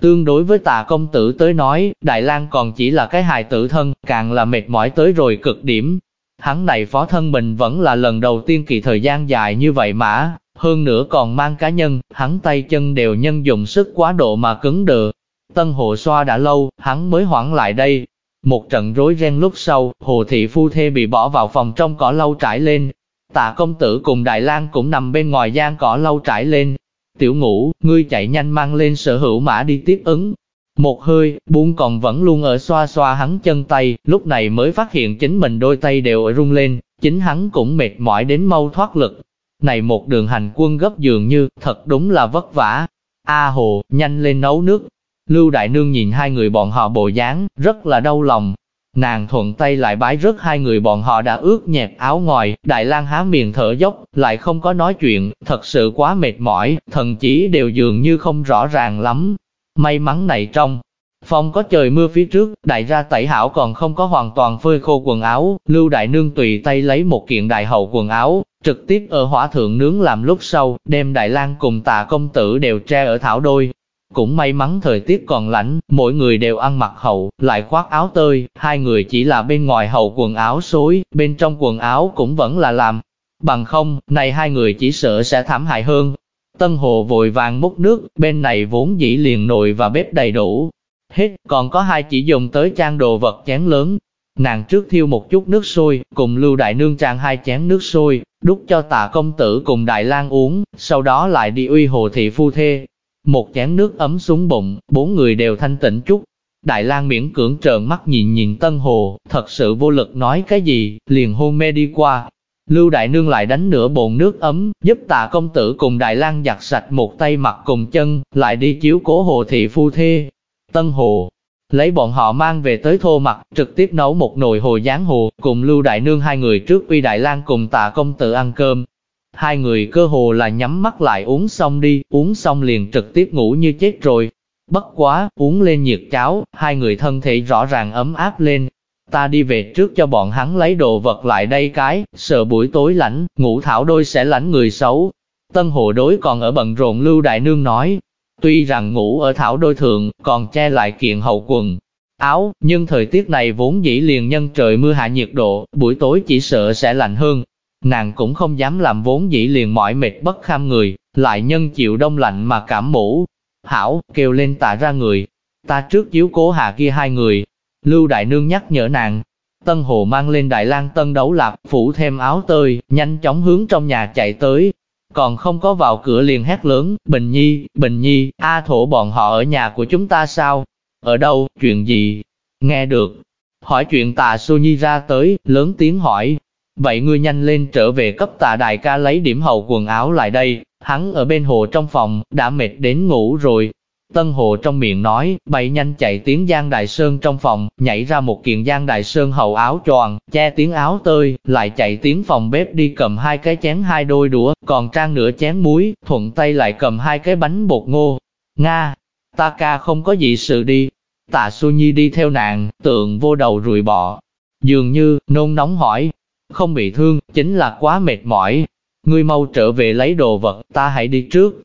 Tương đối với Tạ công tử tới nói, Đại lang còn chỉ là cái hài tử thân, càng là mệt mỏi tới rồi cực điểm. Hắn này phó thân mình vẫn là lần đầu tiên kỳ thời gian dài như vậy mà, hơn nữa còn mang cá nhân, hắn tay chân đều nhân dùng sức quá độ mà cứng đờ. Tân hồ xoa đã lâu, hắn mới hoãn lại đây. Một trận rối ren lúc sau, hồ thị phu thê bị bỏ vào phòng trong cỏ lâu trải lên. Tạ công tử cùng Đại lang cũng nằm bên ngoài gian cỏ lâu trải lên. Tiểu ngũ, ngươi chạy nhanh mang lên sở hữu mã đi tiếp ứng. Một hơi, buông còn vẫn luôn ở xoa xoa hắn chân tay, lúc này mới phát hiện chính mình đôi tay đều ở rung lên, chính hắn cũng mệt mỏi đến mau thoát lực, này một đường hành quân gấp dường như, thật đúng là vất vả. A Hồ, nhanh lên nấu nước. Lưu Đại Nương nhìn hai người bọn họ bộ dáng, rất là đau lòng. Nàng thuận tay lại bái rớt hai người bọn họ đã ướt nhẹp áo ngoài, Đại lang há miệng thở dốc, lại không có nói chuyện, thật sự quá mệt mỏi, thần chí đều dường như không rõ ràng lắm. May mắn này trong Phong có trời mưa phía trước, đại ra tẩy hảo còn không có hoàn toàn phơi khô quần áo, Lưu Đại Nương tùy tay lấy một kiện đại hậu quần áo, trực tiếp ở hỏa thượng nướng làm lúc sau, đem Đại lang cùng tà công tử đều tre ở thảo đôi. Cũng may mắn thời tiết còn lạnh, mỗi người đều ăn mặc hậu, lại khoác áo tơi, hai người chỉ là bên ngoài hậu quần áo xối, bên trong quần áo cũng vẫn là làm. Bằng không, này hai người chỉ sợ sẽ thảm hại hơn. Tân Hồ vội vàng múc nước, bên này vốn dĩ liền nồi và bếp đầy đủ, Hết, còn có hai chỉ dùng tới trang đồ vật chén lớn. Nàng trước thiêu một chút nước sôi, cùng Lưu Đại Nương trang hai chén nước sôi, đút cho tạ công tử cùng Đại lang uống, sau đó lại đi uy hồ thị phu thê. Một chén nước ấm xuống bụng, bốn người đều thanh tịnh chút. Đại lang miễn cưỡng trợn mắt nhìn nhìn Tân Hồ, thật sự vô lực nói cái gì, liền hôn mê đi qua. Lưu Đại Nương lại đánh nửa bồn nước ấm, giúp tạ công tử cùng Đại lang giặt sạch một tay mặt cùng chân, lại đi chiếu cố hồ thị phu thê, Tân Hồ, lấy bọn họ mang về tới thô mặt, trực tiếp nấu một nồi hồ gián hồ, cùng Lưu Đại Nương hai người trước uy Đại lang cùng tạ công tử ăn cơm. Hai người cơ hồ là nhắm mắt lại uống xong đi, uống xong liền trực tiếp ngủ như chết rồi. Bất quá, uống lên nhiệt cháo, hai người thân thể rõ ràng ấm áp lên. Ta đi về trước cho bọn hắn lấy đồ vật lại đây cái, sợ buổi tối lạnh, ngủ thảo đôi sẽ lạnh người xấu. Tân hồ đối còn ở bận rộn Lưu Đại Nương nói, Tuy rằng ngủ ở thảo đôi thượng, còn che lại kiện hậu quần, áo, nhưng thời tiết này vốn dĩ liền nhân trời mưa hạ nhiệt độ, buổi tối chỉ sợ sẽ lạnh hơn. Nàng cũng không dám làm vốn dĩ liền mỏi mệt bất kham người, lại nhân chịu đông lạnh mà cảm mũ. Hảo, kêu lên tạ ra người, ta trước chiếu cố hạ kia hai người. Lưu Đại Nương nhắc nhở nàng, Tân Hồ mang lên Đại lang tân đấu lạp, phủ thêm áo tơi, nhanh chóng hướng trong nhà chạy tới, còn không có vào cửa liền hét lớn, Bình Nhi, Bình Nhi, A thổ bọn họ ở nhà của chúng ta sao? Ở đâu, chuyện gì? Nghe được. Hỏi chuyện tà Xô Nhi ra tới, lớn tiếng hỏi. Vậy ngươi nhanh lên trở về cấp tà đại ca lấy điểm hậu quần áo lại đây, hắn ở bên hồ trong phòng, đã mệt đến ngủ rồi, Tân Hồ trong miệng nói, bay nhanh chạy tiếng Giang Đại Sơn trong phòng, nhảy ra một kiện Giang Đại Sơn hậu áo tròn, che tiếng áo tơi, lại chạy tiếng phòng bếp đi cầm hai cái chén hai đôi đũa, còn trang nửa chén muối, thuận tay lại cầm hai cái bánh bột ngô. Nga, ta ca không có gì sự đi. Tạ Xu Nhi đi theo nàng, tượng vô đầu rùi bọ. Dường như, nôn nóng hỏi, không bị thương, chính là quá mệt mỏi. Ngươi mau trở về lấy đồ vật, ta hãy đi trước.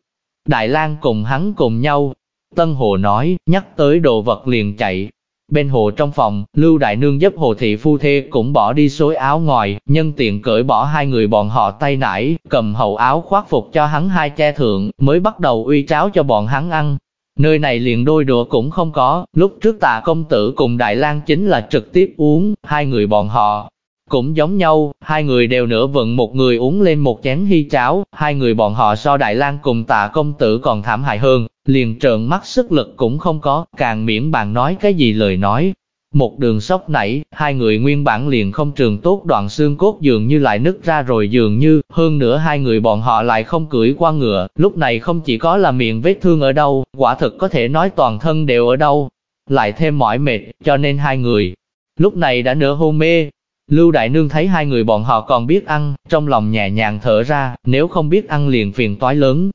Đại lang cùng hắn cùng nhau, Tân Hồ nói, nhắc tới đồ vật liền chạy. Bên hồ trong phòng, Lưu Đại Nương giúp hồ thị phu thê cũng bỏ đi xối áo ngoài, nhân tiện cởi bỏ hai người bọn họ tay nải, cầm hậu áo khoác phục cho hắn hai che thượng, mới bắt đầu uy cháo cho bọn hắn ăn. Nơi này liền đôi đũa cũng không có, lúc trước tạ công tử cùng Đại lang chính là trực tiếp uống, hai người bọn họ cũng giống nhau, hai người đều nửa vận một người uống lên một chén hy cháo, hai người bọn họ so Đại lang cùng tạ công tử còn thảm hại hơn, liền trợn mắt sức lực cũng không có, càng miễn bàn nói cái gì lời nói. Một đường sốc nảy, hai người nguyên bản liền không trường tốt đoạn xương cốt dường như lại nứt ra rồi dường như, hơn nữa hai người bọn họ lại không cưỡi qua ngựa, lúc này không chỉ có là miệng vết thương ở đâu, quả thực có thể nói toàn thân đều ở đâu, lại thêm mỏi mệt, cho nên hai người, lúc này đã nửa hôn mê, Lưu Đại Nương thấy hai người bọn họ còn biết ăn, trong lòng nhẹ nhàng thở ra, nếu không biết ăn liền phiền toái lớn.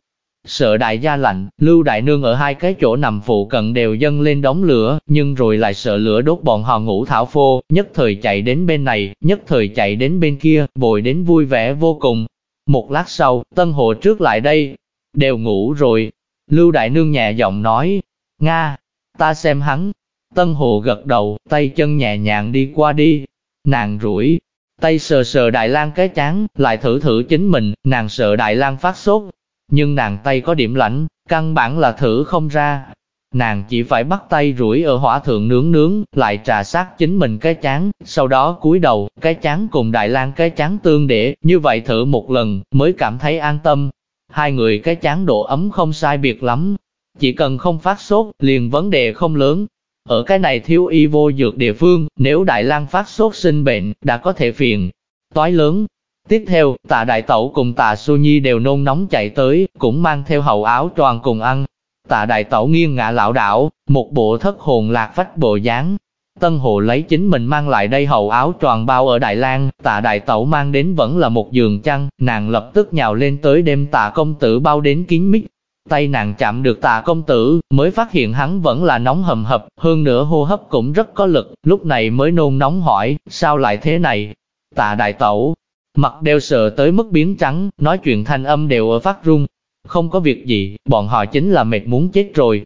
Sợ đại gia lạnh, Lưu Đại Nương ở hai cái chỗ nằm phụ cận đều dâng lên đống lửa, nhưng rồi lại sợ lửa đốt bọn họ ngủ thảo phô, nhất thời chạy đến bên này, nhất thời chạy đến bên kia, bồi đến vui vẻ vô cùng. Một lát sau, Tân Hồ trước lại đây, đều ngủ rồi. Lưu Đại Nương nhẹ giọng nói, Nga, ta xem hắn. Tân Hồ gật đầu, tay chân nhẹ nhàng đi qua đi. Nàng rủi, tay sờ sờ Đại lang cái chán, lại thử thử chính mình, nàng sợ Đại lang phát sốt. Nhưng nàng tay có điểm lạnh, căn bản là thử không ra. Nàng chỉ phải bắt tay rủi ở hỏa thượng nướng nướng, lại trà sát chính mình cái chán, sau đó cúi đầu, cái chán cùng Đại lang cái chán tương để, như vậy thử một lần, mới cảm thấy an tâm. Hai người cái chán độ ấm không sai biệt lắm, chỉ cần không phát sốt, liền vấn đề không lớn. Ở cái này thiếu y vô dược địa phương, nếu Đại lang phát sốt sinh bệnh, đã có thể phiền. Toái lớn. Tiếp theo, tạ đại tẩu cùng tạ su nhi đều nôn nóng chạy tới, cũng mang theo hậu áo tròn cùng ăn. Tạ đại tẩu nghiêng ngã lão đảo, một bộ thất hồn lạc phách bộ dáng. Tân Hồ lấy chính mình mang lại đây hậu áo tròn bao ở Đại Lang, tạ đại tẩu mang đến vẫn là một giường chăn, nàng lập tức nhào lên tới đem tạ công tử bao đến kín mít, Tay nàng chạm được tà công tử, mới phát hiện hắn vẫn là nóng hầm hập, hơn nữa hô hấp cũng rất có lực, lúc này mới nôn nóng hỏi, sao lại thế này? Tà đại tẩu, mặt đều sợ tới mức biến trắng, nói chuyện thanh âm đều ở phát run. Không có việc gì, bọn họ chính là mệt muốn chết rồi.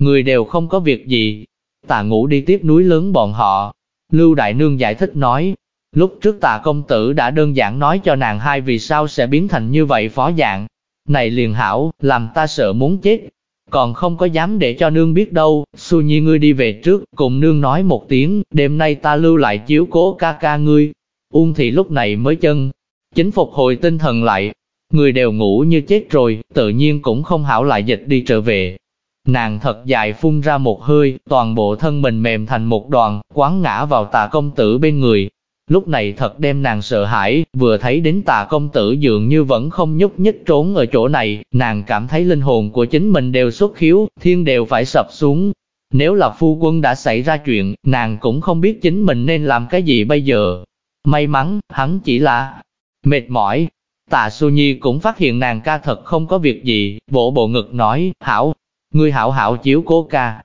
Người đều không có việc gì. Tà ngủ đi tiếp núi lớn bọn họ. Lưu Đại Nương giải thích nói, lúc trước tà công tử đã đơn giản nói cho nàng hai vì sao sẽ biến thành như vậy phó dạng, này liền hảo, làm ta sợ muốn chết. Còn không có dám để cho nương biết đâu, su nhi ngươi đi về trước, cùng nương nói một tiếng, đêm nay ta lưu lại chiếu cố ca ca ngươi. Ung thị lúc này mới chân, chính phục hồi tinh thần lại, người đều ngủ như chết rồi, tự nhiên cũng không hảo lại dịch đi trở về. Nàng thật dài phun ra một hơi, toàn bộ thân mình mềm thành một đoàn, quán ngã vào tà công tử bên người, Lúc này thật đem nàng sợ hãi, vừa thấy đến tà công tử dường như vẫn không nhúc nhích trốn ở chỗ này, nàng cảm thấy linh hồn của chính mình đều xuất khiếu, thiên đều phải sập xuống. Nếu là phu quân đã xảy ra chuyện, nàng cũng không biết chính mình nên làm cái gì bây giờ. May mắn, hắn chỉ là mệt mỏi. tà Su Nhi cũng phát hiện nàng ca thật không có việc gì, vỗ bộ ngực nói, hảo, ngươi hảo hảo chiếu cố ca,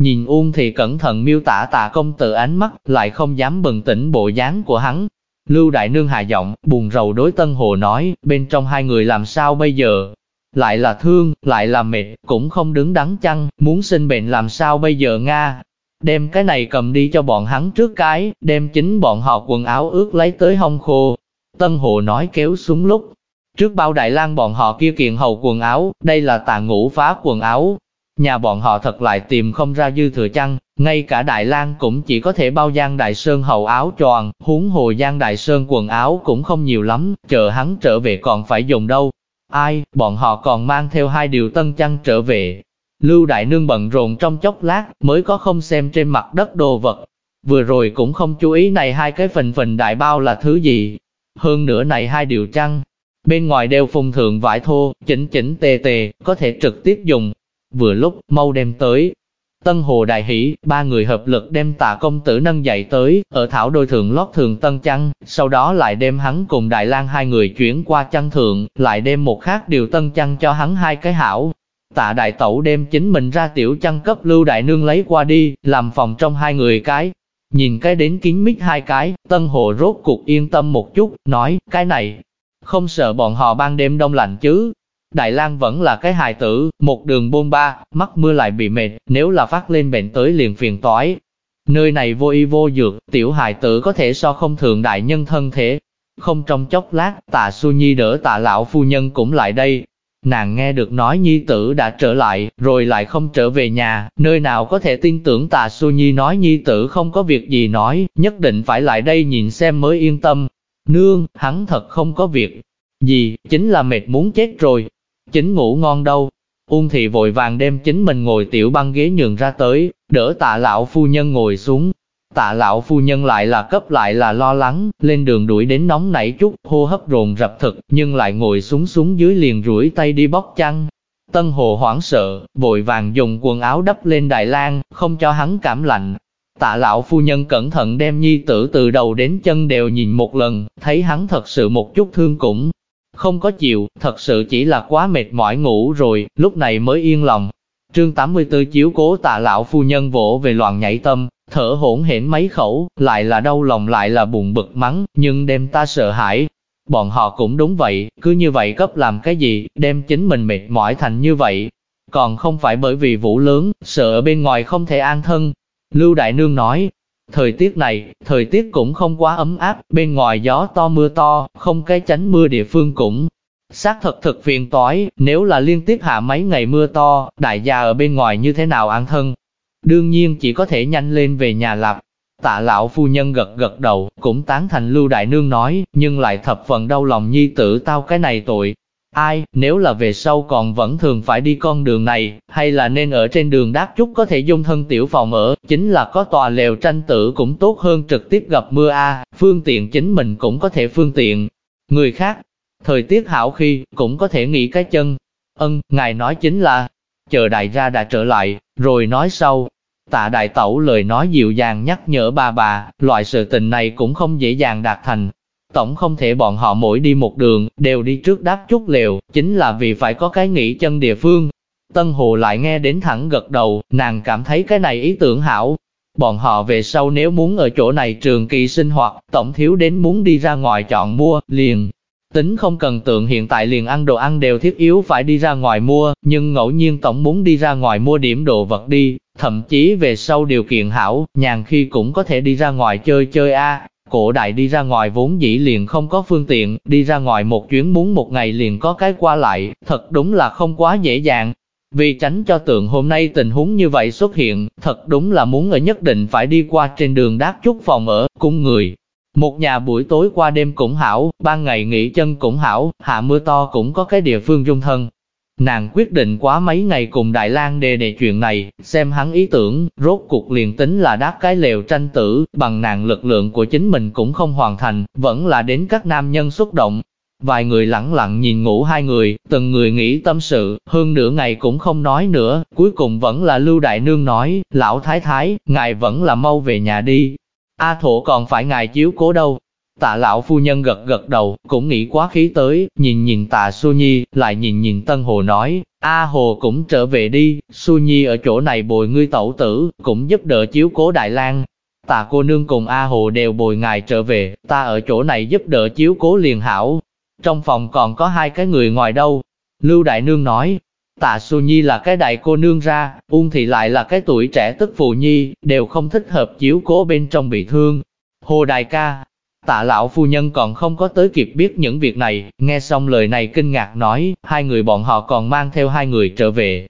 Nhìn Uông thì cẩn thận miêu tả tà công tử ánh mắt, lại không dám bừng tỉnh bộ dáng của hắn. Lưu Đại Nương hạ giọng, buồn rầu đối Tân Hồ nói, bên trong hai người làm sao bây giờ? Lại là thương, lại là mệt, cũng không đứng đắn chăng, muốn sinh bệnh làm sao bây giờ Nga? Đem cái này cầm đi cho bọn hắn trước cái, đem chính bọn họ quần áo ướt lấy tới hông khô. Tân Hồ nói kéo xuống lúc. Trước bao Đại lang bọn họ kia kiện hầu quần áo, đây là tà ngũ phá quần áo, Nhà bọn họ thật lại tìm không ra dư thừa chăng, ngay cả Đại lang cũng chỉ có thể bao Giang Đại Sơn hậu áo tròn, huống hồ Giang Đại Sơn quần áo cũng không nhiều lắm, chờ hắn trở về còn phải dùng đâu. Ai, bọn họ còn mang theo hai điều tân chăn trở về. Lưu Đại Nương bận rộn trong chốc lát, mới có không xem trên mặt đất đồ vật. Vừa rồi cũng không chú ý này hai cái phần phần đại bao là thứ gì. Hơn nữa này hai điều chăn, bên ngoài đều phùng thượng vải thô, chỉnh chỉnh tề tề, có thể trực tiếp dùng, Vừa lúc, mau đem tới. Tân Hồ đại hỷ, ba người hợp lực đem tạ công tử nâng dậy tới, ở thảo đôi thượng lót thường tân chăn, sau đó lại đem hắn cùng Đại lang hai người chuyển qua chăn thượng, lại đem một khác điều tân chăn cho hắn hai cái hảo. Tạ đại tẩu đem chính mình ra tiểu chăn cấp lưu đại nương lấy qua đi, làm phòng trong hai người cái. Nhìn cái đến kín mít hai cái, tân hồ rốt cục yên tâm một chút, nói, cái này, không sợ bọn họ ban đêm đông lạnh chứ, Đại lang vẫn là cái hài tử, một đường bôn ba, mắc mưa lại bị mệt, nếu là phát lên bệnh tới liền phiền toái. Nơi này vô y vô dược, tiểu hài tử có thể so không thường đại nhân thân thể. Không trong chốc lát, tạ su nhi đỡ tạ lão phu nhân cũng lại đây. Nàng nghe được nói nhi tử đã trở lại, rồi lại không trở về nhà, nơi nào có thể tin tưởng tạ su nhi nói nhi tử không có việc gì nói, nhất định phải lại đây nhìn xem mới yên tâm. Nương, hắn thật không có việc gì, chính là mệt muốn chết rồi, chính ngủ ngon đâu. Ung thị vội vàng đem chính mình ngồi tiểu băng ghế nhường ra tới, đỡ tạ lão phu nhân ngồi xuống. Tạ lão phu nhân lại là cấp lại là lo lắng, lên đường đuổi đến nóng nảy chút, hô hấp rồn rập thực, nhưng lại ngồi xuống xuống dưới liền rủi tay đi bóc chăn. Tân hồ hoảng sợ, vội vàng dùng quần áo đắp lên Đại lang không cho hắn cảm lạnh. Tạ lão phu nhân cẩn thận đem nhi tử từ đầu đến chân đều nhìn một lần, thấy hắn thật sự một chút thương cũng không có chịu, thật sự chỉ là quá mệt mỏi ngủ rồi, lúc này mới yên lòng. Trương 84 chiếu cố tạ lão phu nhân vỗ về loạn nhảy tâm, thở hỗn hển mấy khẩu, lại là đau lòng lại là buồn bực mắng, nhưng đem ta sợ hãi. Bọn họ cũng đúng vậy, cứ như vậy cấp làm cái gì, đem chính mình mệt mỏi thành như vậy. còn không phải bởi vì vũ lớn, sợ ở bên ngoài không thể an thân. Lưu Đại Nương nói, thời tiết này, thời tiết cũng không quá ấm áp, bên ngoài gió to mưa to, không cái tránh mưa địa phương cũng xác thật thực phiền toái, nếu là liên tiếp hạ mấy ngày mưa to, đại gia ở bên ngoài như thế nào an thân. Đương nhiên chỉ có thể nhanh lên về nhà lạp. Tạ lão phu nhân gật gật đầu, cũng tán thành Lưu Đại Nương nói, nhưng lại thập phần đau lòng nhi tử tao cái này tội. Ai, nếu là về sau còn vẫn thường phải đi con đường này, hay là nên ở trên đường đáp chút có thể dung thân tiểu phòng ở, chính là có tòa lều tranh tử cũng tốt hơn trực tiếp gặp mưa a phương tiện chính mình cũng có thể phương tiện. Người khác, thời tiết hảo khi, cũng có thể nghỉ cái chân. Ân, ngài nói chính là, chờ đại gia đã trở lại, rồi nói sau, Tạ đại tẩu lời nói dịu dàng nhắc nhở bà bà, loại sự tình này cũng không dễ dàng đạt thành. Tổng không thể bọn họ mỗi đi một đường, đều đi trước đáp chút liều, chính là vì phải có cái nghỉ chân địa phương. Tân Hồ lại nghe đến thẳng gật đầu, nàng cảm thấy cái này ý tưởng hảo. Bọn họ về sau nếu muốn ở chỗ này trường kỳ sinh hoạt, tổng thiếu đến muốn đi ra ngoài chọn mua, liền, Tính không cần tượng hiện tại liền ăn đồ ăn đều thiết yếu phải đi ra ngoài mua, nhưng ngẫu nhiên tổng muốn đi ra ngoài mua điểm đồ vật đi, thậm chí về sau điều kiện hảo, nhàn khi cũng có thể đi ra ngoài chơi chơi a. Cổ đại đi ra ngoài vốn dĩ liền không có phương tiện, đi ra ngoài một chuyến muốn một ngày liền có cái qua lại, thật đúng là không quá dễ dàng. Vì tránh cho tượng hôm nay tình huống như vậy xuất hiện, thật đúng là muốn ở nhất định phải đi qua trên đường đáp chút phòng ở, cung người, một nhà buổi tối qua đêm cũng hảo, ban ngày nghỉ chân cũng hảo, hạ mưa to cũng có cái địa phương dung thân. Nàng quyết định quá mấy ngày cùng Đại lang đề đề chuyện này, xem hắn ý tưởng, rốt cuộc liền tính là đáp cái lều tranh tử, bằng nàng lực lượng của chính mình cũng không hoàn thành, vẫn là đến các nam nhân xúc động. Vài người lặng lặng nhìn ngủ hai người, từng người nghĩ tâm sự, hơn nửa ngày cũng không nói nữa, cuối cùng vẫn là Lưu Đại Nương nói, lão thái thái, ngài vẫn là mau về nhà đi, A thổ còn phải ngài chiếu cố đâu. Tạ lão phu nhân gật gật đầu, cũng nghĩ quá khí tới, nhìn nhìn tạ Su Nhi, lại nhìn nhìn Tân Hồ nói, A Hồ cũng trở về đi, Su Nhi ở chỗ này bồi ngươi tẩu tử, cũng giúp đỡ chiếu cố Đại lang Tạ cô nương cùng A Hồ đều bồi ngài trở về, ta ở chỗ này giúp đỡ chiếu cố liền hảo. Trong phòng còn có hai cái người ngoài đâu. Lưu Đại Nương nói, Tạ su Nhi là cái đại cô nương ra, Ung Thị lại là cái tuổi trẻ tức phụ nhi, đều không thích hợp chiếu cố bên trong bị thương. Hồ đại ca, tạ lão phu nhân còn không có tới kịp biết những việc này, nghe xong lời này kinh ngạc nói, hai người bọn họ còn mang theo hai người trở về.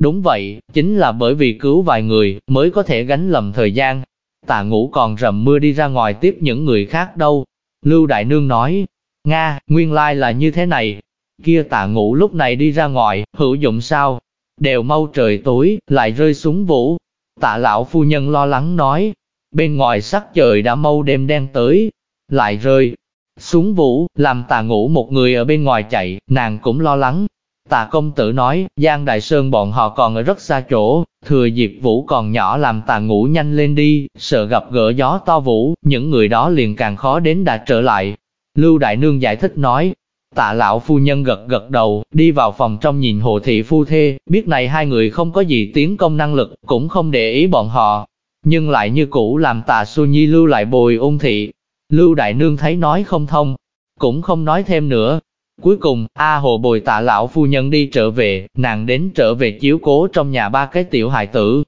Đúng vậy, chính là bởi vì cứu vài người, mới có thể gánh lầm thời gian. Tạ ngủ còn rầm mưa đi ra ngoài tiếp những người khác đâu. Lưu Đại Nương nói, Nga, nguyên lai là như thế này, Kia tạ ngủ lúc này đi ra ngoài, hữu dụng sao? Đều mau trời tối, lại rơi xuống vũ. Tạ lão phu nhân lo lắng nói, bên ngoài sắc trời đã mau đêm đen tới, lại rơi. Xuống vũ, làm tà ngủ một người ở bên ngoài chạy, nàng cũng lo lắng. Tạ công tử nói, Giang Đại Sơn bọn họ còn ở rất xa chỗ, thừa dịp vũ còn nhỏ làm tà ngủ nhanh lên đi, sợ gặp gỡ gió to vũ, những người đó liền càng khó đến đã trở lại. Lưu Đại Nương giải thích nói, Tạ lão phu nhân gật gật đầu, đi vào phòng trong nhìn hồ thị phu thê, biết này hai người không có gì tiến công năng lực, cũng không để ý bọn họ. Nhưng lại như cũ làm tạ su nhi lưu lại bồi ung thị. Lưu đại nương thấy nói không thông, cũng không nói thêm nữa. Cuối cùng, A hồ bồi tạ lão phu nhân đi trở về, nàng đến trở về chiếu cố trong nhà ba cái tiểu hài tử.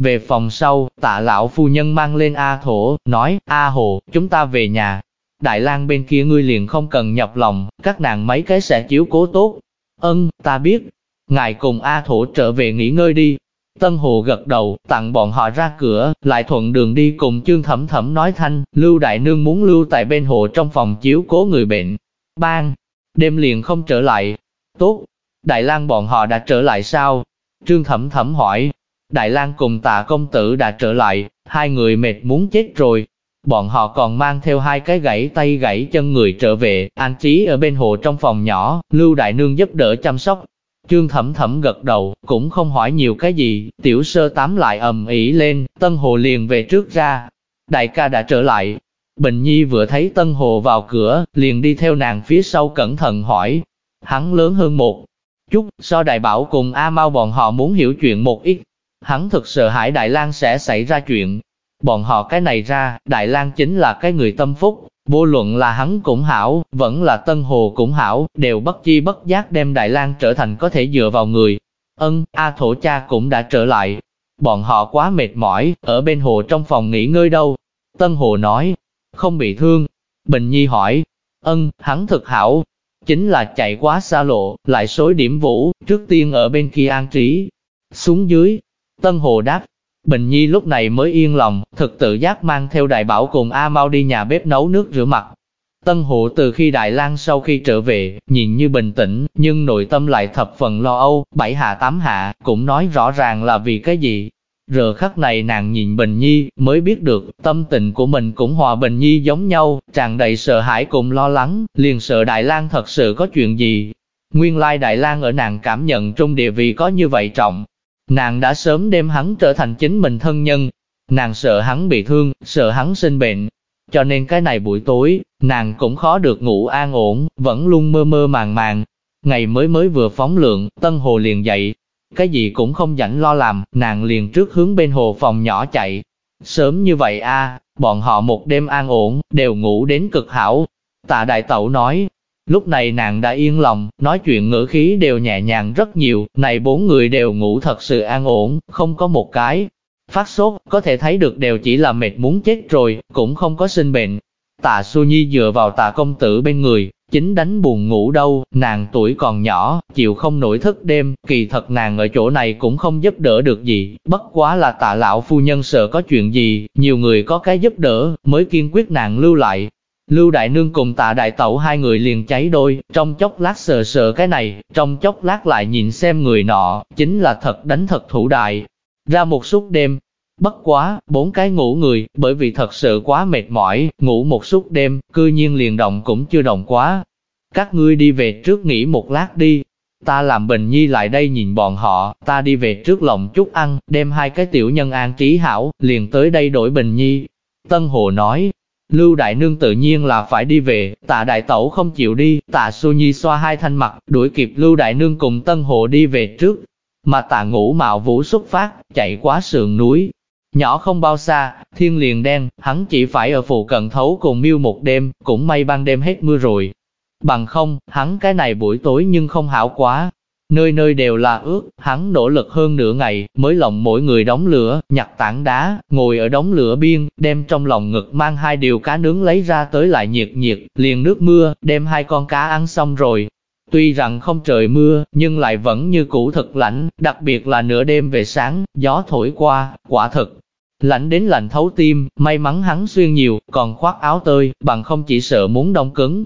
Về phòng sau, tạ lão phu nhân mang lên A thổ, nói, A hồ, chúng ta về nhà, Đại lang bên kia ngươi liền không cần nhập lòng, các nàng mấy cái sẽ chiếu cố tốt. Ân, ta biết. Ngài cùng A Thổ trở về nghỉ ngơi đi. Tân Hồ gật đầu, tặng bọn họ ra cửa, lại thuận đường đi cùng Trương thẩm thẩm nói thanh, Lưu Đại Nương muốn lưu tại bên hồ trong phòng chiếu cố người bệnh. Bang! Đêm liền không trở lại. Tốt! Đại lang bọn họ đã trở lại sao? Trương thẩm thẩm hỏi. Đại lang cùng tạ công tử đã trở lại, hai người mệt muốn chết rồi, Bọn họ còn mang theo hai cái gãy tay gãy chân người trở về, an trí ở bên hồ trong phòng nhỏ, Lưu Đại Nương giúp đỡ chăm sóc. Trương Thẩm Thẩm gật đầu, cũng không hỏi nhiều cái gì, tiểu sơ tám lại ầm ĩ lên, Tân Hồ liền về trước ra. Đại ca đã trở lại. Bình Nhi vừa thấy Tân Hồ vào cửa, liền đi theo nàng phía sau cẩn thận hỏi. Hắn lớn hơn một chút, so đại bảo cùng A Mau bọn họ muốn hiểu chuyện một ít. Hắn thực sợ hãi Đại lang sẽ xảy ra chuyện, Bọn họ cái này ra, Đại lang chính là cái người tâm phúc, vô luận là hắn cũng hảo, vẫn là Tân Hồ cũng hảo, đều bất chi bất giác đem Đại lang trở thành có thể dựa vào người. Ân, A thổ cha cũng đã trở lại. Bọn họ quá mệt mỏi, ở bên hồ trong phòng nghỉ ngơi đâu. Tân Hồ nói, không bị thương. Bình Nhi hỏi, ân, hắn thực hảo. Chính là chạy quá xa lộ, lại xối điểm vũ, trước tiên ở bên kia an trí. Xuống dưới, Tân Hồ đáp, Bình Nhi lúc này mới yên lòng, thực tự giác mang theo đại bảo cùng A Mau đi nhà bếp nấu nước rửa mặt. Tân Hộ từ khi Đại lang sau khi trở về, nhìn như bình tĩnh, nhưng nội tâm lại thập phần lo âu, bảy hạ tám hạ, cũng nói rõ ràng là vì cái gì. Rờ khắc này nàng nhìn Bình Nhi, mới biết được, tâm tình của mình cũng hòa Bình Nhi giống nhau, tràn đầy sợ hãi cùng lo lắng, liền sợ Đại lang thật sự có chuyện gì. Nguyên lai Đại lang ở nàng cảm nhận trong địa vị có như vậy trọng, Nàng đã sớm đem hắn trở thành chính mình thân nhân. Nàng sợ hắn bị thương, sợ hắn sinh bệnh. Cho nên cái này buổi tối, nàng cũng khó được ngủ an ổn, vẫn luôn mơ mơ màng màng. Ngày mới mới vừa phóng lượng, Tân Hồ liền dậy. Cái gì cũng không rảnh lo làm, nàng liền trước hướng bên hồ phòng nhỏ chạy. Sớm như vậy a, bọn họ một đêm an ổn, đều ngủ đến cực hảo. Tạ Đại Tẩu nói, Lúc này nàng đã yên lòng, nói chuyện ngữ khí đều nhẹ nhàng rất nhiều, này bốn người đều ngủ thật sự an ổn, không có một cái. Phát sốt, có thể thấy được đều chỉ là mệt muốn chết rồi, cũng không có sinh bệnh. Tạ Xu Nhi dựa vào tạ công tử bên người, chính đánh buồn ngủ đâu, nàng tuổi còn nhỏ, chịu không nổi thức đêm, kỳ thật nàng ở chỗ này cũng không giúp đỡ được gì, bất quá là tạ lão phu nhân sợ có chuyện gì, nhiều người có cái giúp đỡ, mới kiên quyết nàng lưu lại, Lưu Đại Nương cùng tạ đại tẩu hai người liền cháy đôi, trong chốc lát sờ sờ cái này, trong chốc lát lại nhìn xem người nọ, chính là thật đánh thật thủ đại. Ra một suốt đêm, bất quá, bốn cái ngủ người, bởi vì thật sự quá mệt mỏi, ngủ một suốt đêm, cư nhiên liền động cũng chưa động quá. Các ngươi đi về trước nghỉ một lát đi, ta làm bình nhi lại đây nhìn bọn họ, ta đi về trước lòng chút ăn, đem hai cái tiểu nhân an trí hảo, liền tới đây đổi bình nhi. Tân Hồ nói, Lưu Đại Nương tự nhiên là phải đi về, tạ Đại Tẩu không chịu đi, tạ Xu Nhi xoa hai thanh mặt, đuổi kịp Lưu Đại Nương cùng Tân Hồ đi về trước. Mà tạ ngũ mạo vũ xuất phát, chạy quá sườn núi. Nhỏ không bao xa, thiên liền đen, hắn chỉ phải ở phụ cận thấu cùng miêu một đêm, cũng may ban đêm hết mưa rồi. Bằng không, hắn cái này buổi tối nhưng không hảo quá, nơi nơi đều là ướt, hắn nỗ lực hơn nửa ngày, mới lòng mỗi người đóng lửa, nhặt tảng đá, ngồi ở đống lửa biên, đem trong lòng ngực mang hai điều cá nướng lấy ra tới lại nhiệt nhiệt, liền nước mưa, đem hai con cá ăn xong rồi. Tuy rằng không trời mưa, nhưng lại vẫn như cũ thật lạnh, đặc biệt là nửa đêm về sáng, gió thổi qua, quả thực. Lạnh đến lạnh thấu tim, may mắn hắn xuyên nhiều, còn khoác áo tơi, bằng không chỉ sợ muốn đông cứng.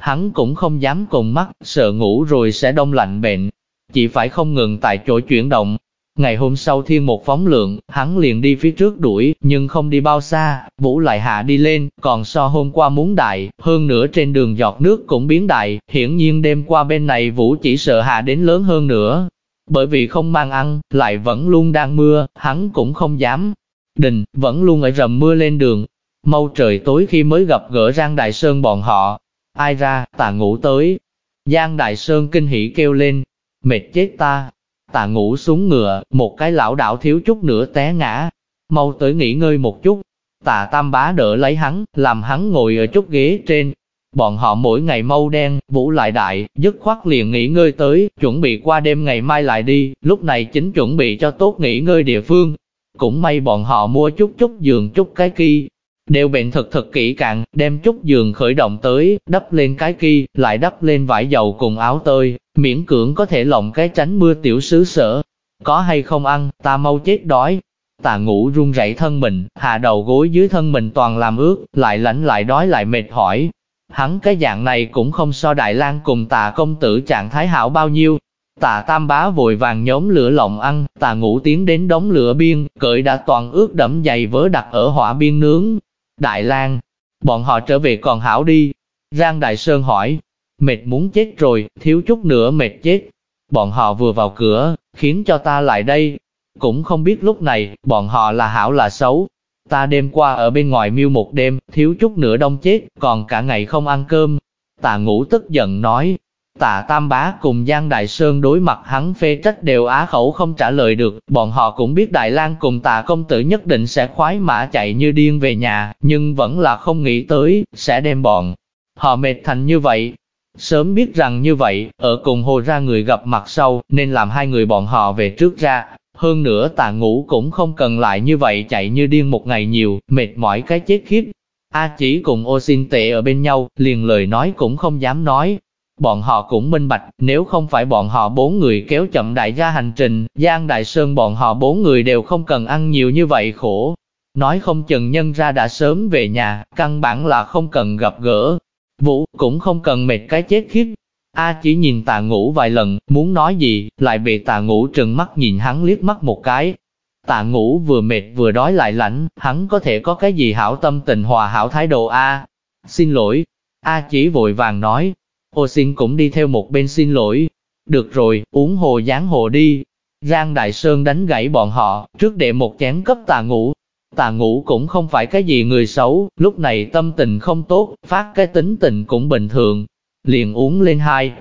Hắn cũng không dám cùng mắt, sợ ngủ rồi sẽ đông lạnh bệnh, chỉ phải không ngừng tại chỗ chuyển động. Ngày hôm sau thiên một phóng lượng, hắn liền đi phía trước đuổi, nhưng không đi bao xa, vũ lại hạ đi lên, còn so hôm qua muốn đại, hơn nữa trên đường giọt nước cũng biến đại, hiển nhiên đêm qua bên này vũ chỉ sợ hạ đến lớn hơn nữa. Bởi vì không mang ăn, lại vẫn luôn đang mưa, hắn cũng không dám. Đình, vẫn luôn ở rầm mưa lên đường. Mau trời tối khi mới gặp gỡ Giang Đại Sơn bọn họ. Ai ra, tà ngủ tới. Giang Đại Sơn kinh hỉ kêu lên, mệt chết ta. Tạ ngủ xuống ngựa, một cái lão đảo thiếu chút nữa té ngã. Mau tới nghỉ ngơi một chút. Tạ tam bá đỡ lấy hắn, làm hắn ngồi ở chút ghế trên. Bọn họ mỗi ngày mâu đen, vũ lại đại, dứt khoát liền nghỉ ngơi tới, chuẩn bị qua đêm ngày mai lại đi, lúc này chính chuẩn bị cho tốt nghỉ ngơi địa phương. Cũng may bọn họ mua chút chút giường chút cái kia, đều bệnh thật thật kỹ càng, đem chút giường khởi động tới, đắp lên cái kia, lại đắp lên vải dầu cùng áo tơi, miễn cưỡng có thể lộng cái tránh mưa tiểu sứ sở. Có hay không ăn, ta mau chết đói. Tà ngủ run rẩy thân mình, hạ đầu gối dưới thân mình toàn làm ướt, lại lạnh lại đói lại mệt hỏi. Hắn cái dạng này cũng không so Đại lang cùng tà công tử trạng thái hảo bao nhiêu. Tà tam bá vội vàng nhóm lửa lộng ăn, tà ngủ tiến đến đống lửa biên, cởi đã toàn ướt đẫm dày vớ đặt ở hỏa biên nướng, Đại lang, bọn họ trở về còn hảo đi. Giang Đại Sơn hỏi, mệt muốn chết rồi, thiếu chút nữa mệt chết. Bọn họ vừa vào cửa, khiến cho ta lại đây. Cũng không biết lúc này, bọn họ là hảo là xấu. Ta đêm qua ở bên ngoài miêu một đêm, thiếu chút nữa đông chết, còn cả ngày không ăn cơm. Tà ngủ tức giận nói, Tạ Tam Bá cùng Giang Đại Sơn đối mặt hắn phê trách đều á khẩu không trả lời được, bọn họ cũng biết Đại Lang cùng Tạ Công Tử nhất định sẽ khoái mã chạy như điên về nhà, nhưng vẫn là không nghĩ tới, sẽ đem bọn họ mệt thành như vậy. Sớm biết rằng như vậy, ở cùng hồ ra người gặp mặt sau, nên làm hai người bọn họ về trước ra. Hơn nữa tà ngủ cũng không cần lại như vậy chạy như điên một ngày nhiều, mệt mỏi cái chết khiếp. A chỉ cùng ô xin tệ ở bên nhau, liền lời nói cũng không dám nói. Bọn họ cũng minh bạch, nếu không phải bọn họ bốn người kéo chậm đại gia hành trình, Giang Đại Sơn bọn họ bốn người đều không cần ăn nhiều như vậy khổ. Nói không chừng nhân ra đã sớm về nhà, căn bản là không cần gặp gỡ, Vũ cũng không cần mệt cái chết khiếp. A chỉ nhìn tà ngủ vài lần, muốn nói gì, lại bị tà ngủ trừng mắt nhìn hắn liếc mắt một cái. Tà ngủ vừa mệt vừa đói lại lạnh, hắn có thể có cái gì hảo tâm tình hòa hảo thái độ A. Xin lỗi. A chỉ vội vàng nói. Ô xin cũng đi theo một bên xin lỗi. Được rồi, uống hồ gián hồ đi. Giang Đại Sơn đánh gãy bọn họ, trước đệ một chén cấp tà ngủ, Tà ngủ cũng không phải cái gì người xấu, lúc này tâm tình không tốt, phát cái tính tình cũng bình thường. Liền uống lên hai.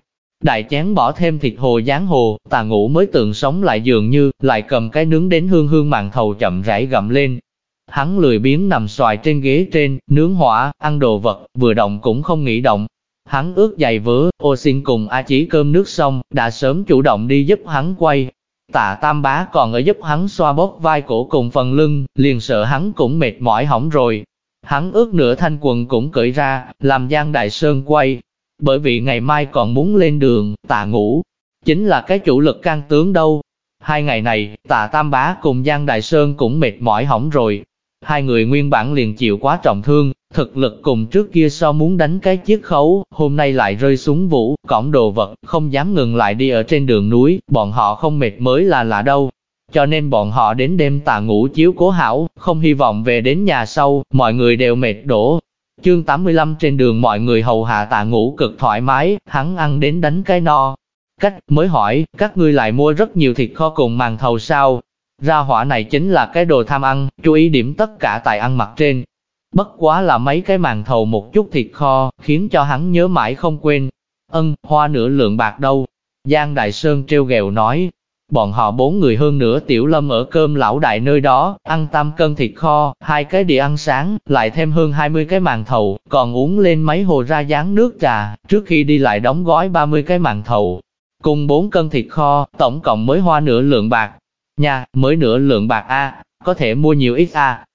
Đại chén bỏ thêm thịt hồ gián hồ, tà ngủ mới tượng sống lại dường như, lại cầm cái nướng đến hương hương màn thầu chậm rãi gặm lên. Hắn lười biếng nằm xoài trên ghế trên, nướng hỏa, ăn đồ vật, vừa động cũng không nghĩ động. Hắn ướt dày vớ, ô xin cùng A Chí cơm nước xong, đã sớm chủ động đi giúp hắn quay, Tạ Tam Bá còn ở giúp hắn xoa bóp vai cổ cùng phần lưng, liền sợ hắn cũng mệt mỏi hỏng rồi. Hắn ước nửa thanh quần cũng cởi ra, làm Giang Đại Sơn quay. Bởi vì ngày mai còn muốn lên đường, tạ ngủ. Chính là cái chủ lực can tướng đâu. Hai ngày này, tạ Tam Bá cùng Giang Đại Sơn cũng mệt mỏi hỏng rồi. Hai người nguyên bản liền chịu quá trọng thương, thực lực cùng trước kia so muốn đánh cái chiếc khấu, hôm nay lại rơi xuống vũ, cõng đồ vật, không dám ngừng lại đi ở trên đường núi, bọn họ không mệt mới là lạ đâu. Cho nên bọn họ đến đêm tà ngủ chiếu cố hảo, không hy vọng về đến nhà sau, mọi người đều mệt đổ. Chương 85 trên đường mọi người hầu hạ tà ngủ cực thoải mái, hắn ăn đến đánh cái no. Cách mới hỏi, các ngươi lại mua rất nhiều thịt kho cùng màn thầu sao? Ra hỏa này chính là cái đồ tham ăn, chú ý điểm tất cả tại ăn mặc trên, Bất quá là mấy cái màn thầu một chút thịt kho, khiến cho hắn nhớ mãi không quên. Ân, hoa nửa lượng bạc đâu? Giang Đại Sơn treo ghẹo nói. Bọn họ bốn người hơn nữa tiểu lâm ở cơm lão đại nơi đó, ăn tam cân thịt kho, hai cái đĩa ăn sáng, lại thêm hơn 20 cái màn thầu, còn uống lên mấy hồ ra dáng nước trà, trước khi đi lại đóng gói 30 cái màn thầu. Cùng 4 cân thịt kho, tổng cộng mới hoa nửa lượng bạc. Nha, mới nửa lượng bạc A, có thể mua nhiều ít A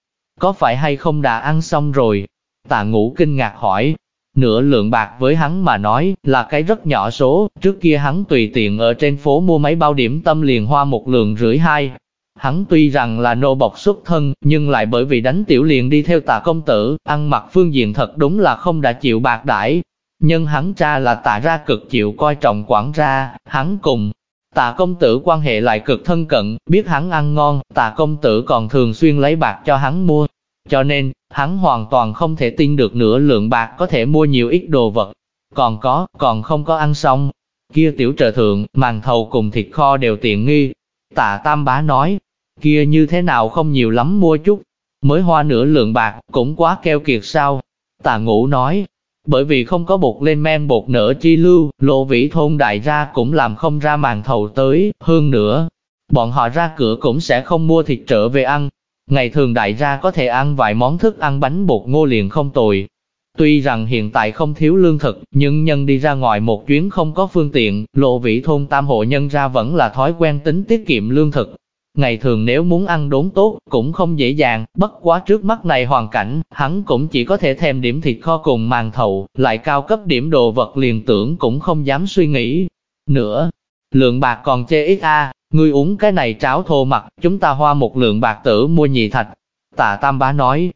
có phải hay không đã ăn xong rồi? Tạ ngũ kinh ngạc hỏi, nửa lượng bạc với hắn mà nói là cái rất nhỏ số, trước kia hắn tùy tiện ở trên phố mua mấy bao điểm tâm liền hoa một lượng rưỡi hai. Hắn tuy rằng là nô bộc xuất thân, nhưng lại bởi vì đánh tiểu liền đi theo tạ công tử, ăn mặc phương diện thật đúng là không đã chịu bạc đãi. Nhưng hắn cha là tạ ra cực chịu coi trọng quản ra, hắn cùng Tạ công tử quan hệ lại cực thân cận, biết hắn ăn ngon, tạ công tử còn thường xuyên lấy bạc cho hắn mua. Cho nên, hắn hoàn toàn không thể tin được nửa lượng bạc có thể mua nhiều ít đồ vật. Còn có, còn không có ăn xong. Kia tiểu trợ thượng, màn thầu cùng thịt kho đều tiện nghi. Tạ Tam Bá nói, kia như thế nào không nhiều lắm mua chút. Mới hoa nửa lượng bạc, cũng quá keo kiệt sao. Tạ Ngũ nói, bởi vì không có bột lên men bột nở chi lưu, lộ vĩ thôn đại ra cũng làm không ra màn thầu tới, hơn nữa. Bọn họ ra cửa cũng sẽ không mua thịt trở về ăn. Ngày thường đại ra có thể ăn vài món thức ăn bánh bột ngô liền không tồi. Tuy rằng hiện tại không thiếu lương thực, nhưng nhân đi ra ngoài một chuyến không có phương tiện, lộ vĩ thôn tam hộ nhân ra vẫn là thói quen tính tiết kiệm lương thực, Ngày thường nếu muốn ăn đốn tốt, cũng không dễ dàng, bất quá trước mắt này hoàn cảnh, hắn cũng chỉ có thể thèm điểm thịt kho cùng màn thầu, lại cao cấp điểm đồ vật liền tưởng cũng không dám suy nghĩ. Nữa, lượng bạc còn chê ít a, ngươi uống cái này cháo thô mặt, chúng ta hoa một lượng bạc tử mua nhị thạch. Tạ Tam Bá nói,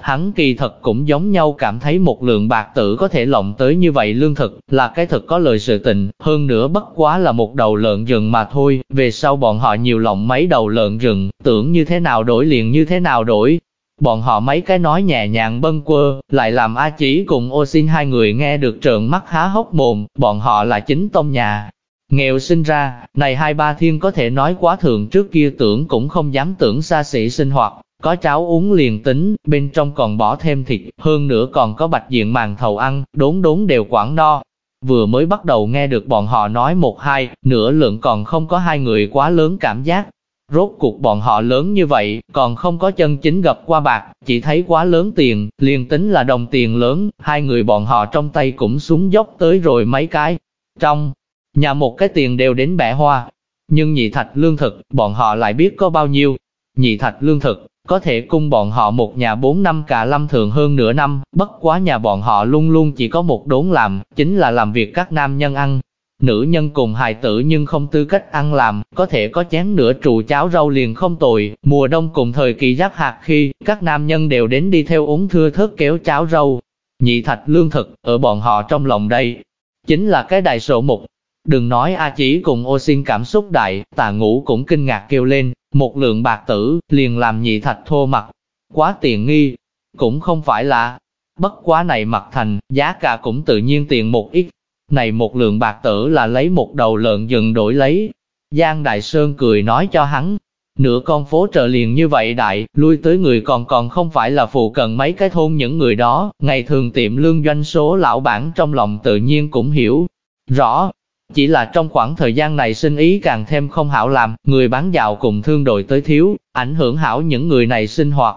Hắn kỳ thật cũng giống nhau cảm thấy một lượng bạc tử có thể lộng tới như vậy lương thực, là cái thực có lời sự tình, hơn nữa bất quá là một đầu lợn rừng mà thôi, về sau bọn họ nhiều lộng mấy đầu lợn rừng, tưởng như thế nào đổi liền như thế nào đổi. Bọn họ mấy cái nói nhẹ nhàng bâng quơ, lại làm A Chỉ cùng ô xin hai người nghe được trợn mắt há hốc mồm, bọn họ là chính tông nhà. Nghèo sinh ra, này hai ba thiên có thể nói quá thường trước kia tưởng cũng không dám tưởng xa xỉ sinh hoạt, có cháo uống liền tính, bên trong còn bỏ thêm thịt, hơn nữa còn có bạch diện màn thầu ăn, đốn đốn đều quảng no. Vừa mới bắt đầu nghe được bọn họ nói một hai, nửa lượng còn không có hai người quá lớn cảm giác. Rốt cuộc bọn họ lớn như vậy, còn không có chân chính gặp qua bạc, chỉ thấy quá lớn tiền, liền tính là đồng tiền lớn, hai người bọn họ trong tay cũng xuống dốc tới rồi mấy cái. Trong nhà một cái tiền đều đến bẻ hoa, nhưng nhị thạch lương thực, bọn họ lại biết có bao nhiêu. Nhị thạch lương thực, có thể cung bọn họ một nhà bốn năm cả lâm thường hơn nửa năm, bất quá nhà bọn họ luôn luôn chỉ có một đốn làm, chính là làm việc các nam nhân ăn. Nữ nhân cùng hài tử nhưng không tư cách ăn làm, có thể có chén nửa trụ cháo rau liền không tồi, mùa đông cùng thời kỳ giáp hạt khi, các nam nhân đều đến đi theo uống thưa thớt kéo cháo rau. Nhị thạch lương thực, ở bọn họ trong lòng đây, chính là cái đại sổ mục. Đừng nói A chỉ cùng ô xin cảm xúc đại, tà ngũ cũng kinh ngạc kêu lên, một lượng bạc tử, liền làm nhị thạch thô mặt. Quá tiện nghi, cũng không phải là, bất quá này mặt thành, giá cả cũng tự nhiên tiền một ít. Này một lượng bạc tử là lấy một đầu lợn rừng đổi lấy. Giang Đại Sơn cười nói cho hắn, nửa con phố trợ liền như vậy đại, lui tới người còn còn không phải là phụ cần mấy cái thôn những người đó, ngày thường tiệm lương doanh số lão bản trong lòng tự nhiên cũng hiểu rõ. Chỉ là trong khoảng thời gian này sinh ý càng thêm không hảo làm, người bán dạo cùng thương đội tới thiếu, ảnh hưởng hảo những người này sinh hoạt.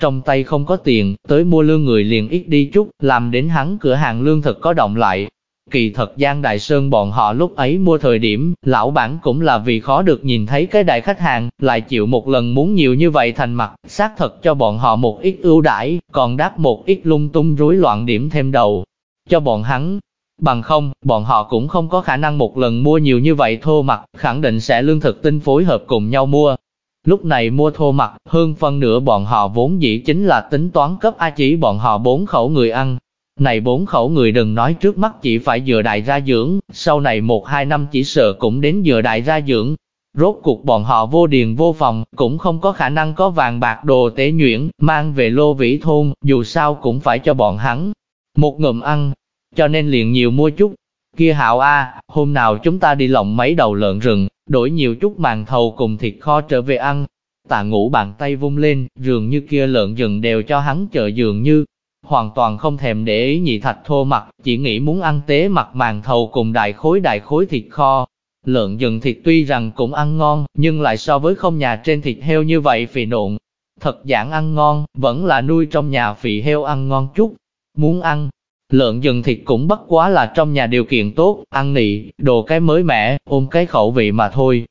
Trong tay không có tiền, tới mua lương người liền ít đi chút, làm đến hắn cửa hàng lương thực có động lại, Kỳ thật Giang Đại Sơn bọn họ lúc ấy mua thời điểm, lão bản cũng là vì khó được nhìn thấy cái đại khách hàng, lại chịu một lần muốn nhiều như vậy thành mặt, xác thật cho bọn họ một ít ưu đãi, còn đáp một ít lung tung rối loạn điểm thêm đầu. Cho bọn hắn, bằng không, bọn họ cũng không có khả năng một lần mua nhiều như vậy thô mặt, khẳng định sẽ lương thực tinh phối hợp cùng nhau mua. Lúc này mua thô mặt, hơn phân nửa bọn họ vốn dĩ chính là tính toán cấp A chỉ bọn họ bốn khẩu người ăn, này bốn khẩu người đừng nói trước mắt chỉ phải dựa đại ra dưỡng, sau này một hai năm chỉ sợ cũng đến dựa đại ra dưỡng. Rốt cuộc bọn họ vô điền vô phòng, cũng không có khả năng có vàng bạc đồ tế nhuyễn, mang về lô vĩ thôn, dù sao cũng phải cho bọn hắn. Một ngụm ăn, cho nên liền nhiều mua chút. Kia hạo a, hôm nào chúng ta đi lộng mấy đầu lợn rừng, đổi nhiều chút màn thầu cùng thịt kho trở về ăn. Tạ ngủ bàn tay vung lên, dường như kia lợn rừng đều cho hắn chợ dường như, hoàn toàn không thèm để ý nhị thạch thô mặt, chỉ nghĩ muốn ăn tế mặt màn thầu cùng đại khối đại khối thịt kho. Lợn rừng thịt tuy rằng cũng ăn ngon, nhưng lại so với không nhà trên thịt heo như vậy phì nộn. Thật giản ăn ngon, vẫn là nuôi trong nhà phì heo ăn ngon chút. Muốn ăn, lợn rừng thịt cũng bất quá là trong nhà điều kiện tốt, ăn nị, đồ cái mới mẻ, ôm cái khẩu vị mà thôi.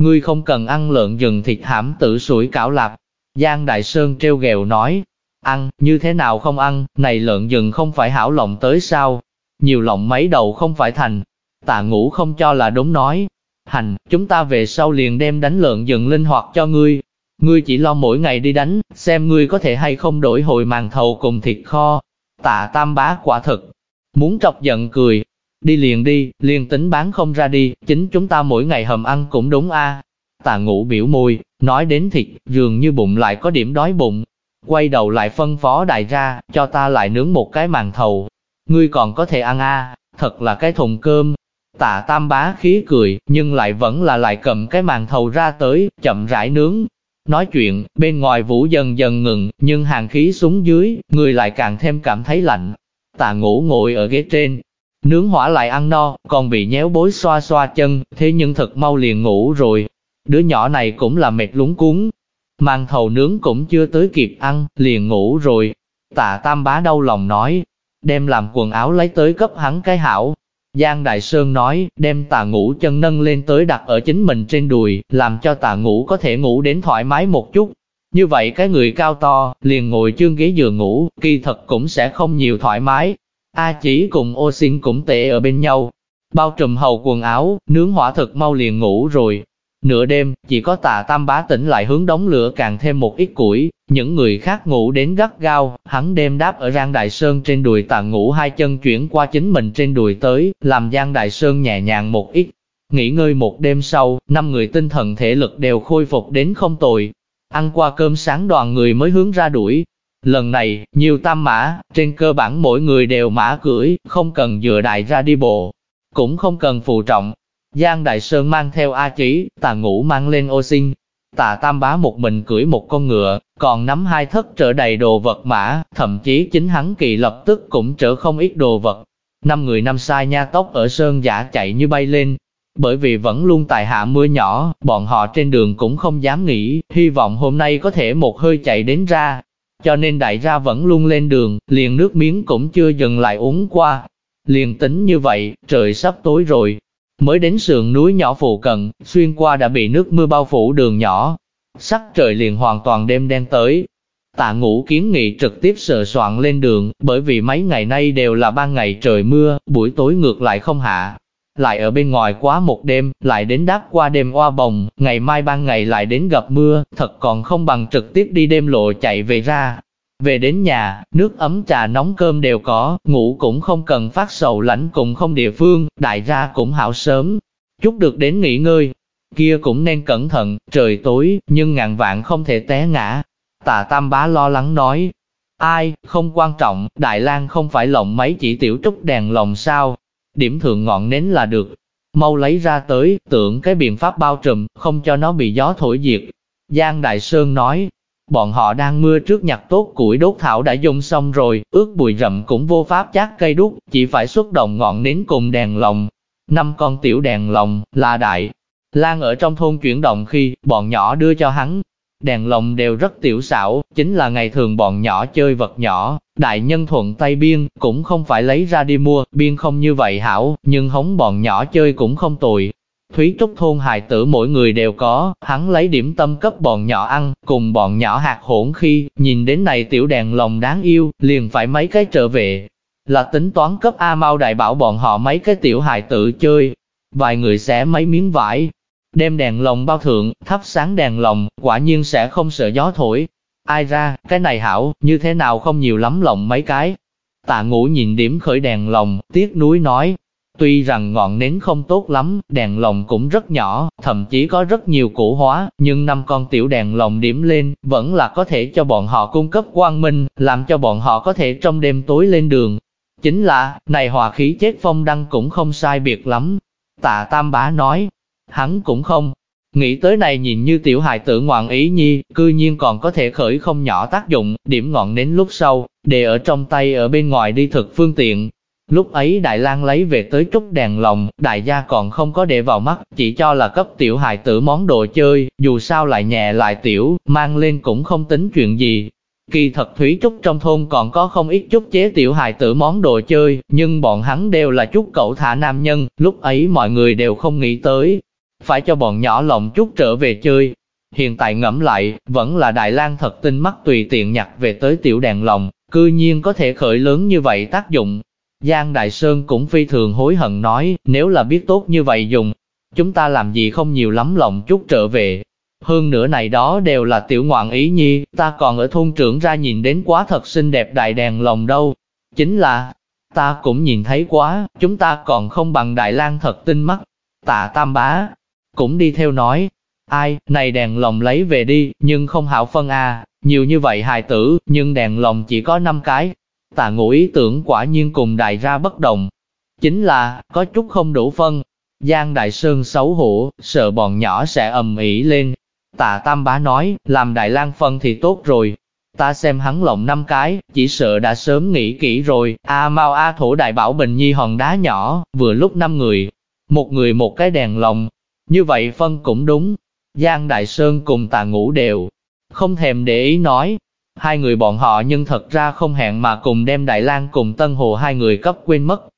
Ngươi không cần ăn lợn rừng thịt hãm tử sủi cảo lạp. Giang Đại Sơn treo ghẹo nói, Ăn, như thế nào không ăn, này lợn rừng không phải hảo lòng tới sao? Nhiều lòng mấy đầu không phải thành. Tạ ngủ không cho là đúng nói. Hành, chúng ta về sau liền đem đánh lợn rừng linh hoạt cho ngươi. Ngươi chỉ lo mỗi ngày đi đánh, xem ngươi có thể hay không đổi hồi màn thầu cùng thịt kho. Tạ tam bá quả thực. Muốn trọc giận cười. Đi liền đi, liền tính bán không ra đi, chính chúng ta mỗi ngày hầm ăn cũng đúng a. Tạ ngủ biểu môi, nói đến thịt, dường như bụng lại có điểm đói bụng, quay đầu lại phân phó đại ra, cho ta lại nướng một cái màn thầu. Ngươi còn có thể ăn a, thật là cái thùng cơm. Tạ tam bá khí cười, nhưng lại vẫn là lại cầm cái màn thầu ra tới, chậm rãi nướng. Nói chuyện, bên ngoài vũ dần dần ngừng, nhưng hàng khí xuống dưới, người lại càng thêm cảm thấy lạnh. Tạ ngủ ngồi ở ghế trên, nướng hỏa lại ăn no, còn bị nhéo bối xoa xoa chân, thế nhưng thật mau liền ngủ rồi. Đứa nhỏ này cũng là mệt lúng cuống, Mang thầu nướng cũng chưa tới kịp ăn, liền ngủ rồi. Tạ Tam Bá đau lòng nói, đem làm quần áo lấy tới cấp hắn cái hảo. Giang Đại Sơn nói, đem tà ngủ chân nâng lên tới đặt ở chính mình trên đùi, làm cho tà ngủ có thể ngủ đến thoải mái một chút. Như vậy cái người cao to, liền ngồi chương ghế giường ngủ, kỳ thật cũng sẽ không nhiều thoải mái. A chỉ cùng ô xin cũng tệ ở bên nhau. Bao trùm hầu quần áo, nướng hỏa thực mau liền ngủ rồi, Nửa đêm, chỉ có tà tam bá tỉnh lại hướng đống lửa càng thêm một ít củi, những người khác ngủ đến gắt gao, hắn đêm đáp ở Giang Đại Sơn trên đùi tà ngủ hai chân chuyển qua chính mình trên đùi tới, làm Giang Đại Sơn nhẹ nhàng một ít. Nghỉ ngơi một đêm sau, năm người tinh thần thể lực đều khôi phục đến không tồi. Ăn qua cơm sáng đoàn người mới hướng ra đuổi. Lần này, nhiều tam mã, trên cơ bản mỗi người đều mã cưỡi, không cần dựa đại ra đi bộ, cũng không cần phụ trọng, Giang Đại Sơn mang theo A Chỉ, tà ngũ mang lên ô sinh. Tà Tam Bá một mình cưỡi một con ngựa, còn nắm hai thất trở đầy đồ vật mã, thậm chí chính hắn kỳ lập tức cũng trở không ít đồ vật. Năm người năm sai nha tóc ở sơn giả chạy như bay lên. Bởi vì vẫn luôn tại hạ mưa nhỏ, bọn họ trên đường cũng không dám nghĩ, hy vọng hôm nay có thể một hơi chạy đến ra. Cho nên đại gia vẫn luôn lên đường, liền nước miếng cũng chưa dừng lại uống qua. Liền tính như vậy, trời sắp tối rồi. Mới đến sườn núi nhỏ phụ cận, xuyên qua đã bị nước mưa bao phủ đường nhỏ. Sắc trời liền hoàn toàn đêm đen tới, Tạ ngũ kiến nghị trực tiếp sờ soạn lên đường, bởi vì mấy ngày nay đều là ban ngày trời mưa, buổi tối ngược lại không hạ. Lại ở bên ngoài quá một đêm, lại đến đáp qua đêm oa bồng, ngày mai ban ngày lại đến gặp mưa, thật còn không bằng trực tiếp đi đêm lộ chạy về ra. Về đến nhà, nước ấm trà nóng cơm đều có, ngủ cũng không cần phát sầu lãnh cũng không địa phương, đại ra cũng hảo sớm. Chút được đến nghỉ ngơi, kia cũng nên cẩn thận, trời tối, nhưng ngàn vạn không thể té ngã, Tà Tam Bá lo lắng nói, ai, không quan trọng, Đại lang không phải lộng mấy chỉ tiểu trúc đèn lồng sao, điểm thượng ngọn nến là được, mau lấy ra tới, tưởng cái biện pháp bao trùm, không cho nó bị gió thổi diệt. Giang Đại Sơn nói, bọn họ đang mưa trước nhặt tốt củi đốt thảo đã dùng xong rồi, ướt bụi rậm cũng vô pháp chát cây đúc, chỉ phải xuất động ngọn nến cùng đèn lồng. Năm con tiểu đèn lồng, là đại. Lan ở trong thôn chuyển động khi, bọn nhỏ đưa cho hắn, Đèn lồng đều rất tiểu xảo, chính là ngày thường bọn nhỏ chơi vật nhỏ, đại nhân thuận tay biên, cũng không phải lấy ra đi mua, biên không như vậy hảo, nhưng hống bọn nhỏ chơi cũng không tồi. Thúy Trúc thôn hài tử mỗi người đều có, hắn lấy điểm tâm cấp bọn nhỏ ăn, cùng bọn nhỏ hạt hỗn khi, nhìn đến này tiểu đèn lồng đáng yêu, liền phải mấy cái trở về. Là tính toán cấp A Mau đại bảo bọn họ mấy cái tiểu hài tử chơi. Vài người xé mấy miếng vải, đem đèn lồng bao thượng, thắp sáng đèn lồng, quả nhiên sẽ không sợ gió thổi. Ai ra, cái này hảo, như thế nào không nhiều lắm lồng mấy cái. Tạ ngũ nhìn điểm khởi đèn lồng, tiếc núi nói, Tuy rằng ngọn nến không tốt lắm, đèn lồng cũng rất nhỏ, thậm chí có rất nhiều củ hóa, nhưng năm con tiểu đèn lồng điểm lên, vẫn là có thể cho bọn họ cung cấp quang minh, làm cho bọn họ có thể trong đêm tối lên đường. Chính là, này hòa khí chết phong đăng cũng không sai biệt lắm. Tạ Tam Bá nói, Hắn cũng không nghĩ tới này nhìn như tiểu hài tử ngoạn ý nhi, cư nhiên còn có thể khởi không nhỏ tác dụng, điểm ngọn nến lúc sau, để ở trong tay ở bên ngoài đi thực phương tiện. Lúc ấy Đại lang lấy về tới trúc đèn lồng, đại gia còn không có để vào mắt, chỉ cho là cấp tiểu hài tử món đồ chơi, dù sao lại nhẹ lại tiểu, mang lên cũng không tính chuyện gì. Kỳ thật Thúy Trúc trong thôn còn có không ít chút chế tiểu hài tử món đồ chơi, nhưng bọn hắn đều là chút cậu thả nam nhân, lúc ấy mọi người đều không nghĩ tới, phải cho bọn nhỏ lòng chút trở về chơi. Hiện tại ngẫm lại, vẫn là Đại lang thật tinh mắt tùy tiện nhặt về tới tiểu đèn lồng, cư nhiên có thể khởi lớn như vậy tác dụng. Giang Đại Sơn cũng phi thường hối hận nói, nếu là biết tốt như vậy dùng, chúng ta làm gì không nhiều lắm lòng chút trở về. Hơn nữa này đó đều là tiểu ngoạn ý nhi, ta còn ở thôn trưởng ra nhìn đến quá thật xinh đẹp đại đèn lồng đâu. Chính là, ta cũng nhìn thấy quá, chúng ta còn không bằng Đại lang thật tinh mắt. Tạ Tam Bá, cũng đi theo nói, ai, này đèn lồng lấy về đi, nhưng không hảo phân a nhiều như vậy hài tử, nhưng đèn lồng chỉ có 5 cái. Tà ngũ ý tưởng quả nhiên cùng đại ra bất đồng. Chính là, có chút không đủ phân. Giang Đại Sơn xấu hổ, sợ bọn nhỏ sẽ ầm ĩ lên. Tà Tam Bá nói, làm Đại lang phân thì tốt rồi. Ta xem hắn lộng năm cái, chỉ sợ đã sớm nghĩ kỹ rồi. A Mau A Thổ Đại Bảo Bình Nhi hòn đá nhỏ, vừa lúc năm người. Một người một cái đèn lồng, như vậy phân cũng đúng. Giang Đại Sơn cùng tà ngũ đều. Không thèm để ý nói. Hai người bọn họ nhưng thật ra không hẹn mà cùng đem Đại lang cùng Tân Hồ hai người cấp quên mất.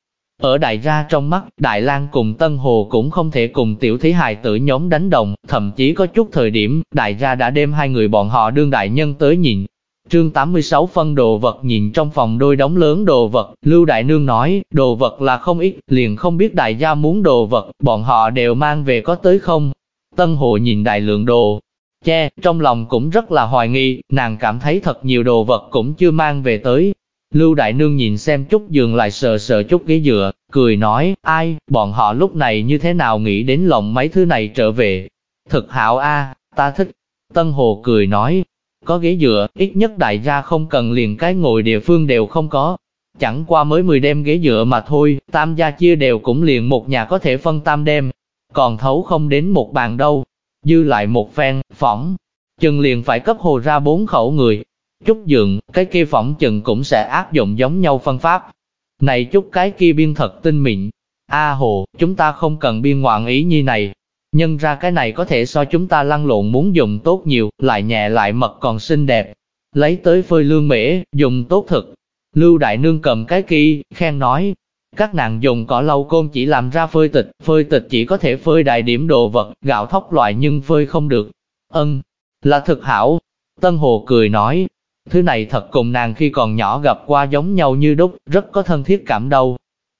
Ở đại gia trong mắt, Đại lang cùng Tân Hồ cũng không thể cùng tiểu thí hài tử nhóm đánh đồng, thậm chí có chút thời điểm, đại gia đã đem hai người bọn họ đương đại nhân tới nhìn, Trương 86 phân đồ vật nhìn trong phòng đôi đóng lớn đồ vật, Lưu Đại Nương nói, đồ vật là không ít, liền không biết đại gia muốn đồ vật, bọn họ đều mang về có tới không. Tân Hồ nhìn đại lượng đồ, che, trong lòng cũng rất là hoài nghi, nàng cảm thấy thật nhiều đồ vật cũng chưa mang về tới. Lưu Đại Nương nhìn xem chút giường lại sờ sờ chút ghế dựa, cười nói, ai, bọn họ lúc này như thế nào nghĩ đến lòng mấy thứ này trở về. Thực hảo a, ta thích. Tân Hồ cười nói, có ghế dựa, ít nhất đại gia không cần liền cái ngồi địa phương đều không có. Chẳng qua mới 10 đêm ghế dựa mà thôi, tam gia chia đều cũng liền một nhà có thể phân tam đêm. Còn thấu không đến một bàn đâu. Dư lại một phen, phỏng. Chừng liền phải cấp hồ ra bốn khẩu người. Chút dường, cái kia phỏng chừng cũng sẽ áp dụng giống nhau phân pháp. Này chút cái kia biên thật tinh mịn. A Hồ, chúng ta không cần biên ngoạn ý như này. Nhân ra cái này có thể so chúng ta lăn lộn muốn dùng tốt nhiều, lại nhẹ lại mật còn xinh đẹp. Lấy tới phơi lương mễ, dùng tốt thực. Lưu Đại Nương cầm cái kia khen nói, các nàng dùng cỏ lau côn chỉ làm ra phơi tịch, phơi tịch chỉ có thể phơi đại điểm đồ vật, gạo thóc loại nhưng phơi không được. Ân, là thực hảo. Tân Hồ cười nói, thứ này thật cùng nàng khi còn nhỏ gặp qua giống nhau như đúc, rất có thân thiết cảm đâu.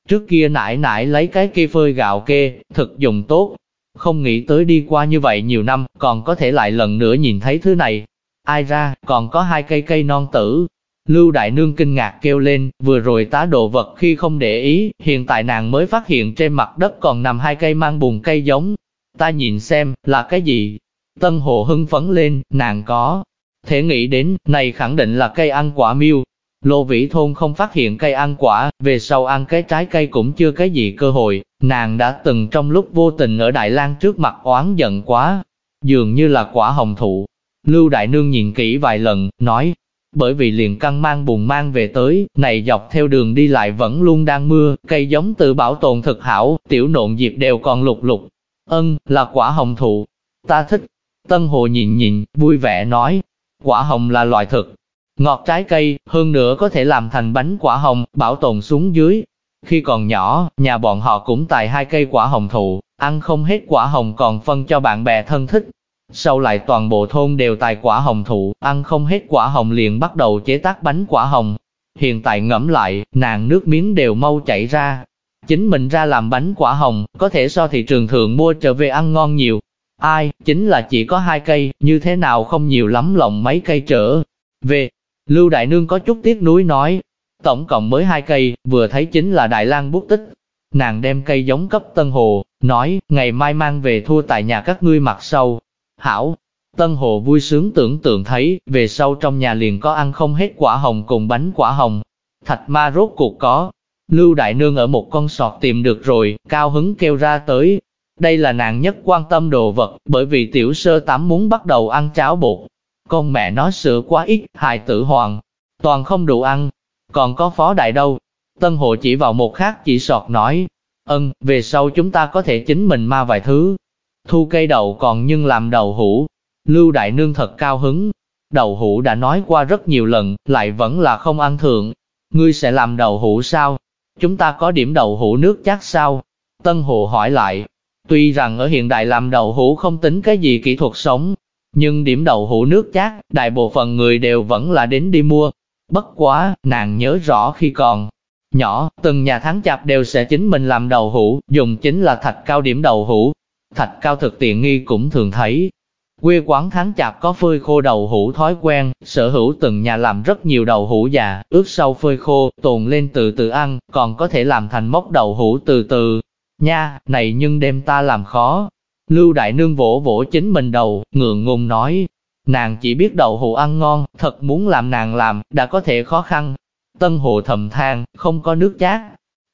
Trước kia nải nải lấy cái kia phơi gạo kê, thực dùng tốt. Không nghĩ tới đi qua như vậy nhiều năm, còn có thể lại lần nữa nhìn thấy thứ này. Ai ra, còn có hai cây cây non tử, Lưu Đại Nương kinh ngạc kêu lên, vừa rồi tá đồ vật khi không để ý, hiện tại nàng mới phát hiện trên mặt đất còn nằm hai cây mang bùn cây giống. Ta nhìn xem, là cái gì? Tân Hồ hưng phấn lên, nàng có. thế nghĩ đến, này khẳng định là cây ăn quả miêu. Lô Vĩ Thôn không phát hiện cây ăn quả, về sau ăn cái trái cây cũng chưa cái gì cơ hội. Nàng đã từng trong lúc vô tình ở Đại lang trước mặt oán giận quá, dường như là quả hồng thụ. Lưu Đại Nương nhìn kỹ vài lần, nói, bởi vì liền căng mang bùn mang về tới, này dọc theo đường đi lại vẫn luôn đang mưa, cây giống tự bảo tồn thực hảo, tiểu nộn dịp đều còn lục lục. Ân, là quả hồng thụ. Ta thích. Tân Hồ nhìn nhìn, vui vẻ nói. Quả hồng là loại thực. Ngọt trái cây, hơn nữa có thể làm thành bánh quả hồng, bảo tồn xuống dưới. Khi còn nhỏ, nhà bọn họ cũng tài hai cây quả hồng thụ, ăn không hết quả hồng còn phân cho bạn bè thân thích, sau lại toàn bộ thôn đều tài quả hồng thụ, ăn không hết quả hồng liền bắt đầu chế tác bánh quả hồng. Hiện tại ngẫm lại, nàng nước miếng đều mau chảy ra. Chính mình ra làm bánh quả hồng, có thể so thị trường thường mua trở về ăn ngon nhiều. Ai, chính là chỉ có hai cây, như thế nào không nhiều lắm lòng mấy cây trở. Về, Lưu Đại Nương có chút tiếc nuối nói, tổng cộng mới hai cây, vừa thấy chính là Đại lang bút tích. Nàng đem cây giống cấp Tân Hồ, nói, ngày mai mang về thua tại nhà các ngươi mặt sau, Hảo, Tân Hồ vui sướng tưởng tượng thấy, về sau trong nhà liền có ăn không hết quả hồng cùng bánh quả hồng. Thạch ma rốt cuộc có. Lưu Đại Nương ở một con sọt tìm được rồi, cao hứng kêu ra tới. Đây là nàng nhất quan tâm đồ vật, bởi vì tiểu sơ tám muốn bắt đầu ăn cháo bột. Con mẹ nói sữa quá ít, hài tử hoàng. Toàn không đủ ăn. Còn có phó đại đâu. Tân Hồ chỉ vào một khác chỉ sọt nói. Ân, về sau chúng ta có thể chính mình ma vài thứ, thu cây đậu còn nhưng làm đầu hũ. Lưu Đại Nương thật cao hứng. Đầu hũ đã nói qua rất nhiều lần, lại vẫn là không ăn thượng. Ngươi sẽ làm đầu hũ sao? Chúng ta có điểm đầu hũ nước chắc sao? Tân Hồ hỏi lại. Tuy rằng ở hiện đại làm đầu hũ không tính cái gì kỹ thuật sống, nhưng điểm đầu hũ nước chát, đại bộ phận người đều vẫn là đến đi mua. Bất quá, nàng nhớ rõ khi còn nhỏ, từng nhà tháng chạp đều sẽ chính mình làm đầu hũ, dùng chính là thạch cao điểm đầu hũ, Thạch cao thực tiện nghi cũng thường thấy. Quê quán tháng chạp có phơi khô đầu hũ thói quen, sở hữu từng nhà làm rất nhiều đầu hũ già, ướp sau phơi khô, tồn lên từ từ ăn, còn có thể làm thành mốc đầu hũ từ từ. Nha, này nhưng đem ta làm khó. Lưu Đại Nương vỗ vỗ chính mình đầu, ngượng ngùng nói. Nàng chỉ biết đầu hũ ăn ngon, thật muốn làm nàng làm, đã có thể khó khăn. Tân hồ thầm than, không có nước chát,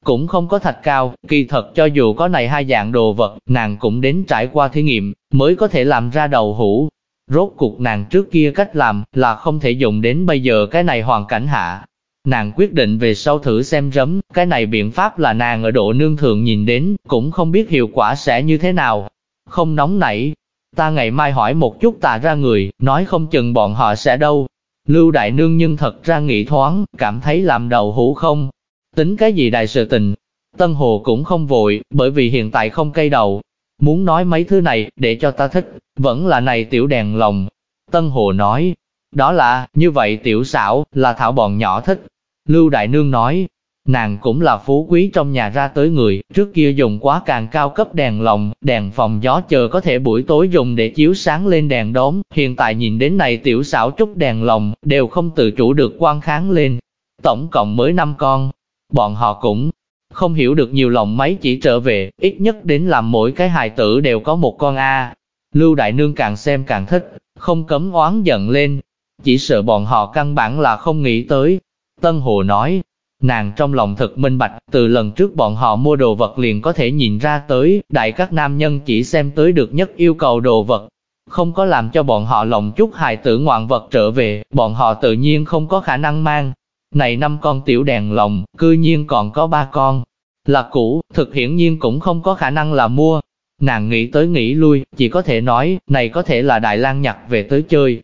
cũng không có thạch cao, kỳ thật cho dù có này hai dạng đồ vật, nàng cũng đến trải qua thí nghiệm, mới có thể làm ra đầu hũ. Rốt cuộc nàng trước kia cách làm, là không thể dùng đến bây giờ cái này hoàn cảnh hạ. Nàng quyết định về sau thử xem rấm, cái này biện pháp là nàng ở độ nương thường nhìn đến, cũng không biết hiệu quả sẽ như thế nào. Không nóng nảy, ta ngày mai hỏi một chút tà ra người, nói không chừng bọn họ sẽ đâu. Lưu Đại Nương nhưng thật ra nghĩ thoáng, cảm thấy làm đầu hũ không, Tính cái gì đại sự tình? Tân Hồ cũng không vội, bởi vì hiện tại không cây đầu. Muốn nói mấy thứ này, để cho ta thích, vẫn là này tiểu đèn lồng. Tân Hồ nói, đó là, như vậy tiểu xảo, là thảo bọn nhỏ thích. Lưu Đại Nương nói, nàng cũng là phú quý trong nhà ra tới người, trước kia dùng quá càng cao cấp đèn lồng, đèn phòng gió chờ có thể buổi tối dùng để chiếu sáng lên đèn đóm, hiện tại nhìn đến này tiểu xảo chút đèn lồng, đều không tự chủ được quan kháng lên. Tổng cộng mới 5 con, Bọn họ cũng không hiểu được nhiều lòng mấy chỉ trở về, ít nhất đến làm mỗi cái hài tử đều có một con A. Lưu Đại Nương càng xem càng thích, không cấm oán giận lên, chỉ sợ bọn họ căn bản là không nghĩ tới. Tân Hồ nói, nàng trong lòng thật minh bạch, từ lần trước bọn họ mua đồ vật liền có thể nhìn ra tới, đại các nam nhân chỉ xem tới được nhất yêu cầu đồ vật, không có làm cho bọn họ lòng chút hài tử ngoạn vật trở về, bọn họ tự nhiên không có khả năng mang, này năm con tiểu đèn lồng, cư nhiên còn có ba con. là cũ, thực hiển nhiên cũng không có khả năng là mua. Nàng nghĩ tới nghĩ lui, chỉ có thể nói, này có thể là Đại lang nhặt về tới chơi.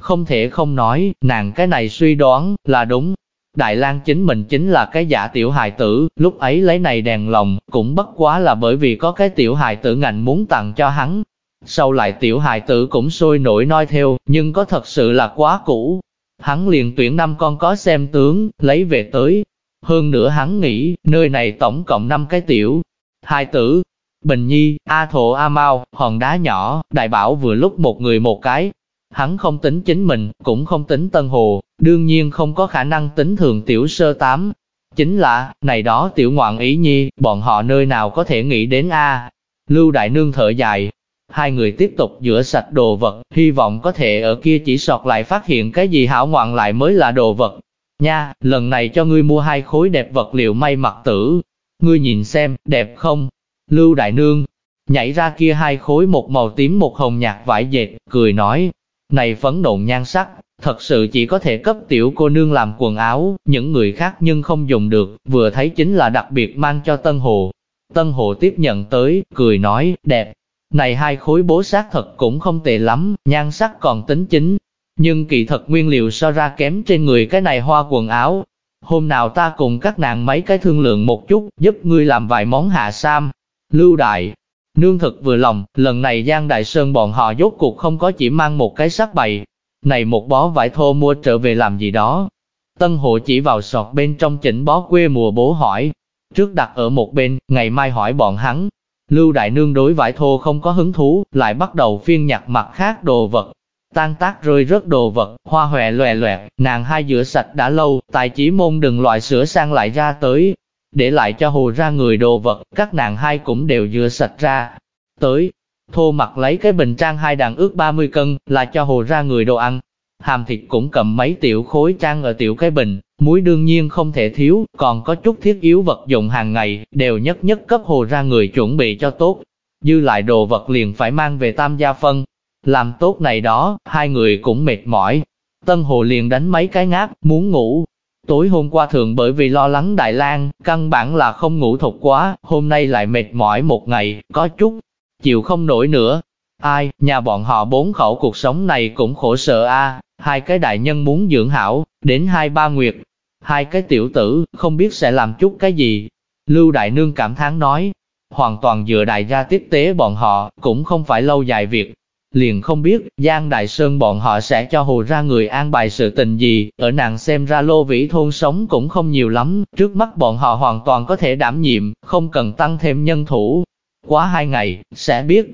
Không thể không nói, nàng cái này suy đoán, là đúng. Đại lang chính mình chính là cái giả tiểu hài tử, lúc ấy lấy này đèn lồng, cũng bất quá là bởi vì có cái tiểu hài tử ngành muốn tặng cho hắn. Sau lại tiểu hài tử cũng sôi nổi nói theo, nhưng có thật sự là quá cũ. Hắn liền tuyển năm con có xem tướng, lấy về tới, hơn nữa hắn nghĩ, nơi này tổng cộng 5 cái tiểu. Hai tử, Bình Nhi, A Thổ A Mau, hòn đá nhỏ, đại bảo vừa lúc một người một cái. Hắn không tính chính mình, cũng không tính Tân Hồ, đương nhiên không có khả năng tính thường tiểu sơ tám. Chính là, này đó tiểu ngoạn ý nhi, bọn họ nơi nào có thể nghĩ đến A. Lưu Đại Nương thở dài, hai người tiếp tục rửa sạch đồ vật, hy vọng có thể ở kia chỉ sọt lại phát hiện cái gì hảo ngoạn lại mới là đồ vật. Nha, lần này cho ngươi mua hai khối đẹp vật liệu may mặc tử. Ngươi nhìn xem, đẹp không? Lưu Đại Nương, nhảy ra kia hai khối một màu tím một hồng nhạt vải dệt, cười nói, này phấn nộn nhan sắc, thật sự chỉ có thể cấp tiểu cô nương làm quần áo, những người khác nhưng không dùng được, vừa thấy chính là đặc biệt mang cho Tân Hồ. Tân Hồ tiếp nhận tới, cười nói, đẹp. Này hai khối bố sát thật cũng không tệ lắm, nhan sắc còn tính chính, nhưng kỳ thật nguyên liệu so ra kém trên người cái này hoa quần áo. Hôm nào ta cùng các nàng mấy cái thương lượng một chút, giúp ngươi làm vài món hạ sam. Lưu Đại, nương thực vừa lòng, lần này Giang Đại Sơn bọn họ dốt cuộc không có chỉ mang một cái sắc bày. Này một bó vải thô mua trở về làm gì đó. Tân hộ chỉ vào sọt bên trong chỉnh bó quê mùa bố hỏi. Trước đặt ở một bên, ngày mai hỏi bọn hắn. Lưu Đại Nương đối vải thô không có hứng thú, lại bắt đầu phiên nhặt mặt khác đồ vật, tan tác rơi rớt đồ vật, hoa hòe loè loẹt, nàng hai rửa sạch đã lâu, tài chỉ môn đừng loại sửa sang lại ra tới, để lại cho hồ ra người đồ vật, các nàng hai cũng đều rửa sạch ra. Tới, thô mặt lấy cái bình trang hai đàn ước 30 cân, là cho hồ ra người đồ ăn. Hàm thịt cũng cầm mấy tiểu khối trang ở tiểu cái bình, muối đương nhiên không thể thiếu, còn có chút thiết yếu vật dụng hàng ngày, đều nhất nhất cấp hồ ra người chuẩn bị cho tốt. Dư lại đồ vật liền phải mang về tam gia phân, làm tốt này đó, hai người cũng mệt mỏi. Tân Hồ liền đánh mấy cái ngáp, muốn ngủ. Tối hôm qua thường bởi vì lo lắng Đại lang căn bản là không ngủ thục quá, hôm nay lại mệt mỏi một ngày, có chút, chịu không nổi nữa. Ai, nhà bọn họ bốn khẩu cuộc sống này cũng khổ sở a hai cái đại nhân muốn dưỡng hảo, đến hai ba nguyệt. Hai cái tiểu tử, không biết sẽ làm chút cái gì. Lưu Đại Nương cảm thán nói, hoàn toàn dựa đại gia tiếp tế bọn họ, cũng không phải lâu dài việc, liền không biết Giang Đại Sơn bọn họ sẽ cho hồ ra người an bài sự tình gì, ở nàng xem ra lô vĩ thôn sống cũng không nhiều lắm, trước mắt bọn họ hoàn toàn có thể đảm nhiệm, không cần tăng thêm nhân thủ. Quá hai ngày, sẽ biết.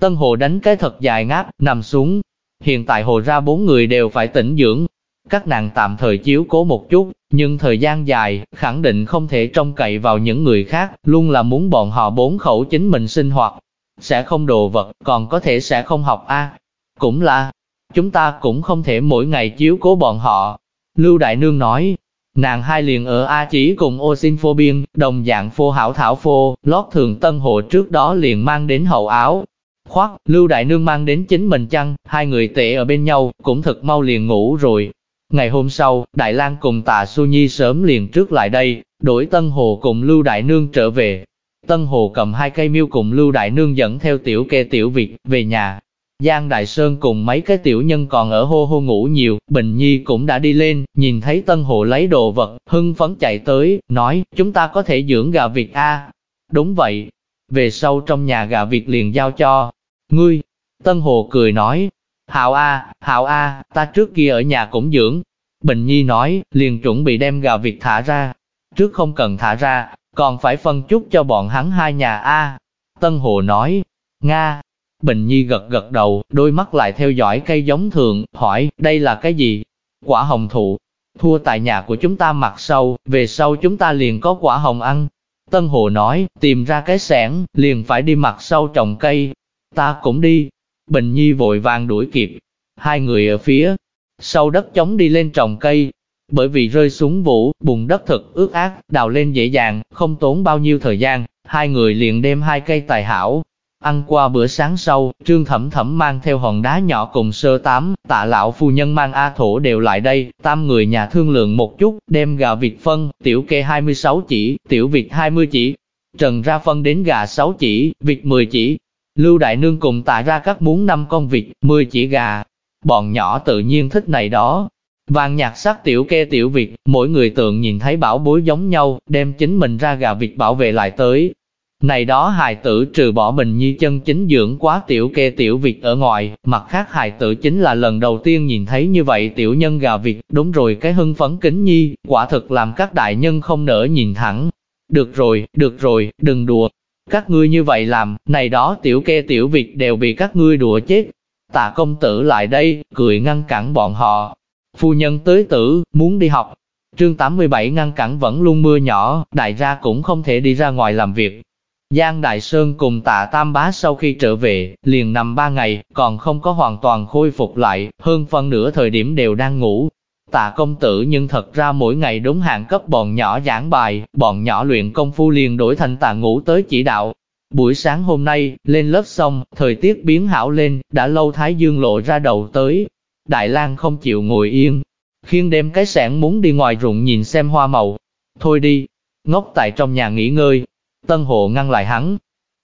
Tân Hồ đánh cái thật dài ngáp, nằm xuống. Hiện tại hồ ra bốn người đều phải tỉnh dưỡng. Các nàng tạm thời chiếu cố một chút, nhưng thời gian dài, khẳng định không thể trông cậy vào những người khác, luôn là muốn bọn họ bốn khẩu chính mình sinh hoạt, sẽ không đồ vật, còn có thể sẽ không học a. Cũng là, chúng ta cũng không thể mỗi ngày chiếu cố bọn họ. Lưu Đại Nương nói, nàng hai liền ở A chỉ cùng ô xin phô biên, đồng dạng phô hảo thảo phô, lót thường tân hộ trước đó liền mang đến hậu áo. Khoác, Lưu Đại Nương mang đến chính mình chăng, hai người tệ ở bên nhau, cũng thật mau liền ngủ rồi. Ngày hôm sau, Đại lang cùng Tạ Su Nhi sớm liền trước lại đây, đổi Tân Hồ cùng Lưu Đại Nương trở về, Tân Hồ cầm hai cây miêu cùng Lưu Đại Nương dẫn theo tiểu kê tiểu Việt về nhà. Giang Đại Sơn cùng mấy cái tiểu nhân còn ở hô hô ngủ nhiều, Bình Nhi cũng đã đi lên, nhìn thấy Tân Hồ lấy đồ vật, hưng phấn chạy tới, nói, chúng ta có thể dưỡng gà Việt A. Đúng vậy, về sau trong nhà gà Việt liền giao cho ngươi. Tân Hồ cười nói, Hạo A, Hạo A, ta trước kia ở nhà cũng dưỡng. Bình Nhi nói, liền chuẩn bị đem gà Việt thả ra. Trước không cần thả ra, còn phải phân chút cho bọn hắn hai nhà A. Tân Hồ nói, Nga. Bình Nhi gật gật đầu, đôi mắt lại theo dõi cây giống thường, hỏi, đây là cái gì? Quả hồng thụ. Thua tại nhà của chúng ta mặt sâu, về sau chúng ta liền có quả hồng ăn. Tân Hồ nói, tìm ra cái sẻn, liền phải đi mặt sâu trồng cây. Ta cũng đi. Bình Nhi vội vàng đuổi kịp. Hai người ở phía sau đất chống đi lên trồng cây, bởi vì rơi xuống vũ, bùn đất thực ướt át, đào lên dễ dàng, không tốn bao nhiêu thời gian, hai người liền đem hai cây tài hảo. Ăn qua bữa sáng sau, trương thẩm thẩm mang theo hòn đá nhỏ cùng sơ tám, tạ lão phu nhân mang A thổ đều lại đây, tam người nhà thương lượng một chút, đem gà vịt phân, tiểu kê 26 chỉ, tiểu vịt 20 chỉ. trần ra phân đến gà 6 chỉ, vịt 10 chỉ. Lưu Đại Nương cùng tạ ra các muốn năm con vịt, 10 chỉ gà. Bọn nhỏ tự nhiên thích này đó. Vàng nhạc sắc tiểu kê tiểu vịt, mỗi người tượng nhìn thấy bảo bối giống nhau, đem chính mình ra gà vịt bảo vệ lại tới, này đó hài tử trừ bỏ mình như chân chính dưỡng quá tiểu kê tiểu vịt ở ngoài, mặt khác hài tử chính là lần đầu tiên nhìn thấy như vậy tiểu nhân gà vịt, đúng rồi cái hưng phấn kính nhi, quả thực làm các đại nhân không nỡ nhìn thẳng. Được rồi, được rồi, đừng đùa. Các ngươi như vậy làm, này đó tiểu kê tiểu Việt đều bị các ngươi đùa chết. Tạ công tử lại đây, cười ngăn cản bọn họ. Phu nhân tới tử, muốn đi học. Trương 87 ngăn cản vẫn luôn mưa nhỏ, đại gia cũng không thể đi ra ngoài làm việc, Giang Đại Sơn cùng tạ Tam Bá sau khi trở về, liền nằm ba ngày, còn không có hoàn toàn khôi phục lại, hơn phân nửa thời điểm đều đang ngủ. Tạ công tử nhưng thật ra mỗi ngày đúng hạn cấp bọn nhỏ giảng bài, bọn nhỏ luyện công phu liền đổi thành tạ ngủ tới chỉ đạo. Buổi sáng hôm nay, lên lớp xong, thời tiết biến hảo lên, đã lâu Thái Dương lộ ra đầu tới. Đại lang không chịu ngồi yên, khiến đem cái sẻn muốn đi ngoài ruộng nhìn xem hoa màu. Thôi đi, ngốc tại trong nhà nghỉ ngơi, Tân hộ ngăn lại hắn.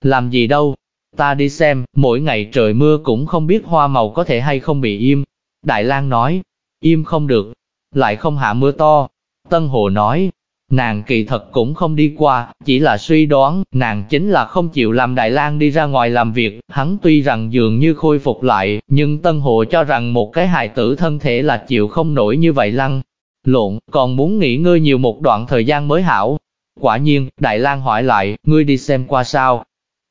Làm gì đâu? Ta đi xem, mỗi ngày trời mưa cũng không biết hoa màu có thể hay không bị im. Đại lang nói, im không được, lại không hạ mưa to. Tân hồ nói, nàng kỳ thật cũng không đi qua, chỉ là suy đoán, nàng chính là không chịu làm Đại lang đi ra ngoài làm việc, hắn tuy rằng dường như khôi phục lại, nhưng Tân Hồ cho rằng một cái hài tử thân thể là chịu không nổi như vậy lăng. Lộn, còn muốn nghỉ ngơi nhiều một đoạn thời gian mới hảo, Quả nhiên, Đại lang hỏi lại, ngươi đi xem qua sao?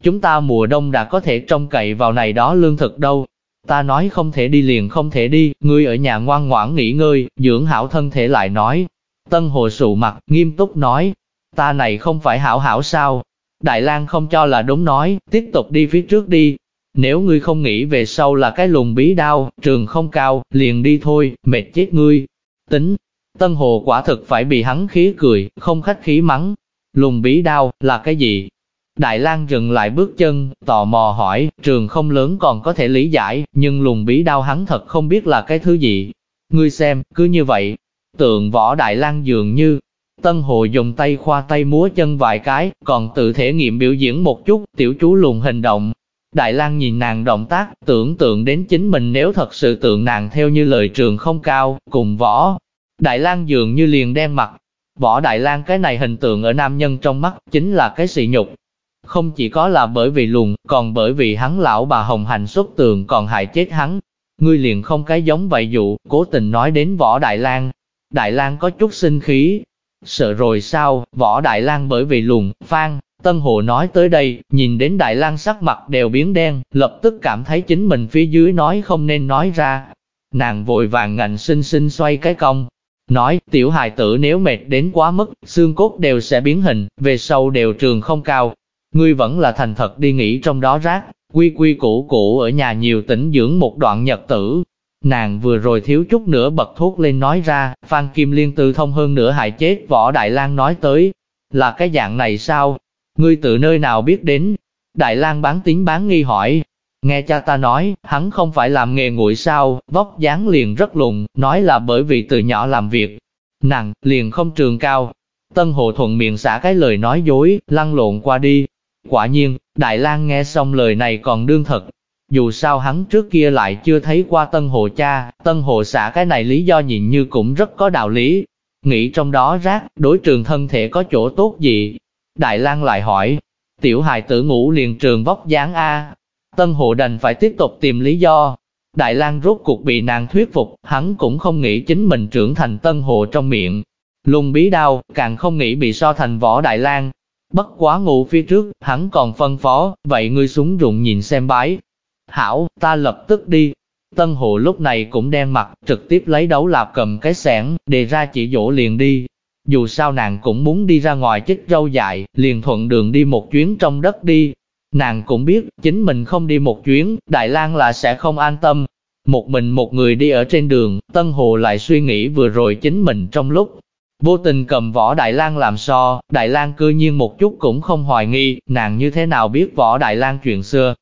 Chúng ta mùa đông đã có thể trông cậy vào này đó lương thực đâu. Ta nói không thể đi liền không thể đi, ngươi ở nhà ngoan ngoãn nghỉ ngơi, dưỡng hảo thân thể lại nói. Tân hồ sụ mặt, nghiêm túc nói, ta này không phải hảo hảo sao? Đại lang không cho là đúng nói, tiếp tục đi phía trước đi. Nếu ngươi không nghĩ về sau là cái lùng bí đao, trường không cao, liền đi thôi, mệt chết ngươi. Tính, Tân Hồ quả thực phải bị hắn khí cười, không khách khí mắng. Lùng bí đao, là cái gì? Đại lang dừng lại bước chân, tò mò hỏi, trường không lớn còn có thể lý giải, nhưng lùng bí đao hắn thật không biết là cái thứ gì. Ngươi xem, cứ như vậy, tượng võ Đại lang dường như, Tân Hồ dùng tay khoa tay múa chân vài cái, còn tự thể nghiệm biểu diễn một chút, tiểu chú lùng hình động. Đại lang nhìn nàng động tác, tưởng tượng đến chính mình nếu thật sự tượng nàng theo như lời trường không cao, cùng võ, Đại lang dường như liền đen mặt. Võ Đại lang cái này hình tượng ở nam nhân trong mắt, chính là cái sỉ nhục. Không chỉ có là bởi vì lùn, còn bởi vì hắn lão bà hồng hành xuất tường còn hại chết hắn. Ngươi liền không cái giống vậy dụ, cố tình nói đến võ Đại lang Đại lang có chút sinh khí. Sợ rồi sao, võ Đại lang bởi vì lùn, phan, Tân Hồ nói tới đây, nhìn đến Đại lang sắc mặt đều biến đen, lập tức cảm thấy chính mình phía dưới nói không nên nói ra. Nàng vội vàng ngạnh sinh sinh xoay cái cong, Nói, tiểu hài tử nếu mệt đến quá mức, xương cốt đều sẽ biến hình, về sau đều trường không cao. Ngươi vẫn là thành thật đi nghỉ trong đó rác, quy quy củ củ ở nhà nhiều tỉnh dưỡng một đoạn nhật tử. Nàng vừa rồi thiếu chút nữa bật thuốc lên nói ra, Phan Kim Liên tư thông hơn nữa hại chết võ Đại lang nói tới. Là cái dạng này sao? Ngươi từ nơi nào biết đến? Đại lang bán tín bán nghi hỏi, Nghe cha ta nói, hắn không phải làm nghề nguội sao, vóc dáng liền rất lùn, nói là bởi vì từ nhỏ làm việc nàng liền không trường cao. Tân Hồ thuận miệng xả cái lời nói dối, lăn lộn qua đi. Quả nhiên, Đại lang nghe xong lời này còn đương thật. Dù sao hắn trước kia lại chưa thấy qua Tân hộ cha, Tân hộ xả cái này lý do nhìn như cũng rất có đạo lý. Nghĩ trong đó rác, đối trường thân thể có chỗ tốt gì? Đại lang lại hỏi, tiểu hài tử ngủ liền trường vóc dáng A, Tân Hộ đành phải tiếp tục tìm lý do. Đại lang rốt cuộc bị nàng thuyết phục, hắn cũng không nghĩ chính mình trưởng thành Tân Hộ trong miệng. Lùng bí đao, càng không nghĩ bị so thành võ Đại lang. Bất quá ngủ phía trước, hắn còn phân phó, vậy ngươi súng rụng nhìn xem bái. Hảo, ta lập tức đi. Tân Hộ lúc này cũng đen mặt, trực tiếp lấy đấu lạp cầm cái sẻn, đề ra chỉ dỗ liền đi. Dù sao nàng cũng muốn đi ra ngoài chích râu dại, liền thuận đường đi một chuyến trong đất đi, Nàng cũng biết, chính mình không đi một chuyến, Đại lang là sẽ không an tâm. Một mình một người đi ở trên đường, Tân Hồ lại suy nghĩ vừa rồi chính mình trong lúc vô tình cầm võ Đại lang làm so, Đại lang cư nhiên một chút cũng không hoài nghi, nàng như thế nào biết võ Đại lang chuyện xưa.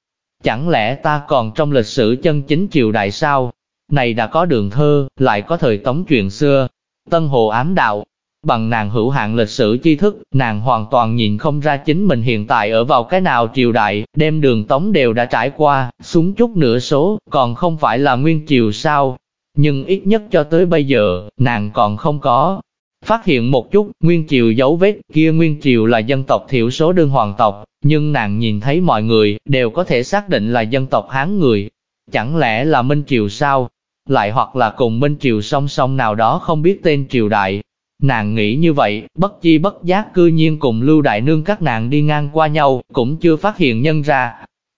Chẳng lẽ ta còn trong lịch sử chân chính triều đại sao? Này đã có đường thơ, lại có thời tống chuyện xưa. Tân Hồ ám đạo, Bằng nàng hữu hạn lịch sử tri thức, nàng hoàn toàn nhìn không ra chính mình hiện tại ở vào cái nào triều đại, đem đường tống đều đã trải qua, xuống chút nửa số, còn không phải là nguyên triều sao. Nhưng ít nhất cho tới bây giờ, nàng còn không có. Phát hiện một chút, nguyên triều dấu vết, kia nguyên triều là dân tộc thiểu số đương hoàng tộc, nhưng nàng nhìn thấy mọi người, đều có thể xác định là dân tộc Hán người. Chẳng lẽ là Minh Triều sao? Lại hoặc là cùng Minh Triều song song nào đó không biết tên triều đại, Nàng nghĩ như vậy, bất chi bất giác cư nhiên cùng Lưu Đại Nương các nàng đi ngang qua nhau, cũng chưa phát hiện nhân ra.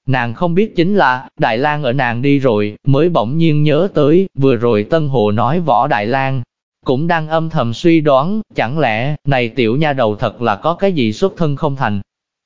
Nàng không biết chính là, Đại lang ở nàng đi rồi, mới bỗng nhiên nhớ tới, vừa rồi Tân Hồ nói võ Đại lang cũng đang âm thầm suy đoán, chẳng lẽ, này tiểu nha đầu thật là có cái gì xuất thân không thành.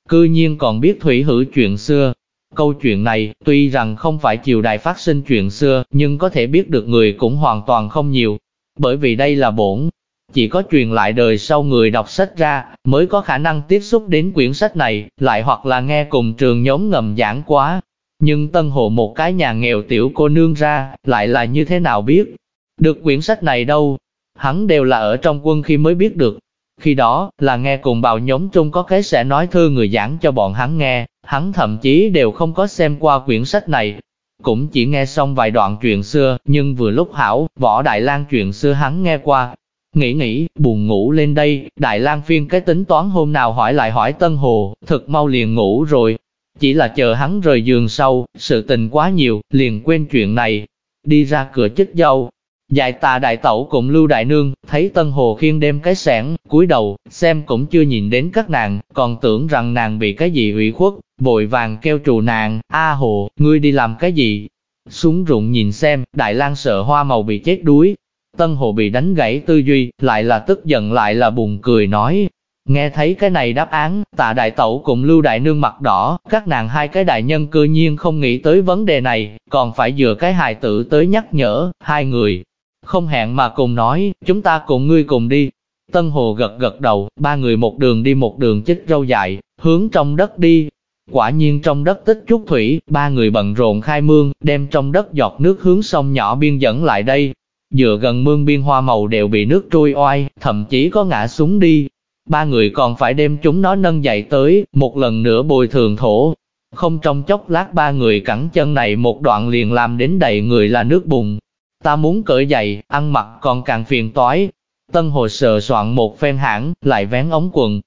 Cư nhiên còn biết thủy hữu chuyện xưa. Câu chuyện này, tuy rằng không phải triều đại phát sinh chuyện xưa, nhưng có thể biết được người cũng hoàn toàn không nhiều. Bởi vì đây là bổn, chỉ có truyền lại đời sau người đọc sách ra, mới có khả năng tiếp xúc đến quyển sách này, lại hoặc là nghe cùng trường nhóm ngầm giảng quá. Nhưng Tân Hồ một cái nhà nghèo tiểu cô nương ra, lại là như thế nào biết? Được quyển sách này đâu? Hắn đều là ở trong quân khi mới biết được. Khi đó, là nghe cùng bào nhóm trung có cái sẽ nói thư người giảng cho bọn hắn nghe, hắn thậm chí đều không có xem qua quyển sách này. Cũng chỉ nghe xong vài đoạn chuyện xưa, nhưng vừa lúc hảo, võ Đại lang chuyện xưa hắn nghe qua, Nghĩ nghĩ, buồn ngủ lên đây, Đại lang phiên cái tính toán hôm nào hỏi lại hỏi Tân Hồ, thật mau liền ngủ rồi. Chỉ là chờ hắn rời giường sau, sự tình quá nhiều, liền quên chuyện này. Đi ra cửa chích dâu, Dạy tà đại tẩu cùng lưu đại nương, thấy Tân Hồ khiên đem cái sẻn, cúi đầu, xem cũng chưa nhìn đến các nàng, còn tưởng rằng nàng bị cái gì ủy khuất, vội vàng kêu trù nàng, A Hồ, ngươi đi làm cái gì? Súng rụng nhìn xem, Đại lang sợ hoa màu bị chết đuối, Tân Hồ bị đánh gãy tư duy, lại là tức giận lại là buồn cười nói. Nghe thấy cái này đáp án, tạ đại tẩu cùng lưu đại nương mặt đỏ, các nàng hai cái đại nhân cơ nhiên không nghĩ tới vấn đề này, còn phải dựa cái hài tử tới nhắc nhở, hai người. Không hẹn mà cùng nói, chúng ta cùng ngươi cùng đi. Tân Hồ gật gật đầu, ba người một đường đi một đường chích râu dại, hướng trong đất đi. Quả nhiên trong đất tích chút thủy, ba người bận rộn khai mương, đem trong đất giọt nước hướng sông nhỏ biên dẫn lại đây, Dựa gần mương biên hoa màu đều bị nước trôi oai, thậm chí có ngã xuống đi. Ba người còn phải đem chúng nó nâng dậy tới, một lần nữa bồi thường thổ. Không trong chốc lát ba người cẳng chân này một đoạn liền làm đến đầy người là nước bùn. Ta muốn cởi giày, ăn mặc còn càng phiền toái. Tân hồ sờ soạn một phen hãng, lại vén ống quần,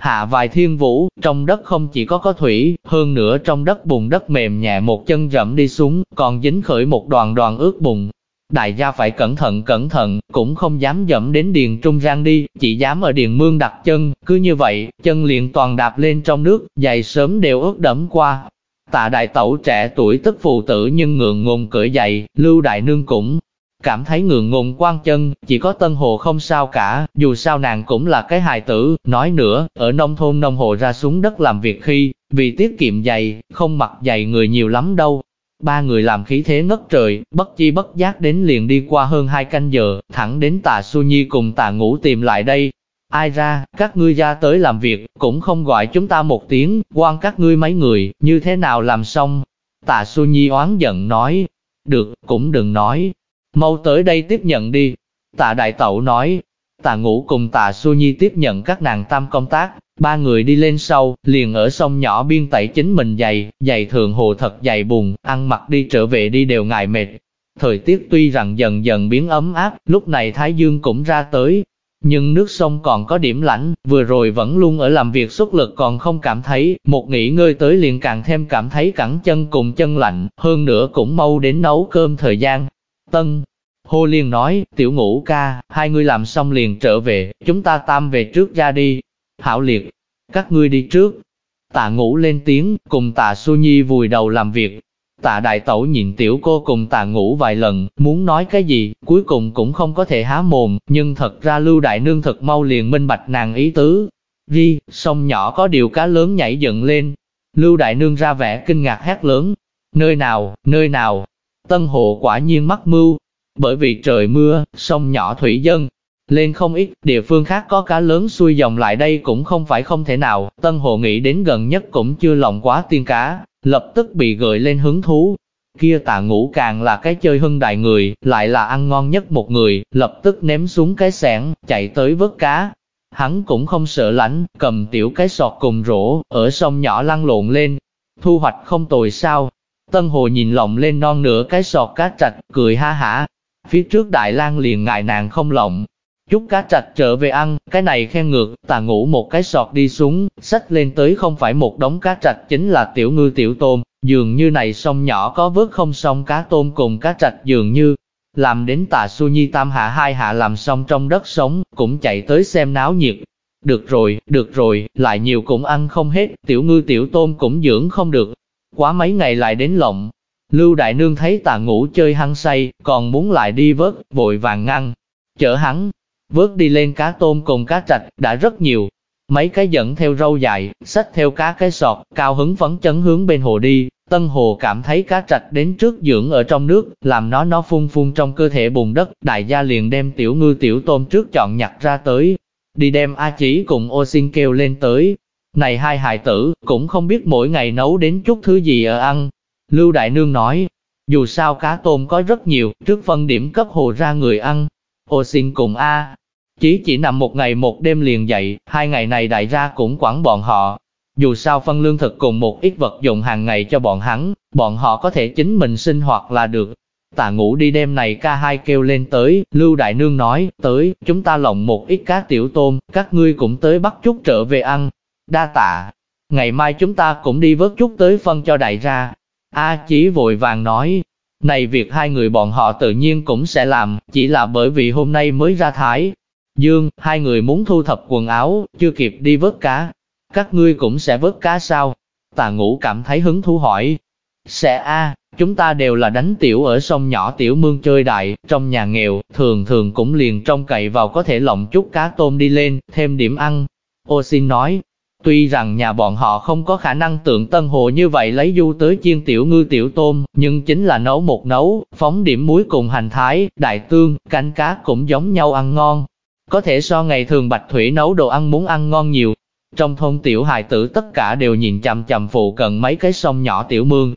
Hạ vài thiên vũ, trong đất không chỉ có có thủy, hơn nữa trong đất bùn đất mềm nhẹ một chân rậm đi xuống, còn dính khởi một đoàn đoàn ướt bùn, Đại gia phải cẩn thận cẩn thận, cũng không dám dẫm đến điền trung gian đi, chỉ dám ở điền mương đặt chân, cứ như vậy, chân liền toàn đạp lên trong nước, giày sớm đều ướt đẫm qua. Tạ đại tẩu trẻ tuổi tức phù tử nhưng ngượng ngùng cởi giày, lưu đại nương cũng cảm thấy ngượng ngùng quan chân, chỉ có tân hồ không sao cả, dù sao nàng cũng là cái hài tử, nói nữa, ở nông thôn nông hồ ra xuống đất làm việc khi, vì tiết kiệm giày, không mặc giày người nhiều lắm đâu, Ba người làm khí thế ngất trời, bất chi bất giác đến liền đi qua hơn hai canh giờ, thẳng đến tà su nhi cùng tà ngủ tìm lại đây. Ai ra, các ngươi ra tới làm việc, cũng không gọi chúng ta một tiếng, quan các ngươi mấy người, như thế nào làm xong. Tà su nhi oán giận nói, được, cũng đừng nói, mau tới đây tiếp nhận đi. Tạ đại tẩu nói, Tạ Ngũ cùng Tạ Xu nhi tiếp nhận các nàng tam công tác, ba người đi lên sau, liền ở sông nhỏ biên tẩy chính mình giày, giày thường hồ thật dày bùn, ăn mặc đi trở về đi đều ngại mệt. Thời tiết tuy rằng dần dần biến ấm áp, lúc này Thái Dương cũng ra tới, nhưng nước sông còn có điểm lạnh, vừa rồi vẫn luôn ở làm việc xuất lực còn không cảm thấy, một nghỉ ngơi tới liền càng thêm cảm thấy cẳng chân cùng chân lạnh, hơn nữa cũng mau đến nấu cơm thời gian. Tân, Hô Liên nói, tiểu ngũ ca, hai người làm xong liền trở về, chúng ta tam về trước ra đi. Hảo liệt, các ngươi đi trước. Tạ ngũ lên tiếng, cùng tạ su nhi vùi đầu làm việc. Tạ đại tẩu nhìn tiểu cô cùng tạ ngũ vài lần, muốn nói cái gì, cuối cùng cũng không có thể há mồm, nhưng thật ra lưu đại nương thật mau liền minh bạch nàng ý tứ. Ri, sông nhỏ có điều cá lớn nhảy dựng lên. Lưu đại nương ra vẻ kinh ngạc hét lớn. Nơi nào, nơi nào? Tân hộ quả nhiên mắc mưu, bởi vì trời mưa, sông nhỏ thủy dân, lên không ít, địa phương khác có cá lớn xuôi dòng lại đây cũng không phải không thể nào, Tân Hồ nghĩ đến gần nhất cũng chưa lòng quá tiên cá, lập tức bị gợi lên hứng thú. Kia tạ ngũ càng là cái chơi hưng đại người, lại là ăn ngon nhất một người, lập tức ném xuống cái sẻn, chạy tới vớt cá. Hắn cũng không sợ lạnh, cầm tiểu cái sọt cùng rổ, ở sông nhỏ lăn lộn lên. Thu hoạch không tồi sao. Tân Hồ nhìn lộng lên non nửa cái sọt cá trạch, cười ha hả. Phía trước Đại lang liền ngại nàng không lộng, Chút cá trạch trở về ăn, cái này khen ngược, tà ngủ một cái sọt đi xuống, xách lên tới không phải một đống cá trạch chính là tiểu ngư tiểu tôm, dường như này sông nhỏ có vớt không xong cá tôm cùng cá trạch dường như, làm đến tà su nhi tam hạ hai hạ làm xong trong đất sống, cũng chạy tới xem náo nhiệt. Được rồi, được rồi, lại nhiều cũng ăn không hết, tiểu ngư tiểu tôm cũng dưỡng không được. Quá mấy ngày lại đến lộng. Lưu Đại Nương thấy tà ngủ chơi hăng say, còn muốn lại đi vớt, vội vàng ngăn. Chở hắn, vớt đi lên cá tôm cùng cá trạch, đã rất nhiều. Mấy cái dẫn theo râu dài, xách theo cá cái sọt, cao hứng phấn chấn hướng bên hồ đi. Tân hồ cảm thấy cá trạch đến trước dưỡng ở trong nước, làm nó nó phun phun trong cơ thể bùn đất, đại gia liền đem tiểu ngư tiểu tôm trước chọn nhặt ra tới. Đi đem A chỉ cùng ô xin kêu lên tới. Này hai hài tử, cũng không biết mỗi ngày nấu đến chút thứ gì ở ăn. Lưu Đại Nương nói, dù sao cá tôm có rất nhiều, trước phân điểm cấp hồ ra người ăn. Ô xin cùng A, chỉ chỉ nằm một ngày một đêm liền dậy, hai ngày này đại ra cũng quản bọn họ. Dù sao phân lương thực cùng một ít vật dụng hàng ngày cho bọn hắn, bọn họ có thể chính mình sinh hoạt là được. tà ngủ đi đêm này ca hai kêu lên tới, Lưu Đại Nương nói, tới, chúng ta lộng một ít cá tiểu tôm, các ngươi cũng tới bắt chút trở về ăn. Đa tạ, ngày mai chúng ta cũng đi vớt chút tới phân cho đại ra. A chỉ vội vàng nói, này việc hai người bọn họ tự nhiên cũng sẽ làm, chỉ là bởi vì hôm nay mới ra thái, Dương, hai người muốn thu thập quần áo, chưa kịp đi vớt cá. Các ngươi cũng sẽ vớt cá sao? Tà ngũ cảm thấy hứng thú hỏi. Sẽ a, chúng ta đều là đánh tiểu ở sông nhỏ tiểu mương chơi đại, trong nhà nghèo, thường thường cũng liền trông cậy vào có thể lộng chút cá tôm đi lên, thêm điểm ăn. Ô xin nói, tuy rằng nhà bọn họ không có khả năng tượng tân hồ như vậy lấy du tới chiên tiểu ngư tiểu tôm, nhưng chính là nấu một nấu, phóng điểm muối cùng hành thái, đại tương, canh cá cũng giống nhau ăn ngon, có thể so ngày thường Bạch Thủy nấu đồ ăn muốn ăn ngon nhiều. Trong thôn tiểu hài tử tất cả đều nhìn chằm chằm phụ cận mấy cái sông nhỏ tiểu mương.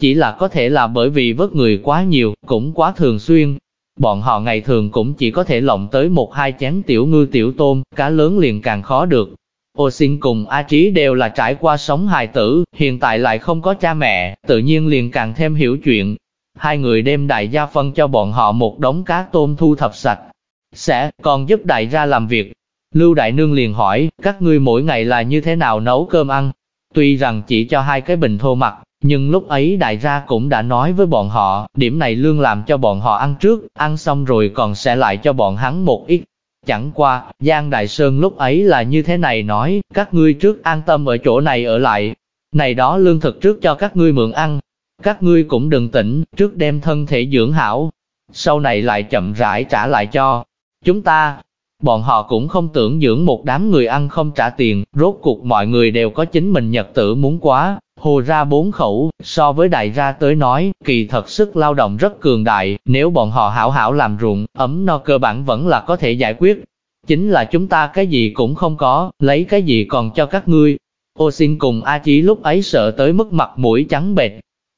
Chỉ là có thể là bởi vì vớt người quá nhiều, cũng quá thường xuyên. Bọn họ ngày thường cũng chỉ có thể lộng tới một hai chén tiểu ngư tiểu tôm, cá lớn liền càng khó được. Ô xin cùng A Trí đều là trải qua sống hài tử, hiện tại lại không có cha mẹ, tự nhiên liền càng thêm hiểu chuyện. Hai người đem đại gia phân cho bọn họ một đống cá tôm thu thập sạch, sẽ, còn giúp đại gia làm việc. Lưu Đại Nương liền hỏi, các ngươi mỗi ngày là như thế nào nấu cơm ăn? Tuy rằng chỉ cho hai cái bình thô mặt, nhưng lúc ấy đại gia cũng đã nói với bọn họ, điểm này lương làm cho bọn họ ăn trước, ăn xong rồi còn sẽ lại cho bọn hắn một ít. Chẳng qua, Giang Đại Sơn lúc ấy là như thế này nói, các ngươi trước an tâm ở chỗ này ở lại. Này đó lương thực trước cho các ngươi mượn ăn. Các ngươi cũng đừng tỉnh, trước đem thân thể dưỡng hảo. Sau này lại chậm rãi trả lại cho. Chúng ta, bọn họ cũng không tưởng dưỡng một đám người ăn không trả tiền, rốt cuộc mọi người đều có chính mình nhật tử muốn quá. Hồ ra bốn khẩu, so với đại ra tới nói, kỳ thật sức lao động rất cường đại, nếu bọn họ hảo hảo làm ruộng, ấm no cơ bản vẫn là có thể giải quyết. Chính là chúng ta cái gì cũng không có, lấy cái gì còn cho các ngươi. Ô xin cùng A Chí lúc ấy sợ tới mức mặt mũi trắng bệch.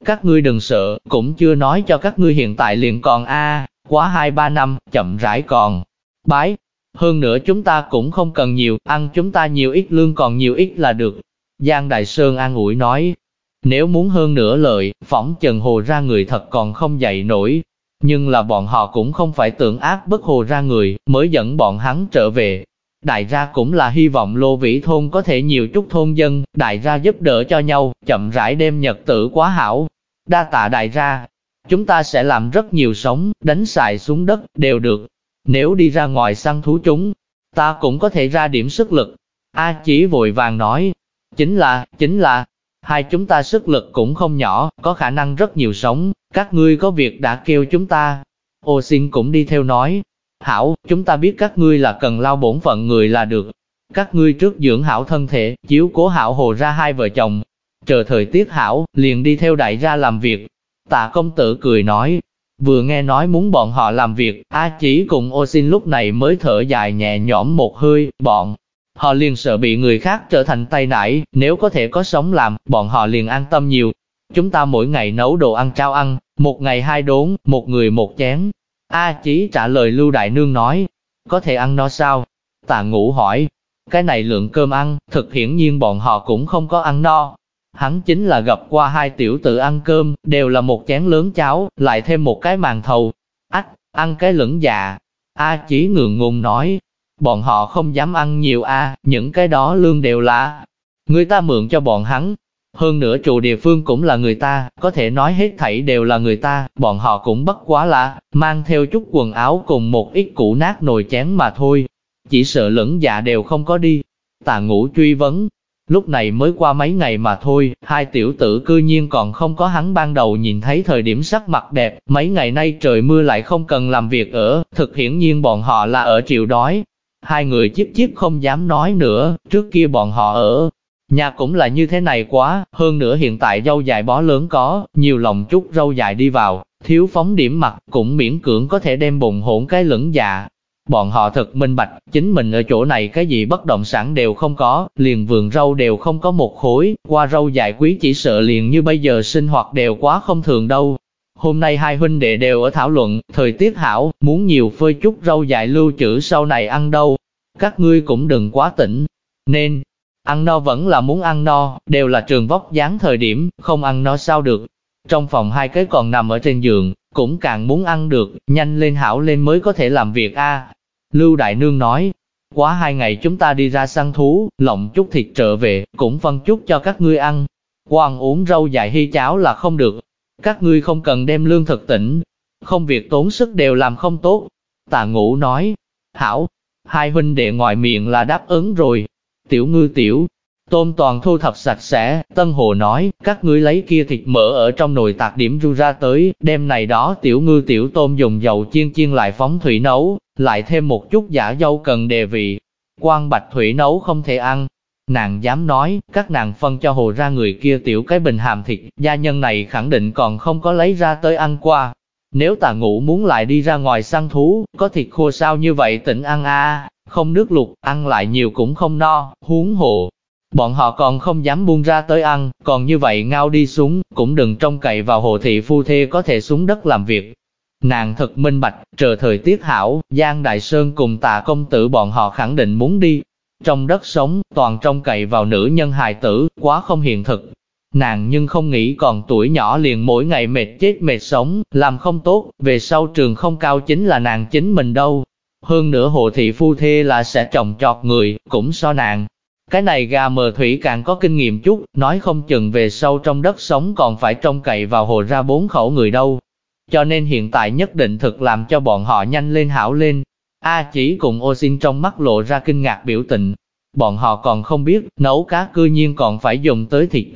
Các ngươi đừng sợ, cũng chưa nói cho các ngươi hiện tại liền còn A, quá hai ba năm, chậm rãi còn bái. Hơn nữa chúng ta cũng không cần nhiều, ăn chúng ta nhiều ít lương còn nhiều ít là được. Giang Đại Sơn an ủi nói, nếu muốn hơn nữa lợi, phỏng trần hồ ra người thật còn không dậy nổi. Nhưng là bọn họ cũng không phải tưởng ác bức hồ ra người, mới dẫn bọn hắn trở về. Đại gia cũng là hy vọng lô vĩ thôn có thể nhiều chút thôn dân, đại gia giúp đỡ cho nhau, chậm rãi đêm nhật tử quá hảo. Đa tạ đại gia, chúng ta sẽ làm rất nhiều sống, đánh xài xuống đất, đều được. Nếu đi ra ngoài săn thú chúng, ta cũng có thể ra điểm sức lực. A chỉ vội vàng nói, chính là, chính là, hai chúng ta sức lực cũng không nhỏ, có khả năng rất nhiều sống, các ngươi có việc đã kêu chúng ta. Ô xin cũng đi theo nói, hảo, chúng ta biết các ngươi là cần lao bổn phận người là được. Các ngươi trước dưỡng hảo thân thể, chiếu cố hảo hồ ra hai vợ chồng. Chờ thời tiết hảo, liền đi theo đại ra làm việc. Tạ công tử cười nói, Vừa nghe nói muốn bọn họ làm việc, A Chỉ cùng ô xin lúc này mới thở dài nhẹ nhõm một hơi, bọn họ liền sợ bị người khác trở thành tay nải, nếu có thể có sống làm, bọn họ liền an tâm nhiều. chúng ta mỗi ngày nấu đồ ăn trao ăn, một ngày hai đốn, một người một chén. A Chí trả lời Lưu Đại Nương nói, có thể ăn no sao? Tạ ngũ hỏi, cái này lượng cơm ăn, thực hiển nhiên bọn họ cũng không có ăn no. Hắn chính là gặp qua hai tiểu tử ăn cơm, đều là một chén lớn cháo, lại thêm một cái màn thầu. Ách, ăn cái lửng dạ. A Chí ngượng ngùng nói, bọn họ không dám ăn nhiều a, những cái đó lương đều là người ta mượn cho bọn hắn. Hơn nữa trụ địa phương cũng là người ta, có thể nói hết thảy đều là người ta, bọn họ cũng bất quá là, mang theo chút quần áo cùng một ít củ nát nồi chén mà thôi. Chỉ sợ lẫn dạ đều không có đi. Tà ngũ truy vấn, lúc này mới qua mấy ngày mà thôi, hai tiểu tử cư nhiên còn không có hắn ban đầu nhìn thấy thời điểm sắc mặt đẹp, mấy ngày nay trời mưa lại không cần làm việc ở, thực hiển nhiên bọn họ là ở chịu đói, Hai người chiếc chiếc không dám nói nữa, trước kia bọn họ ở. Nhà cũng là như thế này quá, hơn nữa hiện tại dâu dài bó lớn có, nhiều lòng chút râu dài đi vào, thiếu phóng điểm mặt, cũng miễn cưỡng có thể đem bụng hỗn cái lửng dạ. Bọn họ thật minh bạch, chính mình ở chỗ này cái gì bất động sản đều không có, liền vườn rau đều không có một khối, qua rau dài quý chỉ sợ liền như bây giờ sinh hoạt đều quá không thường đâu, Hôm nay hai huynh đệ đều ở thảo luận, thời tiết hảo, muốn nhiều phơi chút rau dại lưu trữ sau này ăn đâu. Các ngươi cũng đừng quá tỉnh. Nên, ăn no vẫn là muốn ăn no, đều là trường vóc dáng thời điểm, không ăn no sao được. Trong phòng hai cái còn nằm ở trên giường, cũng càng muốn ăn được, nhanh lên hảo lên mới có thể làm việc a. Lưu Đại Nương nói, quá hai ngày chúng ta đi ra săn thú, lộng chút thịt trở về, cũng phân chút cho các ngươi ăn. Quang uống rau dại hy cháo là không được, các ngươi không cần đem lương thực tỉnh, không việc tốn sức đều làm không tốt. Tà ngũ nói, hảo, hai huynh đệ ngoài miệng là đáp ứng rồi. Tiểu ngư tiểu, tôm toàn thu thập sạch sẽ, Tân Hồ nói, các ngươi lấy kia thịt mỡ ở trong nồi tạc điểm ru ra tới, đem này đó tiểu ngư tiểu tôm dùng dầu chiên chiên lại phóng thủy nấu, lại thêm một chút giả dâu cần đề vị. quang bạch thủy nấu không thể ăn, Nàng dám nói, các nàng phân cho hồ ra người kia tiểu cái bình hàm thịt, gia nhân này khẳng định còn không có lấy ra tới ăn qua. Nếu tà ngủ muốn lại đi ra ngoài săn thú, có thịt khô sao như vậy tỉnh ăn a không nước lục, ăn lại nhiều cũng không no, huống hồ. Bọn họ còn không dám buông ra tới ăn, còn như vậy ngao đi xuống, cũng đừng trông cậy vào hồ thị phu thê có thể xuống đất làm việc. Nàng thật minh bạch, chờ thời tiết hảo, Giang Đại Sơn cùng tà công tử bọn họ khẳng định muốn đi, trong đất sống, toàn trông cậy vào nữ nhân hài tử, quá không hiện thực. Nàng nhưng không nghĩ còn tuổi nhỏ liền mỗi ngày mệt chết mệt sống, làm không tốt, về sau trường không cao chính là nàng chính mình đâu. Hơn nữa hồ thị phu thê là sẽ trồng trọt người, cũng so nàng. Cái này gà mờ thủy càng có kinh nghiệm chút, nói không chừng về sau trong đất sống còn phải trông cậy vào hồ ra bốn khẩu người đâu. Cho nên hiện tại nhất định thực làm cho bọn họ nhanh lên hảo lên, A chỉ cùng ô xin trong mắt lộ ra kinh ngạc biểu tình. Bọn họ còn không biết, nấu cá cư nhiên còn phải dùng tới thịt.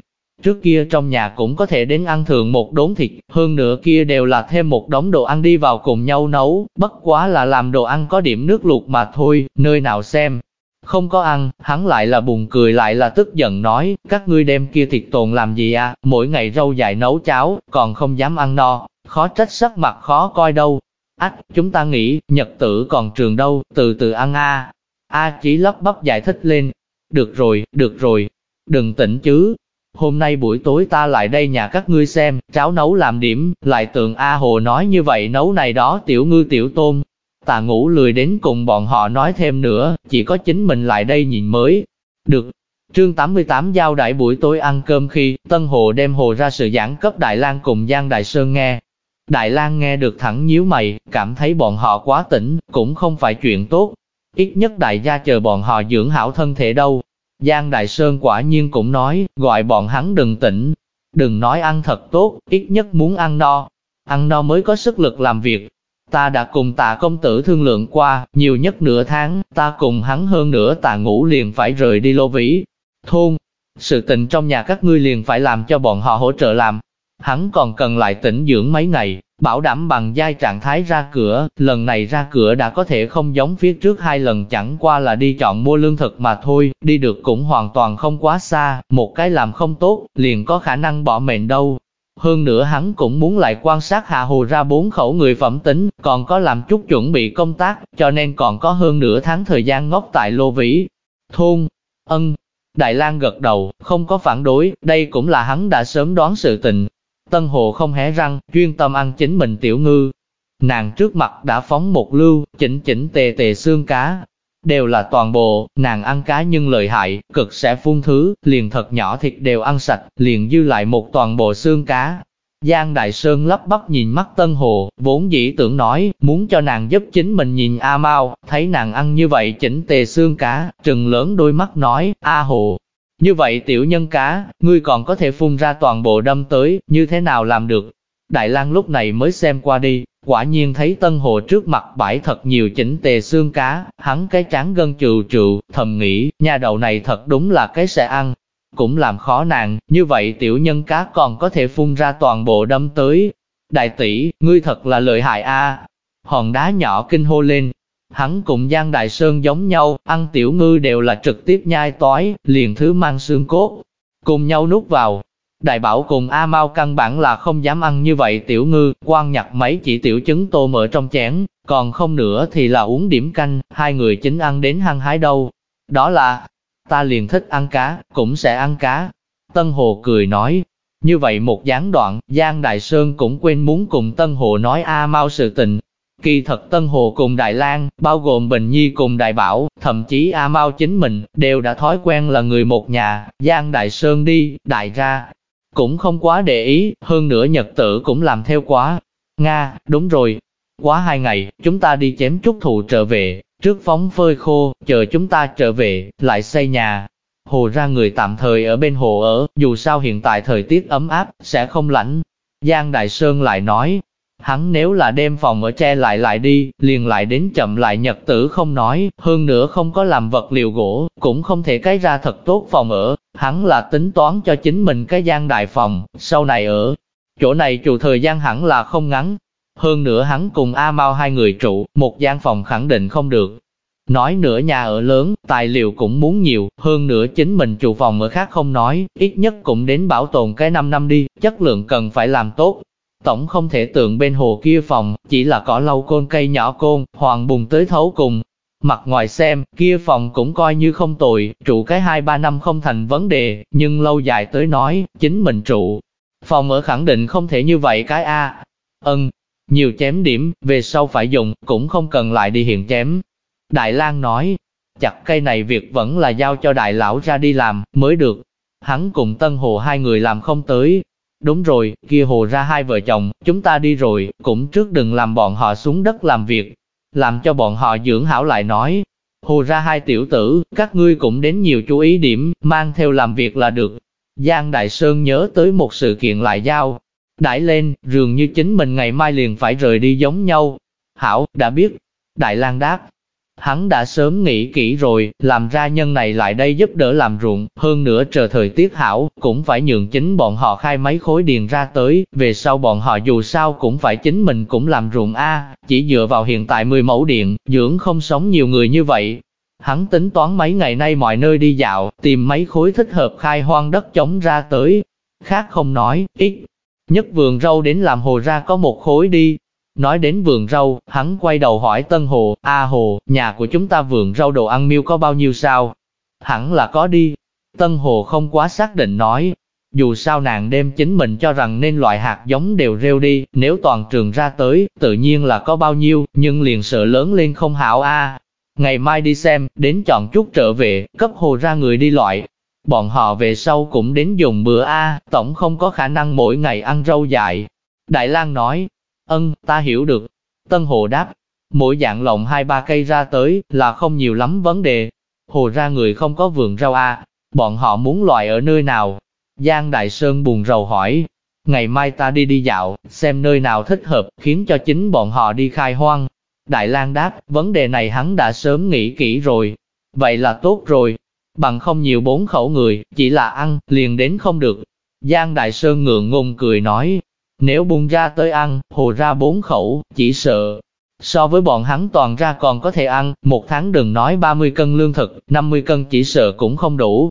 Trước kia trong nhà cũng có thể đến ăn thường một đốn thịt, hơn nữa kia đều là thêm một đống đồ ăn đi vào cùng nhau nấu, bất quá là làm đồ ăn có điểm nước luộc mà thôi, nơi nào xem. Không có ăn, hắn lại là buồn cười lại là tức giận nói, các ngươi đem kia thịt tồn làm gì à, mỗi ngày rau dại nấu cháo, còn không dám ăn no, khó trách sắc mặt khó coi đâu, Ách, chúng ta nghĩ, nhật tử còn trường đâu, từ từ ăn a. A chỉ lắp bắp giải thích lên. Được rồi, được rồi, đừng tỉnh chứ. Hôm nay buổi tối ta lại đây nhà các ngươi xem, cháo nấu làm điểm, lại tượng A Hồ nói như vậy nấu này đó tiểu ngư tiểu tôm. Tà ngủ lười đến cùng bọn họ nói thêm nữa, chỉ có chính mình lại đây nhìn mới. Được, Trương 88 giao đại buổi tối ăn cơm khi, Tân Hồ đem Hồ ra sự giảng cấp Đại lang cùng Giang Đại Sơn nghe, Đại lang nghe được thẳng nhíu mày, cảm thấy bọn họ quá tỉnh, cũng không phải chuyện tốt. Ít nhất đại gia chờ bọn họ dưỡng hảo thân thể đâu. Giang Đại Sơn quả nhiên cũng nói, gọi bọn hắn đừng tỉnh. Đừng nói ăn thật tốt, ít nhất muốn ăn no. Ăn no mới có sức lực làm việc. Ta đã cùng tạ công tử thương lượng qua, nhiều nhất nửa tháng, ta cùng hắn hơn nữa tạ ngủ liền phải rời đi lô vĩ. Thôn, sự tình trong nhà các ngươi liền phải làm cho bọn họ hỗ trợ làm, hắn còn cần lại tỉnh dưỡng mấy ngày, bảo đảm bằng giai trạng thái ra cửa, lần này ra cửa đã có thể không giống phía trước hai lần chẳng qua là đi chọn mua lương thực mà thôi, đi được cũng hoàn toàn không quá xa, một cái làm không tốt, liền có khả năng bỏ mệnh đâu. Hơn nữa hắn cũng muốn lại quan sát hạ hồ ra bốn khẩu người phẩm tính, còn có làm chút chuẩn bị công tác, cho nên còn có hơn nửa tháng thời gian ngốc tại Lô Vĩ. Thôn, ân, Đại Lang gật đầu, không có phản đối, đây cũng là hắn đã sớm đoán sự tình. Tân Hồ không hé răng, chuyên tâm ăn chính mình tiểu ngư. Nàng trước mặt đã phóng một lưu, chỉnh chỉnh tề tề xương cá. Đều là toàn bộ, nàng ăn cá nhưng lợi hại, cực sẽ phun thứ, liền thật nhỏ thịt đều ăn sạch, liền dư lại một toàn bộ xương cá, Giang Đại Sơn lắp bắp nhìn mắt Tân Hồ, vốn dĩ tưởng nói, muốn cho nàng giúp chính mình nhìn A Mao, thấy nàng ăn như vậy chỉnh tề xương cá, trừng lớn đôi mắt nói, A Hồ. Như vậy tiểu nhân cá, ngươi còn có thể phun ra toàn bộ đâm tới, như thế nào làm được? Đại lang lúc này mới xem qua đi, quả nhiên thấy Tân Hồ trước mặt bãi thật nhiều chỉnh tề xương cá, hắn cái trán gân trừ trừ, thầm nghĩ, nhà đầu này thật đúng là cái sẽ ăn, cũng làm khó nàng, như vậy tiểu nhân cá còn có thể phun ra toàn bộ đâm tới. Đại tỷ, ngươi thật là lợi hại a. Hòn đá nhỏ kinh hô lên. Hắn cùng Giang Đại Sơn giống nhau, ăn tiểu ngư đều là trực tiếp nhai tói, liền thứ mang xương cốt, cùng nhau nuốt vào. Đại bảo cùng A Mau căn bản là không dám ăn như vậy tiểu ngư, quan nhặt mấy chỉ tiểu trứng tôm ở trong chén, còn không nữa thì là uống điểm canh, hai người chính ăn đến hăng hái đâu. Đó là, ta liền thích ăn cá, cũng sẽ ăn cá. Tân Hồ cười nói, như vậy một gián đoạn, Giang Đại Sơn cũng quên muốn cùng Tân Hồ nói A Mau sự tình. Kỳ thật Tân Hồ cùng Đại Lang, bao gồm Bình Nhi cùng Đại Bảo, thậm chí A Mau chính mình, đều đã thói quen là người một nhà, Giang Đại Sơn đi, đại ra. Cũng không quá để ý, hơn nữa nhật tử cũng làm theo quá. Nga, đúng rồi. Quá hai ngày, chúng ta đi chém chút thụ trở về, Trước phóng phơi khô, chờ chúng ta trở về, lại xây nhà. Hồ ra người tạm thời ở bên hồ ở, dù sao hiện tại thời tiết ấm áp, sẽ không lạnh. Giang Đại Sơn lại nói, hắn nếu là đem phòng ở che lại lại đi, liền lại đến chậm lại nhật tử không nói, hơn nữa không có làm vật liệu gỗ, cũng không thể cái ra thật tốt phòng ở, hắn là tính toán cho chính mình cái gian đại phòng, sau này ở. Chỗ này trụ thời gian hẳn là không ngắn, hơn nữa hắn cùng A Mao hai người trụ, một gian phòng khẳng định không được. Nói nữa nhà ở lớn, tài liệu cũng muốn nhiều, hơn nữa chính mình trụ phòng ở khác không nói, ít nhất cũng đến bảo tồn cái 5 năm đi, chất lượng cần phải làm tốt. Tổng không thể tượng bên hồ kia phòng, chỉ là cỏ lau côn cây nhỏ côn, hoàng bùng tới thấu cùng. Mặt ngoài xem, kia phòng cũng coi như không tồi, trụ cái 2-3 năm không thành vấn đề, nhưng lâu dài tới nói, chính mình trụ. Phòng ở khẳng định không thể như vậy cái A. Ân, nhiều chém điểm, về sau phải dùng, cũng không cần lại đi hiện chém. Đại lang nói, chặt cây này việc vẫn là giao cho đại lão ra đi làm, mới được. Hắn cùng Tân Hồ hai người làm không tới. Đúng rồi, kia Hồ ra hai vợ chồng, chúng ta đi rồi, cũng trước đừng làm bọn họ xuống đất làm việc. Làm cho bọn họ dưỡng hảo lại nói. Hồ ra hai tiểu tử, các ngươi cũng đến nhiều chú ý điểm, mang theo làm việc là được. Giang Đại Sơn nhớ tới một sự kiện lại giao, Đãi lên, dường như chính mình ngày mai liền phải rời đi giống nhau. Hảo, đã biết. Đại lang đáp. Hắn đã sớm nghĩ kỹ rồi, làm ra nhân này lại đây giúp đỡ làm ruộng, hơn nữa chờ thời tiết hảo, cũng phải nhường chính bọn họ khai mấy khối điền ra tới, về sau bọn họ dù sao cũng phải chính mình cũng làm ruộng A, chỉ dựa vào hiện tại 10 mẫu điện, dưỡng không sống nhiều người như vậy. Hắn tính toán mấy ngày nay mọi nơi đi dạo, tìm mấy khối thích hợp khai hoang đất chống ra tới. Khác không nói, ít Nhất vườn rau đến làm hồ ra có một khối đi. Nói đến vườn rau, hắn quay đầu hỏi Tân Hồ, A Hồ, nhà của chúng ta vườn rau đồ ăn miêu có bao nhiêu sao? Hẳn là có đi. Tân Hồ không quá xác định nói, dù sao nàng đem chính mình cho rằng nên loại hạt giống đều rêu đi, nếu toàn trường ra tới, tự nhiên là có bao nhiêu, nhưng liền sợ lớn lên không hảo a. Ngày mai đi xem, đến chọn chút trở về, cấp hồ ra người đi loại, Bọn họ về sau cũng đến dùng bữa A, tổng không có khả năng mỗi ngày ăn rau dại. Đại lang nói, ân, ta hiểu được. Tân Hồ đáp, mỗi dạng lộng hai ba cây ra tới là không nhiều lắm vấn đề. Hồ ra người không có vườn rau à? bọn họ muốn loại ở nơi nào? Giang Đại Sơn buồn rầu hỏi, ngày mai ta đi đi dạo, xem nơi nào thích hợp, khiến cho chính bọn họ đi khai hoang. Đại lang đáp, vấn đề này hắn đã sớm nghĩ kỹ rồi. Vậy là tốt rồi, bằng không nhiều bốn khẩu người, chỉ là ăn, liền đến không được. Giang Đại Sơn ngượng ngùng cười nói, nếu bung ra tới ăn, hồ ra bốn khẩu, chỉ sợ. So với bọn hắn toàn ra còn có thể ăn, một tháng đừng nói 30 cân lương thực, 50 cân chỉ sợ cũng không đủ.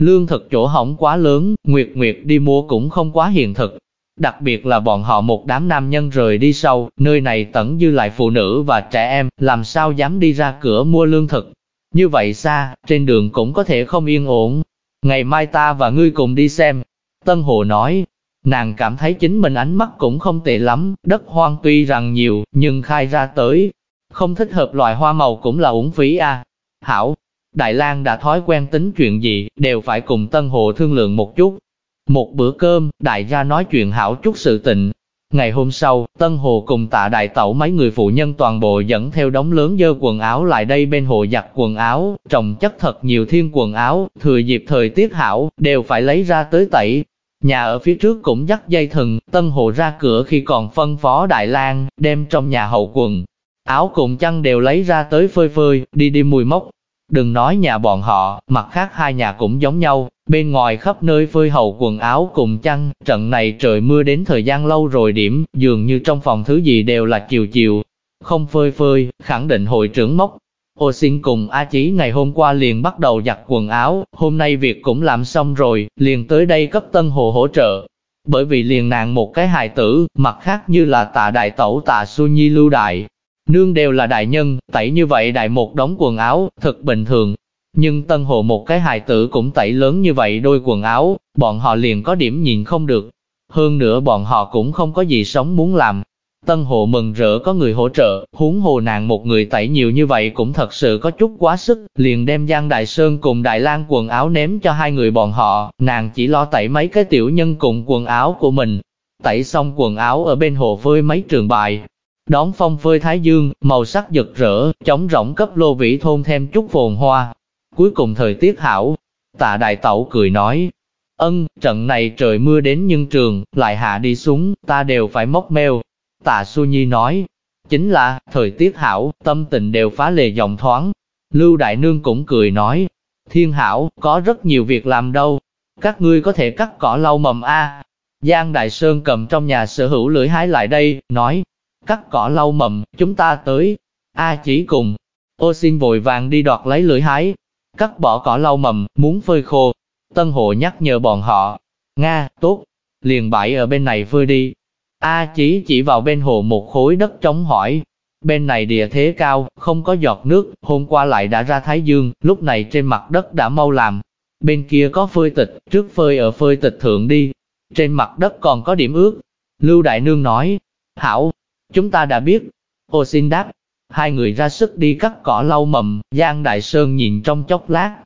Lương thực chỗ hỏng quá lớn, Nguyệt Nguyệt đi mua cũng không quá hiện thực. Đặc biệt là bọn họ một đám nam nhân rời đi sau, nơi này tẩn dư lại phụ nữ và trẻ em, làm sao dám đi ra cửa mua lương thực, như vậy xa, trên đường cũng có thể không yên ổn. ngày mai ta và ngươi cùng đi xem. Tân Hồ nói, nàng cảm thấy chính mình ánh mắt cũng không tệ lắm, đất hoang tuy rằng nhiều, nhưng khai ra tới, không thích hợp loại hoa màu cũng là uổng phí a. Hảo, Đại Lang đã thói quen tính chuyện gì, đều phải cùng Tân Hồ thương lượng một chút. Một bữa cơm, đại gia nói chuyện hảo chút sự tình, Ngày hôm sau, Tân Hồ cùng tạ đại tẩu mấy người phụ nhân toàn bộ dẫn theo đống lớn dơ quần áo lại đây bên hồ giặt quần áo, trồng chất thật nhiều thiên quần áo, thừa dịp thời tiết hảo, đều phải lấy ra tới tẩy. Nhà ở phía trước cũng dắt dây thừng, Tân hộ ra cửa khi còn phân phó Đại lang đem trong nhà hậu quần. Áo cùng chăn đều lấy ra tới phơi phơi, đi đi mùi mốc, Đừng nói nhà bọn họ, mặt khác hai nhà cũng giống nhau, bên ngoài khắp nơi phơi hậu quần áo cùng chăn, trận này trời mưa đến thời gian lâu rồi điểm, dường như trong phòng thứ gì đều là chiều chiều. Không phơi phơi, khẳng định hội trưởng mốc. Ô xin cùng A Chí ngày hôm qua liền bắt đầu giặt quần áo, hôm nay việc cũng làm xong rồi, liền tới đây cấp Tân Hồ hỗ trợ. Bởi vì liền nàng một cái hài tử, mặt khác như là tạ đại tẩu tạ su nhi lưu đại, Nương đều là đại nhân, tẩy như vậy đại một đống quần áo, thật bình thường. Nhưng tân hộ một cái hài tử cũng tẩy lớn như vậy đôi quần áo, bọn họ liền có điểm nhìn không được. Hơn nữa bọn họ cũng không có gì sống muốn làm. Tân hộ mừng rỡ có người hỗ trợ, huống hồ nàng một người tẩy nhiều như vậy cũng thật sự có chút quá sức, liền đem Giang Đại Sơn cùng Đại lang quần áo ném cho hai người bọn họ, nàng chỉ lo tẩy mấy cái tiểu nhân cùng quần áo của mình. Tẩy xong quần áo ở bên hồ phơi mấy trường bài, Đón phong phơi thái dương, màu sắc rực rỡ, chống rỗng cấp lô vĩ thôn thêm chút phồn hoa. Cuối cùng thời tiết hảo, tạ đại tẩu cười nói, ân, trận này trời mưa đến nhưng trường, lại hạ đi xuống, ta đều phải móc meo. Tạ Su Nhi nói, chính là, thời tiết hảo, tâm tình đều phá lề dòng thoáng. Lưu Đại Nương cũng cười nói, thiên hảo, có rất nhiều việc làm đâu, các ngươi có thể cắt cỏ lau mầm A. Giang Đại Sơn cầm trong nhà sở hữu lưỡi hái lại đây, nói, cắt cỏ lau mầm, chúng ta tới. A chỉ cùng, ô xin vội vàng đi đoạt lấy lưỡi hái, cắt bỏ cỏ lau mầm, muốn phơi khô. Tân hộ nhắc nhở bọn họ, Nga, tốt, liền bãi ở bên này phơi đi. A chí chỉ vào bên hồ một khối đất trống hỏi, bên này địa thế cao, không có giọt nước, hôm qua lại đã ra thái dương, lúc này trên mặt đất đã mau làm. Bên kia có phơi tịch, trước phơi ở phơi tịch thượng đi. Trên mặt đất còn có điểm ướt. Lưu Đại Nương nói, Hảo, Chúng ta đã biết. Ô xin đáp. Hai người ra sức đi cắt cỏ lau mầm, Giang Đại Sơn nhìn trong chốc lát.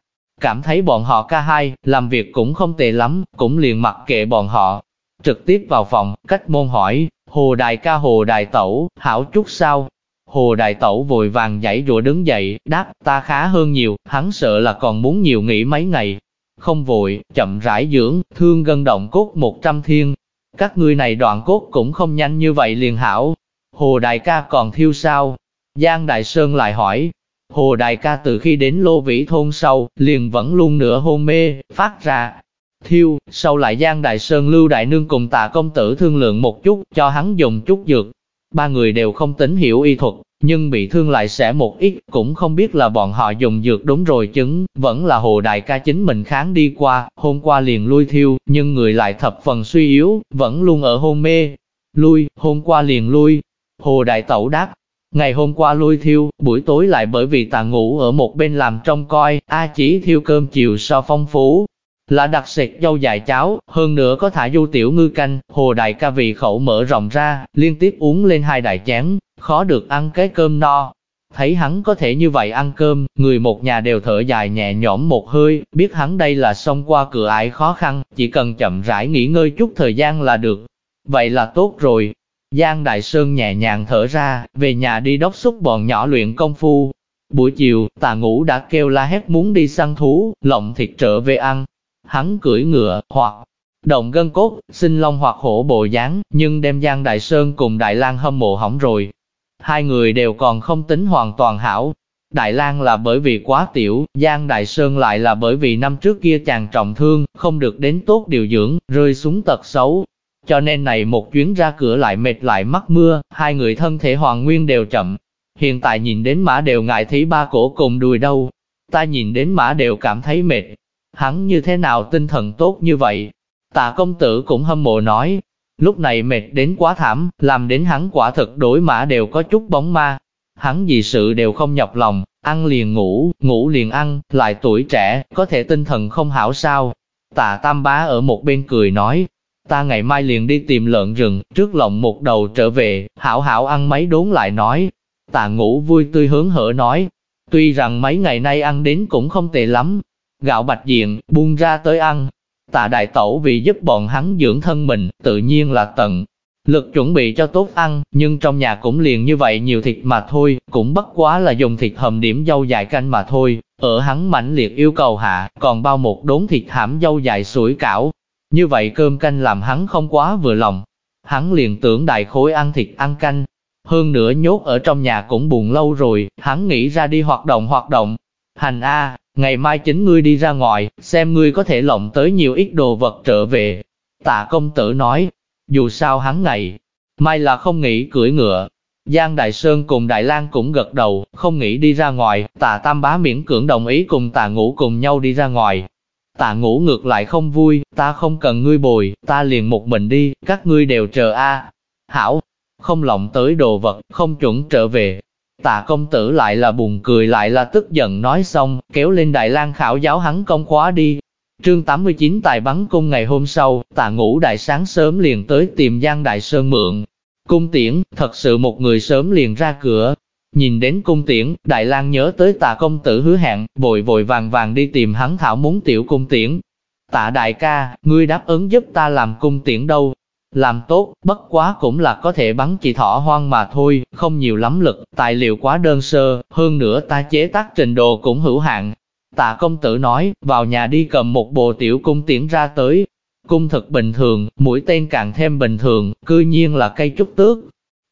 Cảm thấy bọn họ ca hai, làm việc cũng không tệ lắm, cũng liền mặc kệ bọn họ. Trực tiếp vào phòng, cách môn hỏi, Hồ Đại ca Hồ Đại Tẩu, hảo chút sao? Hồ Đại Tẩu vội vàng nhảy rùa đứng dậy, đáp, ta khá hơn nhiều, hắn sợ là còn muốn nhiều nghỉ mấy ngày. Không vội, chậm rãi dưỡng, thương gân động cốt một trăm thiên. Các ngươi này đoạn cốt cũng không nhanh như vậy liền hảo, Hồ Đại ca còn thiêu sao? Giang Đại Sơn lại hỏi. Hồ Đại ca từ khi đến Lô Vĩ thôn sau, liền vẫn luôn nửa hôn mê, phát ra. Thiêu, sau lại Giang Đại Sơn lưu Đại Nương cùng Tà công tử thương lượng một chút, cho hắn dùng chút dược. Ba người đều không tính hiểu y thuật, nhưng bị thương lại sẽ một ít, cũng không biết là bọn họ dùng dược đúng rồi chứng, vẫn là hồ đại ca chính mình kháng đi qua, hôm qua liền lui thiêu, nhưng người lại thập phần suy yếu, vẫn luôn ở hôn mê. Lui, hôm qua liền lui, Hồ Đại Tẩu đáp, ngày hôm qua lui thiêu, buổi tối lại bởi vì tà ngủ ở một bên làm trông coi, A chỉ thiêu cơm chiều so phong phú, là đặc sệt dâu dài cháo, hơn nữa có thả du tiểu ngư canh, hồ đại ca vị khẩu mở rộng ra, liên tiếp uống lên hai đại chén, khó được ăn cái cơm no. Thấy hắn có thể như vậy ăn cơm, người một nhà đều thở dài nhẹ nhõm một hơi, biết hắn đây là xông qua cửa ải khó khăn, chỉ cần chậm rãi nghỉ ngơi chút thời gian là được. Vậy là tốt rồi, Giang Đại Sơn nhẹ nhàng thở ra, về nhà đi đốc xúc bọn nhỏ luyện công phu. Buổi chiều, tà ngũ đã kêu la hét muốn đi săn thú, lộng thịt trở về ăn. Hắn cưỡi ngựa, hoặc động gân cốt, sinh long hoặc hổ bộ dáng, nhưng đem Giang Đại Sơn cùng Đại lang hâm mộ hỏng rồi. Hai người đều còn không tính hoàn toàn hảo. Đại lang là bởi vì quá tiểu, Giang Đại Sơn lại là bởi vì năm trước kia chàng trọng thương, không được đến tốt điều dưỡng, rơi xuống tật xấu, cho nên này một chuyến ra cửa lại mệt lại mắc mưa, hai người thân thể hoàng nguyên đều chậm. Hiện tại nhìn đến mã đều ngại thấy ba cổ cùng đùi đâu. Ta nhìn đến mã đều cảm thấy mệt. Hắn như thế nào tinh thần tốt như vậy? Tạ công tử cũng hâm mộ nói. Lúc này mệt đến quá thảm, làm đến hắn quả thực đối mã đều có chút bóng ma. hắn gì sự đều không nhọc lòng, ăn liền ngủ, ngủ liền ăn, lại tuổi trẻ, có thể tinh thần không hảo sao. Tạ Tam Bá ở một bên cười nói, ta ngày mai liền đi tìm lợn rừng, trước lộng một đầu trở về, hảo hảo ăn mấy đốn lại nói. Tạ ngủ vui tươi hướng hở nói, tuy rằng mấy ngày nay ăn đến cũng không tệ lắm, gạo bạch diện, buông ra tới ăn. Tạ đại tẩu vì giúp bọn hắn dưỡng thân mình, tự nhiên là tận lực chuẩn bị cho tốt ăn, nhưng trong nhà cũng liền như vậy nhiều thịt mà thôi, cũng bất quá là dùng thịt hầm điểm dâu dài canh mà thôi. Ở hắn mãnh liệt yêu cầu hạ, còn bao một đốn thịt hãm dâu dài sủi cảo. Như vậy cơm canh làm hắn không quá vừa lòng. Hắn liền tưởng đại khối ăn thịt ăn canh. Hơn nữa nhốt ở trong nhà cũng buồn lâu rồi, hắn nghĩ ra đi hoạt động hoạt động. Hành A, ngày mai chính ngươi đi ra ngoài, xem ngươi có thể lộng tới nhiều ít đồ vật trở về. Tạ công tử nói, dù sao hắn ngày, mai là không nghĩ cưỡi ngựa. Giang Đại Sơn cùng Đại Lang cũng gật đầu, không nghĩ đi ra ngoài, tạ Tam Bá miễn cưỡng đồng ý cùng tạ ngũ cùng nhau đi ra ngoài. Tạ ngũ ngược lại không vui, ta không cần ngươi bồi, ta liền một mình đi, các ngươi đều chờ a. Hảo, không lộng tới đồ vật, không chuẩn trở về. Tạ công tử lại là buồn cười lại là tức giận nói xong, kéo lên Đại Lang khảo giáo hắn công khóa đi, Trương 89 tài bắn cung ngày hôm sau, tạ ngũ đại sáng sớm liền tới tìm Giang Đại Sơn mượn. Cung tiễn, thật sự một người sớm liền ra cửa. Nhìn đến cung tiễn, Đại lang nhớ tới tạ công tử hứa hẹn, vội vội vàng vàng đi tìm hắn thảo muốn tiểu cung tiễn. Tạ đại ca, ngươi đáp ứng giúp ta làm cung tiễn đâu? Làm tốt, bất quá cũng là có thể bắn chỉ thỏ hoang mà thôi, không nhiều lắm lực, tài liệu quá đơn sơ, hơn nữa ta chế tác trình độ cũng hữu hạn, Tạ công tử nói, vào nhà đi cầm một bộ tiểu cung tiễn ra tới. Cung thực bình thường, mũi tên càng thêm bình thường, cư nhiên là cây trúc tước.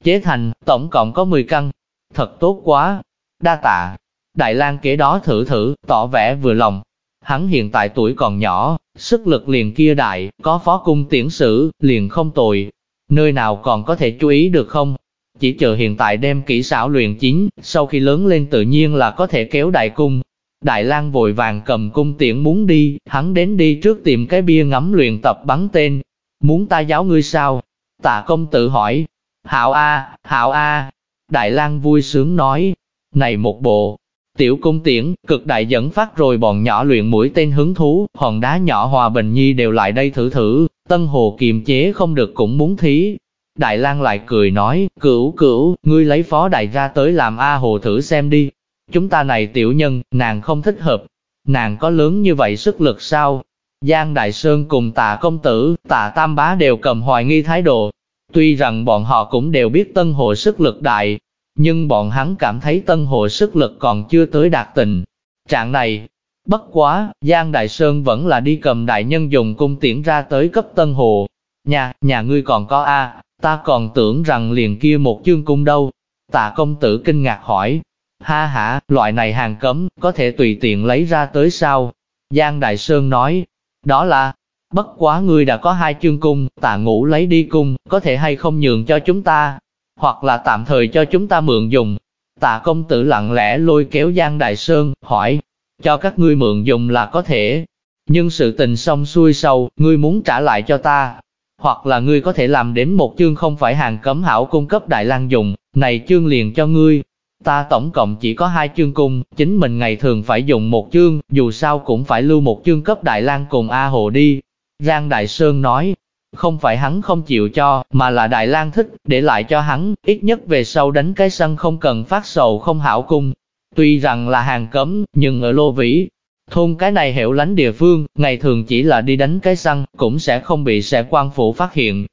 Chế thành, tổng cộng có 10 căn. Thật tốt quá. Đa tạ. Đại lang kế đó thử thử, tỏ vẻ vừa lòng. Hắn hiện tại tuổi còn nhỏ, sức lực liền kia đại, có phó cung tiễn sử, liền không tồi. Nơi nào còn có thể chú ý được không? Chỉ chờ hiện tại đem kỹ xảo luyện chính, sau khi lớn lên tự nhiên là có thể kéo đại cung, Đại lang vội vàng cầm cung tiễn muốn đi, hắn đến đi trước tìm cái bia ngắm luyện tập bắn tên. Muốn ta giáo ngươi sao? Tạ công tử hỏi. hạo A, hạo A. Đại lang vui sướng nói. Này một bộ, tiểu cung tiễn, cực đại dẫn phát rồi bọn nhỏ luyện mũi tên hứng thú, hòn đá nhỏ hòa bình nhi đều lại đây thử thử, tân hồ kiềm chế không được cũng muốn thí. Đại lang lại cười nói, cửu cửu, ngươi lấy phó đại ra tới làm A hồ thử xem đi, Chúng ta này tiểu nhân, nàng không thích hợp. Nàng có lớn như vậy sức lực sao? Giang Đại Sơn cùng tạ công tử, tạ Tam Bá đều cầm hoài nghi thái độ. Tuy rằng bọn họ cũng đều biết tân hồ sức lực đại, nhưng bọn hắn cảm thấy tân hồ sức lực còn chưa tới đạt tình. Trạng này, bất quá, Giang Đại Sơn vẫn là đi cầm đại nhân dùng cung tiễn ra tới cấp tân hồ. Nhà, nhà ngươi còn có A, ta còn tưởng rằng liền kia một chương cung đâu. Tạ công tử kinh ngạc hỏi, Ha ha, loại này hàng cấm, có thể tùy tiện lấy ra tới sao? Giang Đại Sơn nói, đó là, bất quá ngươi đã có hai chương cung, tạ ngũ lấy đi cung, có thể hay không nhường cho chúng ta, hoặc là tạm thời cho chúng ta mượn dùng. Tạ công tử lặng lẽ lôi kéo Giang Đại Sơn, hỏi, cho các ngươi mượn dùng là có thể, nhưng sự tình xong xuôi sau, ngươi muốn trả lại cho ta, hoặc là ngươi có thể làm đến một chương không phải hàng cấm hảo cung cấp Đại lang dùng, này chương liền cho ngươi, Ta tổng cộng chỉ có hai chương cung, chính mình ngày thường phải dùng một chương, dù sao cũng phải lưu một chương cấp Đại lang cùng A Hồ đi. Giang Đại Sơn nói, không phải hắn không chịu cho, mà là Đại lang thích, để lại cho hắn, ít nhất về sau đánh cái sân không cần phát sầu không hảo cung. Tuy rằng là hàng cấm, nhưng ở Lô Vĩ, thôn cái này hiểu lánh địa phương, ngày thường chỉ là đi đánh cái săn, cũng sẽ không bị sẽ quan phủ phát hiện,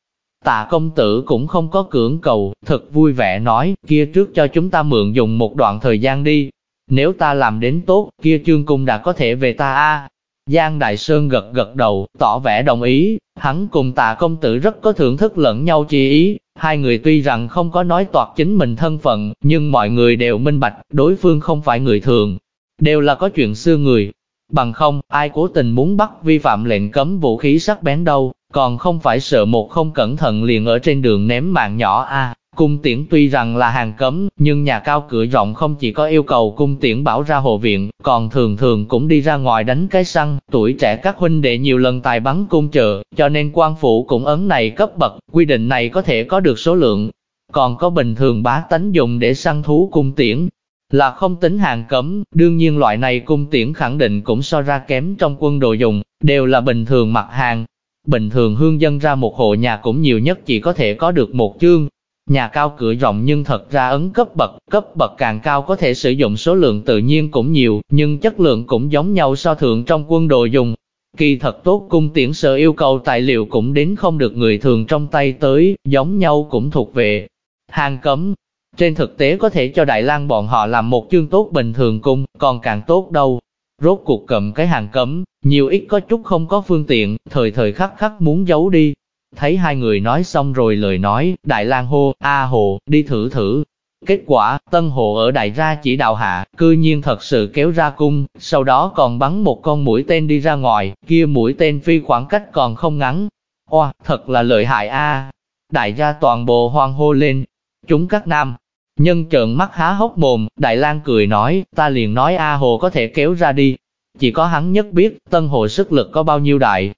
Tạ công tử cũng không có cưỡng cầu, thật vui vẻ nói, kia trước cho chúng ta mượn dùng một đoạn thời gian đi. Nếu ta làm đến tốt, kia trương cung đã có thể về ta a. Giang Đại Sơn gật gật đầu, tỏ vẻ đồng ý, hắn cùng Tà công tử rất có thưởng thức lẫn nhau chi ý, hai người tuy rằng không có nói toạc chính mình thân phận, nhưng mọi người đều minh bạch, đối phương không phải người thường, đều là có chuyện xưa người. Bằng không, ai cố tình muốn bắt vi phạm lệnh cấm vũ khí sắc bén đâu, còn không phải sợ một không cẩn thận liền ở trên đường ném mạng nhỏ a cung tiễn tuy rằng là hàng cấm, nhưng nhà cao cửa rộng không chỉ có yêu cầu cung tiễn bảo ra hộ viện, còn thường thường cũng đi ra ngoài đánh cái săn, tuổi trẻ các huynh đệ nhiều lần tài bắn cung trợ, cho nên quan phủ cũng ấn này cấp bậc, quy định này có thể có được số lượng. còn có bình thường bá tánh dùng để săn thú cung tiễn, là không tính hàng cấm, đương nhiên loại này cung tiễn khẳng định cũng so ra kém trong quân đồ dùng, đều là bình thường mặt hàng. Bình thường hương dân ra một hộ nhà cũng nhiều nhất chỉ có thể có được một chương. Nhà cao cửa rộng nhưng thật ra ấn cấp bậc, cấp bậc càng cao có thể sử dụng số lượng tự nhiên cũng nhiều, nhưng chất lượng cũng giống nhau so thượng trong quân đồ dùng. Kỳ thật tốt cung tiễn sở yêu cầu tài liệu cũng đến không được người thường trong tay tới, giống nhau cũng thuộc về hàng cấm, trên thực tế có thể cho Đại lang bọn họ làm một chương tốt bình thường cung, còn càng tốt đâu. Rốt cuộc cầm cái hàng cấm, nhiều ít có chút không có phương tiện, thời thời khắc khắc muốn giấu đi. Thấy hai người nói xong rồi lời nói, Đại lang hô, A Hồ, đi thử thử. Kết quả, Tân Hồ ở đại ra chỉ đạo hạ, cư nhiên thật sự kéo ra cung, sau đó còn bắn một con mũi tên đi ra ngoài, kia mũi tên phi khoảng cách còn không ngắn. Oa, thật là lợi hại a Đại gia toàn bộ hoang hô lên. Chúng các nam, Nhân trợn mắt há hốc mồm, Đại lang cười nói, ta liền nói A Hồ có thể kéo ra đi. Chỉ có hắn nhất biết, Tân Hồ sức lực có bao nhiêu đại.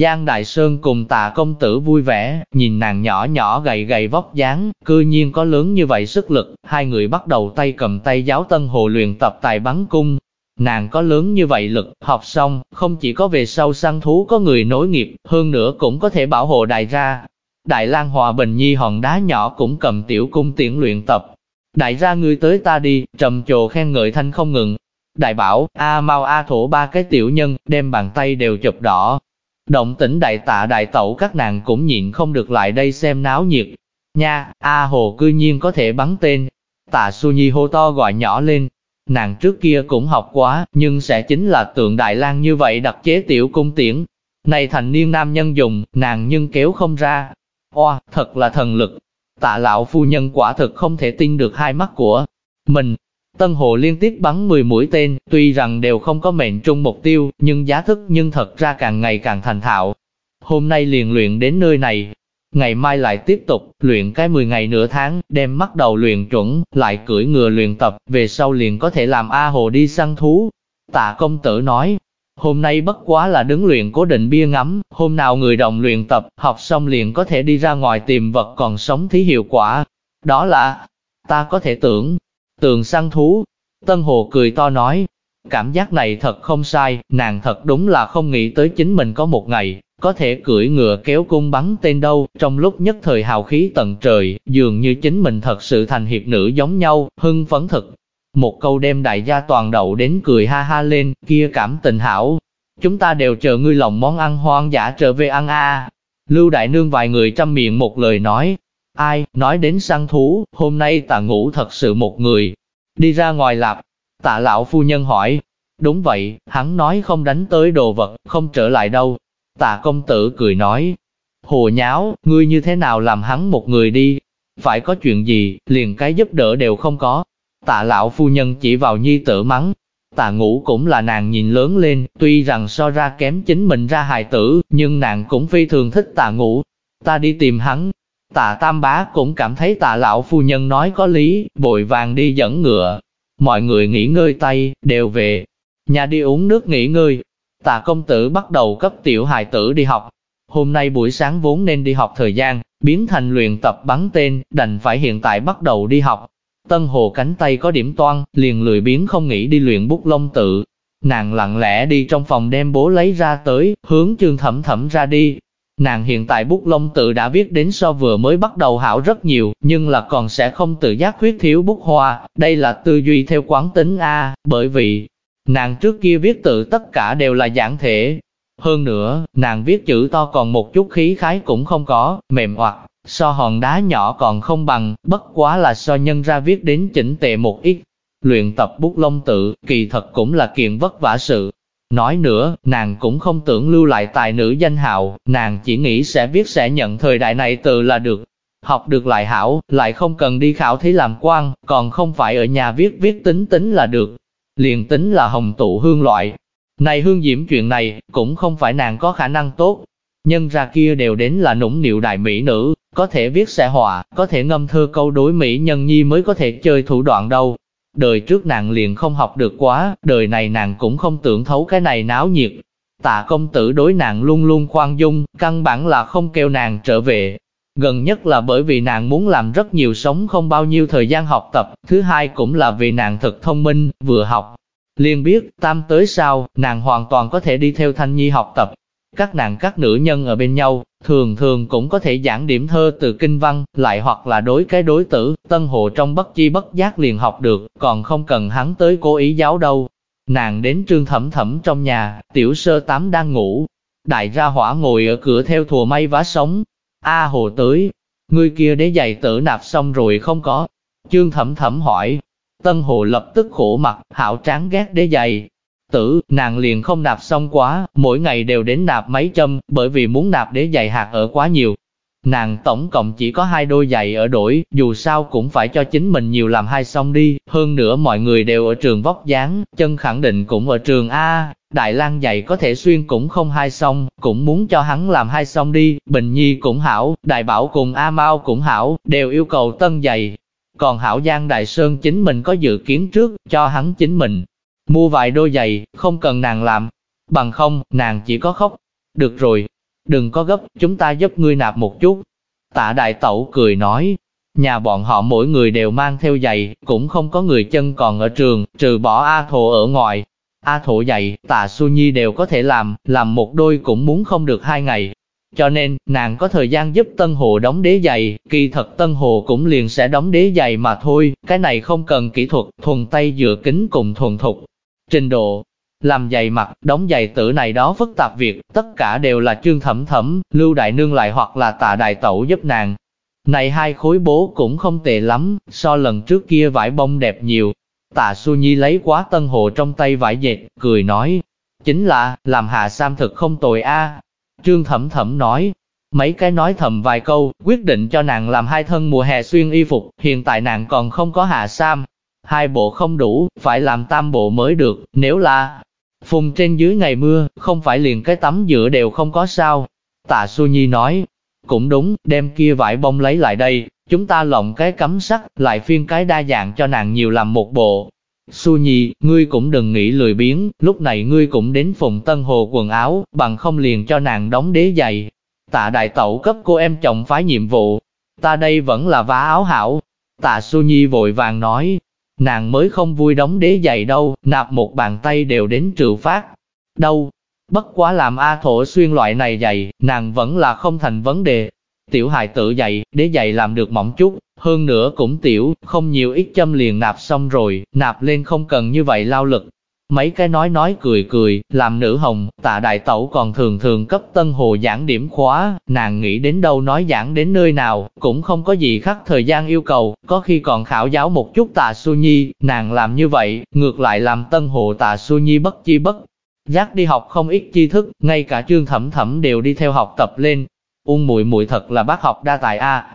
Giang Đại Sơn cùng tạ công tử vui vẻ, nhìn nàng nhỏ nhỏ gầy gầy vóc dáng, cư nhiên có lớn như vậy sức lực, hai người bắt đầu tay cầm tay giáo Tân Hồ luyện tập tài bắn cung. Nàng có lớn như vậy lực, học xong, không chỉ có về sau săn thú có người nối nghiệp, hơn nữa cũng có thể bảo hộ đại ra. Đại lang Hòa Bình Nhi hòn đá nhỏ cũng cầm tiểu cung tiễn luyện tập, Đại ra ngươi tới ta đi, trầm trồ khen ngợi thanh không ngừng. Đại bảo, A mau A thổ ba cái tiểu nhân, đem bàn tay đều chụp đỏ. Động tĩnh đại tạ đại tẩu các nàng cũng nhịn không được lại đây xem náo nhiệt. Nha, A hồ cư nhiên có thể bắn tên. Tạ su nhi hô to gọi nhỏ lên. Nàng trước kia cũng học quá, nhưng sẽ chính là tượng Đại lang như vậy đặc chế tiểu cung tiễn. Này thành niên nam nhân dùng, nàng nhưng kéo không ra. Oa, thật là thần lực, Tạ lão phu nhân quả thực không thể tin được hai mắt của mình. Tân Hồ liên tiếp bắn 10 mũi tên, tuy rằng đều không có mệnh trung mục tiêu, nhưng giá thức nhưng thật ra càng ngày càng thành thạo. Hôm nay liền luyện đến nơi này, ngày mai lại tiếp tục, luyện cái 10 ngày nửa tháng, đem bắt đầu luyện chuẩn, lại cưỡi ngựa luyện tập, về sau liền có thể làm A Hồ đi săn thú. Tạ công tử nói, Hôm nay bất quá là đứng luyện cố định bia ngắm, hôm nào người đồng luyện tập, học xong liền có thể đi ra ngoài tìm vật còn sống thí hiệu quả. Đó là, ta có thể tưởng, tường săn thú. Tân Hồ cười to nói, cảm giác này thật không sai, nàng thật đúng là không nghĩ tới chính mình có một ngày, có thể cưỡi ngựa kéo cung bắn tên đâu, trong lúc nhất thời hào khí tận trời, dường như chính mình thật sự thành hiệp nữ giống nhau, hưng phấn thực, một câu đem đại gia toàn đậu đến cười ha ha lên, kia cảm tình hảo. Chúng ta đều chờ ngươi lòng món ăn hoang dã trở về ăn a. Lưu Đại Nương vài người trăm miệng một lời nói. Ai, nói đến săn thú, hôm nay tạ ngủ thật sự một người. Đi ra ngoài lạp, tạ lão phu nhân hỏi. Đúng vậy, hắn nói không đánh tới đồ vật, không trở lại đâu. Tạ công tử cười nói. Hồ nháo, ngươi như thế nào làm hắn một người đi? Phải có chuyện gì, liền cái giúp đỡ đều không có, Tạ lão phu nhân chỉ vào nhi tử mắng. Tạ ngũ cũng là nàng nhìn lớn lên, tuy rằng so ra kém chính mình ra hài tử, nhưng nàng cũng phi thường thích tạ ngũ. Ta đi tìm hắn. Tạ tam bá cũng cảm thấy tạ lão phu nhân nói có lý, bội vàng đi dẫn ngựa. Mọi người nghỉ ngơi tay, đều về. Nhà đi uống nước nghỉ ngơi. Tạ công tử bắt đầu cấp tiểu hài tử đi học. Hôm nay buổi sáng vốn nên đi học thời gian, biến thành luyện tập bắn tên, đành phải hiện tại bắt đầu đi học. Tân Hồ cánh tay có điểm toan, liền lười biến không nghĩ đi luyện bút lông tự. Nàng lặng lẽ đi trong phòng đem bố lấy ra tới, hướng chương thẩm thẩm ra đi. Nàng hiện tại bút lông tự đã viết đến so vừa mới bắt đầu hảo rất nhiều, nhưng là còn sẽ không tự giác khuyết thiếu bút hoa, đây là tư duy theo quán tính A, bởi vì, nàng trước kia viết tự tất cả đều là giản thể. Hơn nữa, nàng viết chữ to còn một chút khí khái cũng không có, mềm hoặc so hòn đá nhỏ còn không bằng, bất quá là so nhân ra viết đến chỉnh tệ một ít. Luyện tập bút lông tự, kỳ thật cũng là kiện vất vả sự. Nói nữa, nàng cũng không tưởng lưu lại tài nữ danh hào, nàng chỉ nghĩ sẽ viết sẽ nhận thời đại này từ là được. Học được lại hảo, lại không cần đi khảo thí làm quan, còn không phải ở nhà viết viết tính tính là được. Liền tính là hồng tụ hương loại. Này hương diễm chuyện này, cũng không phải nàng có khả năng tốt. Nhân ra kia đều đến là nũng nịu đại mỹ nữ, có thể viết sẽ họa, có thể ngâm thơ câu đối mỹ nhân nhi mới có thể chơi thủ đoạn đâu. Đời trước nàng liền không học được quá, đời này nàng cũng không tưởng thấu cái này náo nhiệt. Tạ công tử đối nàng luôn luôn khoan dung, căn bản là không kêu nàng trở về. Gần nhất là bởi vì nàng muốn làm rất nhiều sống không bao nhiêu thời gian học tập, thứ hai cũng là vì nàng thật thông minh, vừa học. Liên biết, tam tới sau, nàng hoàn toàn có thể đi theo Thanh Nhi học tập. Các nàng các nữ nhân ở bên nhau, thường thường cũng có thể giảng điểm thơ từ kinh văn, lại hoặc là đối cái đối tử, tân hồ trong bất chi bất giác liền học được, còn không cần hắn tới cố ý giáo đâu. Nàng đến trương thẩm thẩm trong nhà, tiểu sơ tám đang ngủ. Đại ra hỏa ngồi ở cửa theo thùa may vá sống. A hồ tới, ngươi kia đế giày tử nạp xong rồi không có. Trương thẩm thẩm hỏi. Tân hồ lập tức khổ mặt, hảo tráng ghét đế giày. Tử, nàng liền không nạp xong quá, mỗi ngày đều đến nạp mấy châm, bởi vì muốn nạp đế giày hạt ở quá nhiều, Nàng tổng cộng chỉ có hai đôi giày ở đổi, dù sao cũng phải cho chính mình nhiều làm hai xong đi, hơn nữa mọi người đều ở trường vóc dáng, chân khẳng định cũng ở trường A, Đại lang giày có thể xuyên cũng không hai xong, cũng muốn cho hắn làm hai xong đi, Bình Nhi cũng hảo, Đại Bảo cùng A Mau cũng hảo, đều yêu cầu tân giày. Còn hảo Giang Đại Sơn chính mình có dự kiến trước, cho hắn chính mình mua vài đôi giày, không cần nàng làm. Bằng không, nàng chỉ có khóc. Được rồi, Đừng có gấp, chúng ta giúp ngươi nạp một chút. Tạ đại tẩu cười nói, nhà bọn họ mỗi người đều mang theo giày, cũng không có người chân còn ở trường, trừ bỏ A Thổ ở ngoài. A Thổ giày, tạ Su Nhi đều có thể làm, làm một đôi cũng muốn không được hai ngày. Cho nên, nàng có thời gian giúp Tân Hồ đóng đế giày, kỳ thật Tân Hồ cũng liền sẽ đóng đế giày mà thôi, cái này không cần kỹ thuật, thuần tay dựa kính cùng thuần thục. Trình độ, làm giày mặt, đóng giày tử này đó phức tạp việc, tất cả đều là trương thẩm thẩm, lưu đại nương lại hoặc là tạ đại tẩu giúp nàng. Này hai khối bố cũng không tệ lắm, so lần trước kia vải bông đẹp nhiều. Tạ Su Nhi lấy quá tân hồ trong tay vải dệt, cười nói, chính là, làm hạ sam thực không tồi a. Trương thẩm thẩm nói, mấy cái nói thầm vài câu, quyết định cho nàng làm hai thân mùa hè xuyên y phục, hiện tại nàng còn không có hạ sam. Hai bộ không đủ, phải làm tam bộ mới được, nếu là Phùng trên dưới ngày mưa, không phải liền cái tắm giữa đều không có sao. Tạ Xu Nhi nói, cũng đúng, đem kia vải bông lấy lại đây, chúng ta lộng cái cắm sắt, lại phiên cái đa dạng cho nàng nhiều làm một bộ. Xu Nhi, ngươi cũng đừng nghĩ lười biếng, lúc này ngươi cũng đến phùng tân hồ quần áo, bằng không liền cho nàng đóng đế giày. Tạ đại tẩu cấp cô em chồng phái nhiệm vụ, ta đây vẫn là vá áo hảo. Tạ Xu Nhi vội vàng nói, Nàng mới không vui đóng đế giày đâu, nạp một bàn tay đều đến trừ phát. Đâu, bất quá làm A thổ xuyên loại này giày, nàng vẫn là không thành vấn đề. Tiểu hài tự giày, đế giày làm được mỏng chút, hơn nữa cũng tiểu, không nhiều ít châm liền nạp xong rồi, nạp lên không cần như vậy lao lực. Mấy cái nói nói cười cười, làm nữ hồng, tạ đại tẩu còn thường thường cấp tân hồ giảng điểm khóa, nàng nghĩ đến đâu nói giảng đến nơi nào, cũng không có gì khác thời gian yêu cầu, có khi còn khảo giáo một chút tạ su nhi, nàng làm như vậy, ngược lại làm tân hồ tạ su nhi bất chi bất. Giác đi học không ít chi thức, ngay cả trương thẩm thẩm đều đi theo học tập lên. Ung muội muội thật là bác học đa tài a.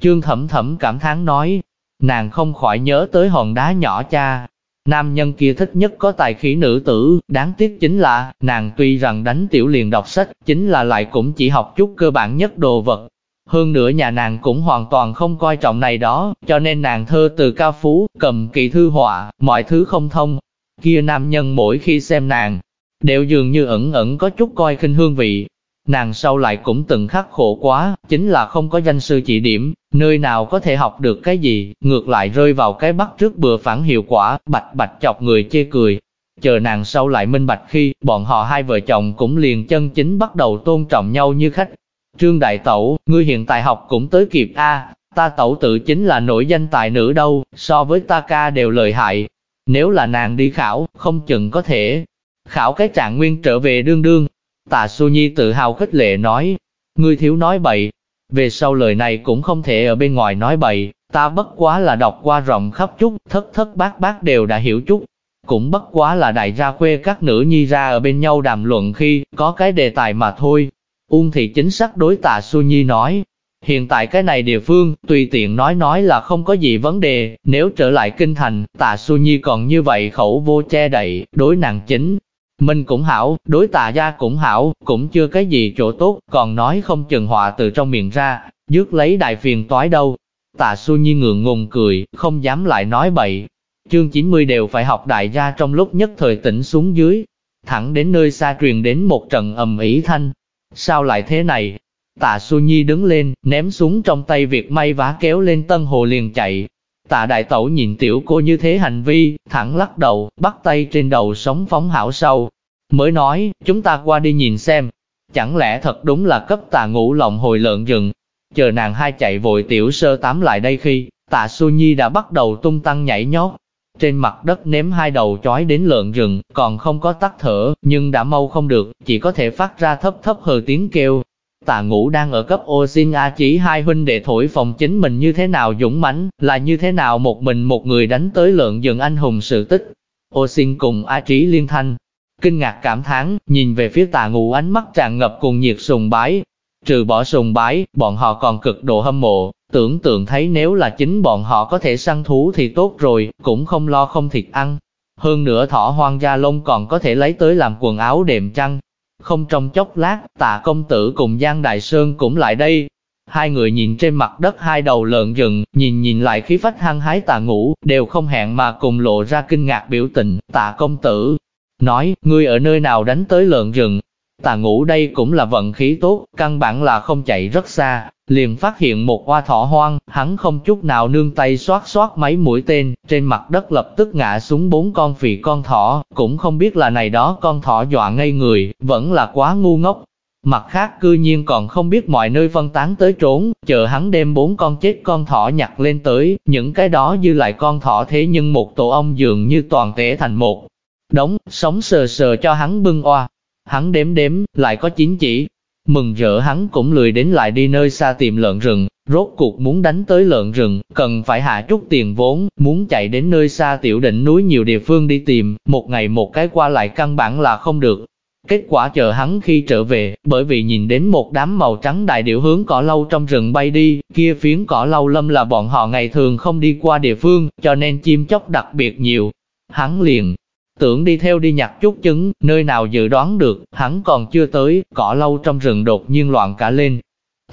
Trương thẩm thẩm cảm thán nói, nàng không khỏi nhớ tới hòn đá nhỏ cha, Nam nhân kia thích nhất có tài khí nữ tử, đáng tiếc chính là, nàng tuy rằng đánh tiểu liền đọc sách, chính là lại cũng chỉ học chút cơ bản nhất đồ vật. Hơn nữa nhà nàng cũng hoàn toàn không coi trọng này đó, cho nên nàng thơ từ ca phú, cầm kỳ thư họa, mọi thứ không thông. Kia nam nhân mỗi khi xem nàng, đều dường như ẩn ẩn có chút coi khinh hương vị, Nàng sau lại cũng từng khắc khổ quá, chính là không có danh sư chỉ điểm, nơi nào có thể học được cái gì, ngược lại rơi vào cái bắt trước bừa phản hiệu quả, bạch bạch chọc người chê cười. Chờ nàng sau lại minh bạch khi, bọn họ hai vợ chồng cũng liền chân chính bắt đầu tôn trọng nhau như khách. Trương Đại Tẩu, ngươi hiện tại học cũng tới kịp a ta tẩu tự chính là nổi danh tài nữ đâu, so với ta ca đều lợi hại. Nếu là nàng đi khảo, không chừng có thể khảo cái trạng nguyên trở về đương đương, Tạ Su Nhi tự hào khích lệ nói, ngươi thiếu nói bậy, về sau lời này cũng không thể ở bên ngoài nói bậy, ta bất quá là đọc qua rộng khắp chút, thất thất bát bát đều đã hiểu chút. Cũng bất quá là đại gia khuê các nữ nhi ra ở bên nhau đàm luận khi có cái đề tài mà thôi. Ung thị chính xác đối tạ Su Nhi nói, hiện tại cái này địa phương, tùy tiện nói nói là không có gì vấn đề, nếu trở lại kinh thành, tạ Su Nhi còn như vậy khẩu vô che đậy, đối nàng chính mình cũng hảo, đối tà gia cũng hảo, cũng chưa cái gì chỗ tốt, còn nói không chừng họa từ trong miệng ra, dứt lấy đại phiền toái đâu. tà su nhi ngượng ngùng cười, không dám lại nói bậy. Chương 90 đều phải học đại gia trong lúc nhất thời tỉnh xuống dưới. Thẳng đến nơi xa truyền đến một trận ầm ĩ thanh. Sao lại thế này? tà Xu Nhi đứng lên, ném xuống trong tay việc may vá kéo lên tân hồ liền chạy. Tạ đại tẩu nhìn tiểu cô như thế hành vi, thẳng lắc đầu, bắt tay trên đầu sống phóng hảo sâu. Mới nói, chúng ta qua đi nhìn xem. Chẳng lẽ thật đúng là cấp tạ ngũ lòng hồi lợn rừng. Chờ nàng hai chạy vội tiểu sơ tám lại đây khi, tạ su Nhi đã bắt đầu tung tăng nhảy nhót. Trên mặt đất ném hai đầu chói đến lợn rừng, còn không có tắt thở, nhưng đã mau không được, chỉ có thể phát ra thấp thấp hờ tiếng kêu, Tạ ngũ đang ở cấp ô xin A chỉ hai huynh đệ thổi phòng chính mình như thế nào dũng mãnh, là như thế nào một mình một người đánh tới lượng dừng anh hùng sự tích. Ô xin cùng A trí liên thanh, kinh ngạc cảm thán, nhìn về phía tạ ngũ ánh mắt tràn ngập cùng nhiệt sùng bái. Trừ bỏ sùng bái, bọn họ còn cực độ hâm mộ, tưởng tượng thấy nếu là chính bọn họ có thể săn thú thì tốt rồi, cũng không lo không thịt ăn. Hơn nữa thỏ hoang gia lông còn có thể lấy tới làm quần áo đệm chăn, không trong chốc lát, tạ công tử cùng Giang Đại Sơn cũng lại đây. Hai người nhìn trên mặt đất hai đầu lợn rừng, nhìn nhìn lại khí phách hăng hái tạ ngủ, đều không hẹn mà cùng lộ ra kinh ngạc biểu tình. Tạ công tử, nói, ngươi ở nơi nào đánh tới lợn rừng, Tà ngủ đây cũng là vận khí tốt, căn bản là không chạy rất xa, liền phát hiện một hoa thỏ hoang, hắn không chút nào nương tay xoát xoát mấy mũi tên, trên mặt đất lập tức ngã xuống bốn con phì con thỏ, cũng không biết là này đó con thỏ dọa ngây người, vẫn là quá ngu ngốc. Mặt khác cư nhiên còn không biết mọi nơi phân tán tới trốn, chờ hắn đem bốn con chết con thỏ nhặt lên tới, những cái đó dư lại con thỏ thế nhưng một tổ ong dường như toàn thể thành một. đóng sống sờ sờ cho hắn bưng oa, Hắn đếm đếm, lại có chín chỉ. Mừng rỡ hắn cũng lười đến lại đi nơi xa tìm lợn rừng, rốt cuộc muốn đánh tới lợn rừng, cần phải hạ chút tiền vốn, muốn chạy đến nơi xa tiểu đỉnh núi nhiều địa phương đi tìm, một ngày một cái qua lại căn bản là không được. Kết quả chờ hắn khi trở về, bởi vì nhìn đến một đám màu trắng đại điểu hướng cỏ lâu trong rừng bay đi, kia phiến cỏ lâu lâm là bọn họ ngày thường không đi qua địa phương, cho nên chim chóc đặc biệt nhiều. Hắn liền Tưởng đi theo đi nhặt chút trứng, nơi nào dự đoán được, hắn còn chưa tới, cỏ lâu trong rừng đột nhiên loạn cả lên.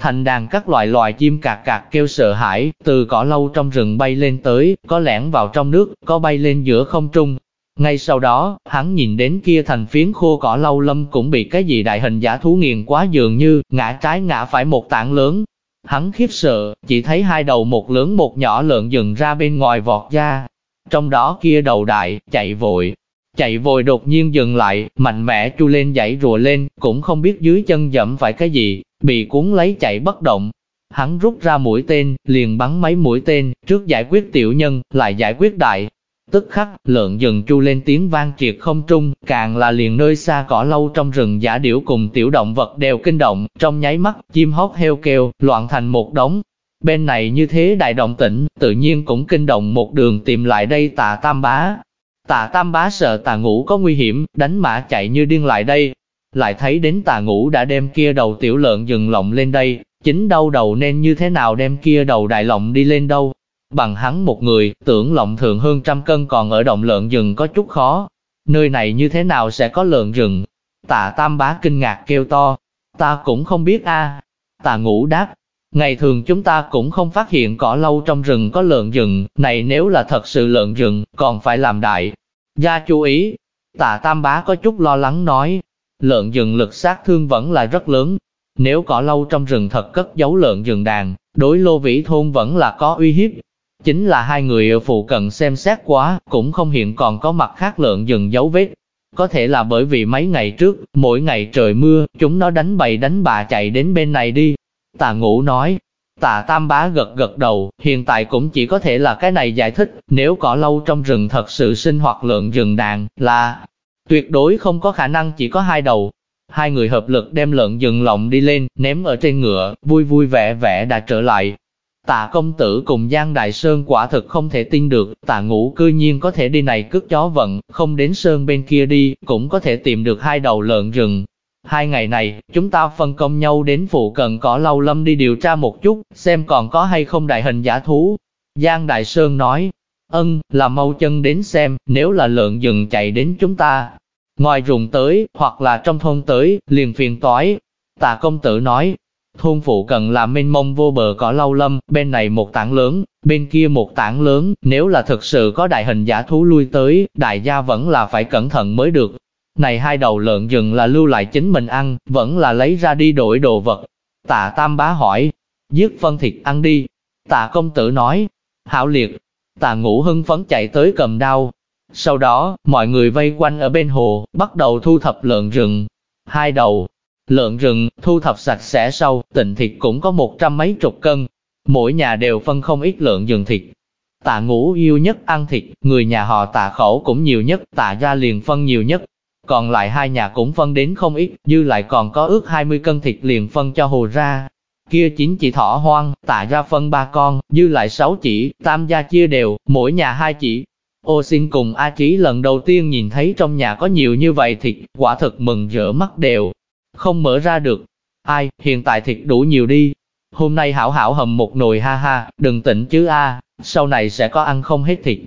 Thành đàn các loại loài chim cạc cạc kêu sợ hãi, từ cỏ lâu trong rừng bay lên tới, có lẻn vào trong nước, có bay lên giữa không trung. Ngay sau đó, hắn nhìn đến kia thành phiến khô cỏ lâu lâm cũng bị cái gì đại hình giả thú nghiền quá dường như, ngã trái ngã phải một tảng lớn. Hắn khiếp sợ, chỉ thấy hai đầu một lớn một nhỏ lợn dừng ra bên ngoài vọt ra. Trong đó kia đầu đại, chạy vội, Chạy vội đột nhiên dừng lại, mạnh mẽ chu lên dãy rùa lên, cũng không biết dưới chân dẫm phải cái gì, bị cuốn lấy chạy bất động. Hắn rút ra mũi tên, liền bắn mấy mũi tên, trước giải quyết tiểu nhân, lại giải quyết đại. Tức khắc, lợn dừng chu lên tiếng vang triệt không trung, càng là liền nơi xa cỏ lâu trong rừng giả điểu cùng tiểu động vật đều kinh động, trong nháy mắt, chim hót heo kêu, loạn thành một đống. Bên này như thế đại động tĩnh, tự nhiên cũng kinh động một đường tìm lại đây tà tam bá, Tà Tam Bá sợ tà ngũ có nguy hiểm, đánh mã chạy như điên lại đây. Lại thấy đến tà ngũ đã đem kia đầu tiểu lợn dừng lộng lên đây, chính đâu đầu nên như thế nào đem kia đầu đại lộng đi lên đâu. Bằng hắn một người, tưởng lộng thường hơn trăm cân còn ở động lợn rừng có chút khó. Nơi này như thế nào sẽ có lợn rừng? Tà Tam Bá kinh ngạc kêu to. Ta cũng không biết a. Tà ngũ đáp, Ngày thường chúng ta cũng không phát hiện cỏ lâu trong rừng có lợn rừng, này nếu là thật sự lợn rừng, còn phải làm đại. Gia chú ý, tạ tam bá có chút lo lắng nói, lợn rừng lực sát thương vẫn là rất lớn. Nếu cỏ lâu trong rừng thật cất giấu lợn rừng đàn, đối lô vĩ thôn vẫn là có uy hiếp. Chính là hai người ở phụ cận xem xét quá, cũng không hiện còn có mặt khác lợn rừng dấu vết. Có thể là bởi vì mấy ngày trước, mỗi ngày trời mưa, chúng nó đánh bầy đánh bà chạy đến bên này đi, Tà ngũ nói, Tà Tam Bá gật gật đầu, hiện tại cũng chỉ có thể là cái này giải thích, nếu cỏ lâu trong rừng thật sự sinh hoạt lượng rừng đàn, là tuyệt đối không có khả năng chỉ có hai đầu. Hai người hợp lực đem lợn rừng lộng đi lên, ném ở trên ngựa, vui vui vẻ vẻ đã trở lại. Tạ công tử cùng Giang Đại Sơn quả thực không thể tin được, tạ ngũ cư nhiên có thể đi này cướp chó vận, không đến Sơn bên kia đi, cũng có thể tìm được hai đầu lợn rừng, Hai ngày này, chúng ta phân công nhau đến phụ cận cỏ lâu lâm đi điều tra một chút, xem còn có hay không đại hình giả thú. Giang Đại Sơn nói, ân, là mau chân đến xem, nếu là lợn dừng chạy đến chúng ta. Ngoài rùng tới, hoặc là trong thôn tới, liền phiền toái. Tà công tử nói, thôn phụ cận là mênh mông vô bờ cỏ lâu lâm, bên này một tảng lớn, bên kia một tảng lớn, nếu là thực sự có đại hình giả thú lui tới, đại gia vẫn là phải cẩn thận mới được. Này hai đầu lợn rừng là lưu lại chính mình ăn, vẫn là lấy ra đi đổi đồ vật. Tạ Tam Bá hỏi, giết phân thịt ăn đi. Tạ công tử nói, hảo liệt. Tạ ngũ hưng phấn chạy tới cầm đao. Sau đó, mọi người vây quanh ở bên hồ, bắt đầu thu thập lợn rừng. Hai đầu, lợn rừng, thu thập sạch sẽ sau, tịnh thịt cũng có một trăm mấy chục cân. Mỗi nhà đều phân không ít lợn rừng thịt. Tạ ngũ yêu nhất ăn thịt, người nhà họ tạ khẩu cũng nhiều nhất, tạ ra liền phân nhiều nhất. Còn lại hai nhà cũng phân đến không ít, dư lại còn có ước 20 cân thịt liền phân cho hồ ra. Kia chính chỉ thỏ hoang, tạ ra phân ba con, dư lại sáu chỉ, tam gia chia đều, mỗi nhà hai chỉ. Ô xin cùng A Chí lần đầu tiên nhìn thấy trong nhà có nhiều như vậy thịt, quả thực mừng rỡ mắt đều. Không mở ra được. Ai, hiện tại thịt đủ nhiều đi. Hôm nay hảo hảo hầm một nồi ha ha, đừng tỉnh chứ a sau này sẽ có ăn không hết thịt.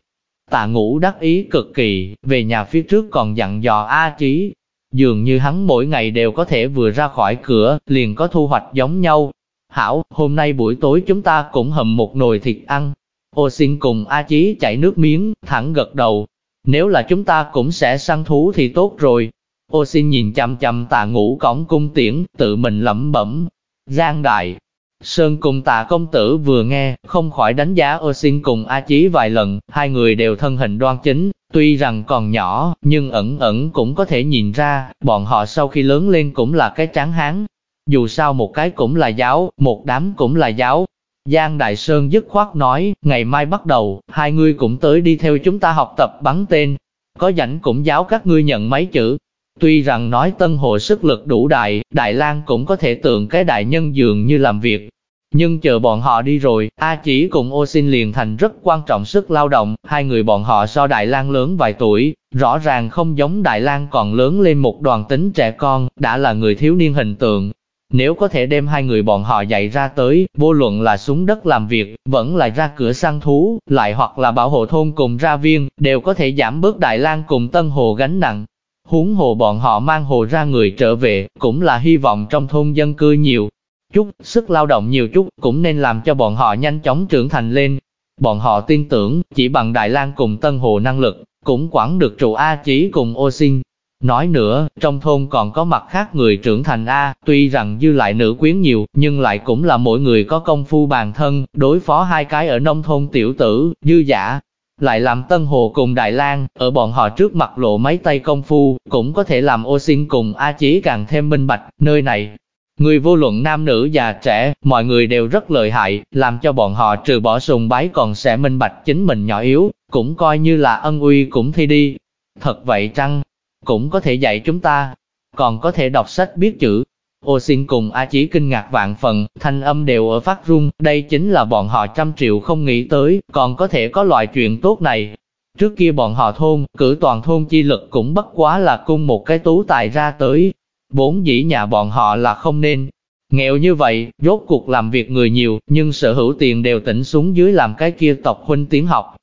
Tạ ngũ đắc ý cực kỳ, về nhà phía trước còn dặn dò A Chí. Dường như hắn mỗi ngày đều có thể vừa ra khỏi cửa, liền có thu hoạch giống nhau. Hảo, hôm nay buổi tối chúng ta cũng hầm một nồi thịt ăn. Ô xin cùng A Chí chảy nước miếng, thẳng gật đầu. Nếu là chúng ta cũng sẽ săn thú thì tốt rồi. Ô xin nhìn chăm chăm tạ ngũ cổng cung tiễn, tự mình lẩm bẩm. Giang đại, Sơn cùng tạ công tử vừa nghe, không khỏi đánh giá ô xin cùng A Chí vài lần, hai người đều thân hình đoan chính, tuy rằng còn nhỏ, nhưng ẩn ẩn cũng có thể nhìn ra, bọn họ sau khi lớn lên cũng là cái tráng hán. Dù sao một cái cũng là giáo, một đám cũng là giáo. Giang Đại Sơn dứt khoát nói, ngày mai bắt đầu, hai người cũng tới đi theo chúng ta học tập bắn tên. Có rảnh cũng giáo các ngươi nhận mấy chữ, Tuy rằng nói Tân Hồ sức lực đủ đại, Đại lang cũng có thể tượng cái đại nhân dường như làm việc. Nhưng chờ bọn họ đi rồi, A Chỉ cùng Ô Xin liền thành rất quan trọng sức lao động, hai người bọn họ so Đại lang lớn vài tuổi, rõ ràng không giống Đại lang còn lớn lên một đoàn tính trẻ con, đã là người thiếu niên hình tượng. Nếu có thể đem hai người bọn họ dạy ra tới, vô luận là xuống đất làm việc, vẫn là ra cửa săn thú, lại hoặc là bảo hộ thôn cùng ra viên, đều có thể giảm bớt Đại lang cùng Tân Hồ gánh nặng. Huống hồ bọn họ mang hồ ra người trở về, cũng là hy vọng trong thôn dân cư nhiều chút, sức lao động nhiều chút, cũng nên làm cho bọn họ nhanh chóng trưởng thành lên. Bọn họ tin tưởng, chỉ bằng Đại lang cùng Tân Hồ năng lực, cũng quản được trụ A Chí cùng ô sinh. Nói nữa, trong thôn còn có mặt khác người trưởng thành A, tuy rằng dư lại nữ quyến nhiều, nhưng lại cũng là mỗi người có công phu bàn thân, đối phó hai cái ở nông thôn tiểu tử, dư giả, lại làm Tân Hồ cùng Đại lang ở bọn họ trước mặt lộ mấy tay công phu, cũng có thể làm ô sinh cùng A Chí càng thêm minh bạch, nơi này. Người vô luận nam nữ già trẻ, mọi người đều rất lợi hại, làm cho bọn họ trừ bỏ sùng bái còn sẽ minh bạch chính mình nhỏ yếu, cũng coi như là ân uy cũng thi đi. Thật vậy chăng? Cũng có thể dạy chúng ta, còn có thể đọc sách biết chữ, Ô xin cùng A Chí kinh ngạc vạn phần, thanh âm đều ở phát rung, đây chính là bọn họ trăm triệu không nghĩ tới, còn có thể có loại chuyện tốt này. Trước kia bọn họ thôn, cử toàn thôn chi lực cũng bất quá là cung một cái tú tài ra tới. Bốn dĩ nhà bọn họ là không nên. Nghèo như vậy, rốt cuộc làm việc người nhiều, nhưng sở hữu tiền đều tỉnh xuống dưới làm cái kia tộc huynh tiến học.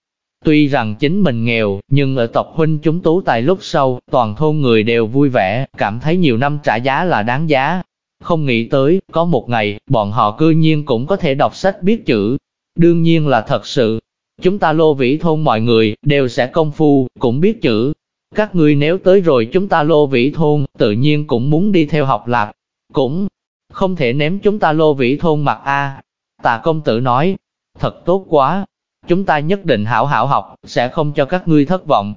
Tuy rằng chính mình nghèo, nhưng ở tộc huynh chúng tú tài lúc sau, toàn thôn người đều vui vẻ, cảm thấy nhiều năm trả giá là đáng giá. Không nghĩ tới, có một ngày, bọn họ cư nhiên cũng có thể đọc sách biết chữ. Đương nhiên là thật sự. Chúng ta lô vĩ thôn mọi người, đều sẽ công phu, cũng biết chữ. Các ngươi nếu tới rồi chúng ta lô vĩ thôn, tự nhiên cũng muốn đi theo học lạc. Cũng không thể ném chúng ta lô vĩ thôn mặt A. Tạ công tử nói, thật tốt quá. Chúng ta nhất định hảo hảo học, sẽ không cho các ngươi thất vọng.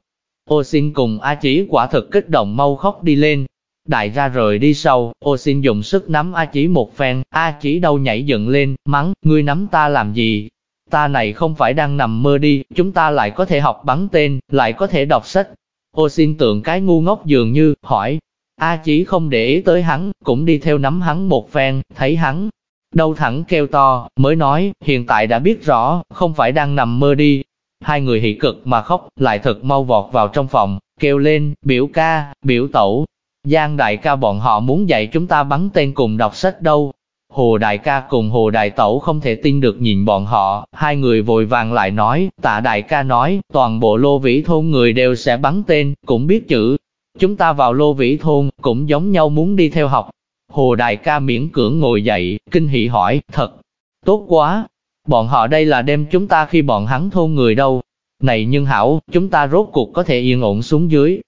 Ô xin cùng A Chí quả thực kích động mau khóc đi lên, Đại ra rời đi sau, ô xin dùng sức nắm A Chí một phen, A Chí đâu nhảy dựng lên, mắng, ngươi nắm ta làm gì? Ta này không phải đang nằm mơ đi, chúng ta lại có thể học bắn tên, lại có thể đọc sách. Ô xin tượng cái ngu ngốc dường như, hỏi. A Chí không để ý tới hắn, cũng đi theo nắm hắn một phen, thấy hắn. Đâu thẳng kêu to, mới nói, hiện tại đã biết rõ, không phải đang nằm mơ đi. Hai người hỉ cực mà khóc, lại thật mau vọt vào trong phòng, kêu lên, biểu ca, biểu tẩu, Giang đại ca bọn họ muốn dạy chúng ta bắn tên cùng đọc sách đâu. Hồ đại ca cùng hồ đại tẩu không thể tin được nhìn bọn họ, hai người vội vàng lại nói, tạ đại ca nói, toàn bộ lô vĩ thôn người đều sẽ bắn tên, cũng biết chữ. Chúng ta vào lô vĩ thôn, cũng giống nhau muốn đi theo học. Hồ đại ca miễn cưỡng ngồi dậy, kinh hỉ hỏi, thật, tốt quá. Bọn họ đây là đem chúng ta khi bọn hắn thôn người đâu. Này nhưng hảo, chúng ta rốt cuộc có thể yên ổn xuống dưới,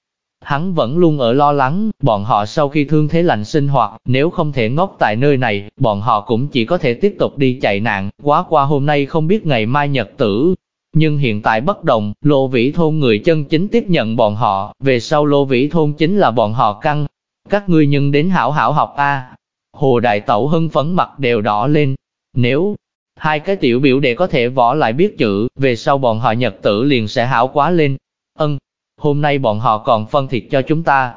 Hắn vẫn luôn ở lo lắng, bọn họ sau khi thương thế lạnh sinh hoạt, nếu không thể ngốc tại nơi này, bọn họ cũng chỉ có thể tiếp tục đi chạy nạn, quá qua hôm nay không biết ngày mai nhật tử. Nhưng hiện tại bất đồng, Lô Vĩ Thôn người chân chính tiếp nhận bọn họ, về sau Lô Vĩ Thôn chính là bọn họ căng. Các ngươi nhân đến hảo hảo học A. Hồ Đại Tẩu hưng phấn mặt đều đỏ lên. Nếu hai cái tiểu biểu đệ có thể võ lại biết chữ, về sau bọn họ nhật tử liền sẽ hảo quá lên. Ân, hôm nay bọn họ còn phân thịt cho chúng ta.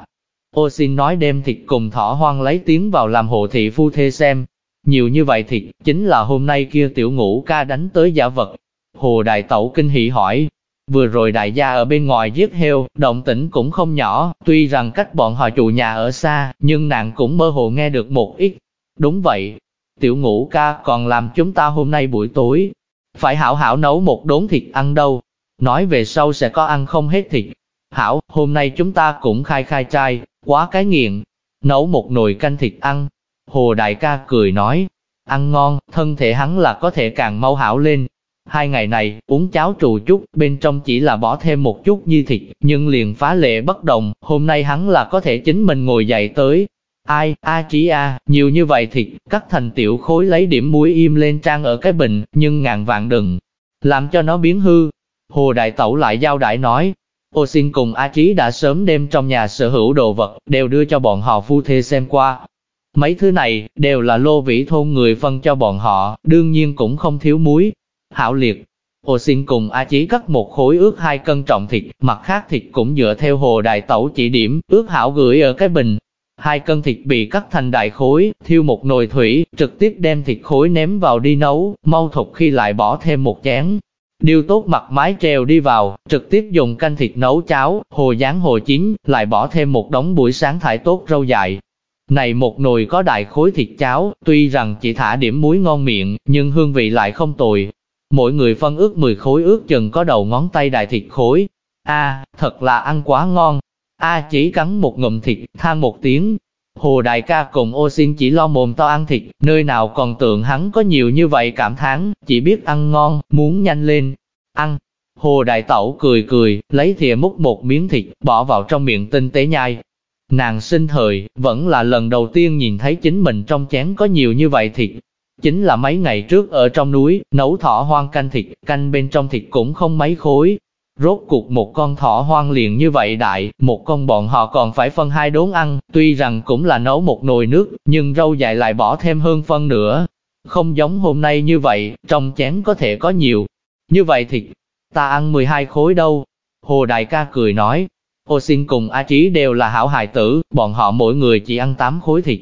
Ô xin nói đem thịt cùng thỏ hoang lấy tiếng vào làm hộ thị phu thê xem. Nhiều như vậy thịt, chính là hôm nay kia tiểu ngũ ca đánh tới giả vật. Hồ Đại Tẩu kinh hỉ hỏi, vừa rồi đại gia ở bên ngoài giết heo, động tĩnh cũng không nhỏ, tuy rằng cách bọn họ chủ nhà ở xa, nhưng nàng cũng mơ hồ nghe được một ít. Đúng vậy, tiểu ngũ ca còn làm chúng ta hôm nay buổi tối, phải hảo hảo nấu một đốn thịt ăn đâu. Nói về sau sẽ có ăn không hết thịt, Hảo, hôm nay chúng ta cũng khai khai trai, quá cái nghiện, nấu một nồi canh thịt ăn. Hồ đại ca cười nói, ăn ngon, thân thể hắn là có thể càng mau hảo lên. Hai ngày này, uống cháo trù chút, bên trong chỉ là bỏ thêm một chút như thịt, nhưng liền phá lệ bất đồng, hôm nay hắn là có thể chính mình ngồi dậy tới. Ai, a chỉ a, nhiều như vậy thịt, cắt thành tiểu khối lấy điểm muối im lên trang ở cái bình, nhưng ngàn vạn đừng, làm cho nó biến hư. Hồ Đại Tẩu lại giao đại nói, Ô xin cùng A Trí đã sớm đem trong nhà sở hữu đồ vật, đều đưa cho bọn họ phu thê xem qua. Mấy thứ này, đều là lô vĩ thôn người phân cho bọn họ, đương nhiên cũng không thiếu muối. Hảo liệt, Ô xin cùng A Chí cắt một khối ướt hai cân trọng thịt, mặt khác thịt cũng dựa theo hồ đại tẩu chỉ điểm, ướt hảo gửi ở cái bình. Hai cân thịt bị cắt thành đại khối, thiêu một nồi thủy, trực tiếp đem thịt khối ném vào đi nấu, mau thục khi lại bỏ thêm một chén, Điêu tốt mặt mái treo đi vào, trực tiếp dùng canh thịt nấu cháo, hồ dán hồ chín, lại bỏ thêm một đống buổi sáng thải tốt rau dại. Này một nồi có đại khối thịt cháo, tuy rằng chỉ thả điểm muối ngon miệng, nhưng hương vị lại không tồi. Mỗi người phân ước 10 khối ước chừng có đầu ngón tay đại thịt khối. A, thật là ăn quá ngon. A chỉ cắn một ngụm thịt, than một tiếng, Hồ đại ca cùng ô xin chỉ lo mồm to ăn thịt, nơi nào còn tưởng hắn có nhiều như vậy cảm thán, chỉ biết ăn ngon, muốn nhanh lên, ăn. Hồ đại tẩu cười cười, lấy thìa múc một miếng thịt, bỏ vào trong miệng tinh tế nhai. Nàng sinh thời, vẫn là lần đầu tiên nhìn thấy chính mình trong chén có nhiều như vậy thịt. Chính là mấy ngày trước ở trong núi, nấu thỏ hoang canh thịt, canh bên trong thịt cũng không mấy khối, Rốt cuộc một con thỏ hoang liền như vậy đại, một con bọn họ còn phải phân hai đốn ăn, tuy rằng cũng là nấu một nồi nước, nhưng rau dại lại bỏ thêm hơn phân nữa. Không giống hôm nay như vậy, trong chén có thể có nhiều. Như vậy thì, ta ăn 12 khối đâu. Hồ Đại ca cười nói, Ô xin cùng A Trí đều là hảo hài tử, bọn họ mỗi người chỉ ăn 8 khối thịt.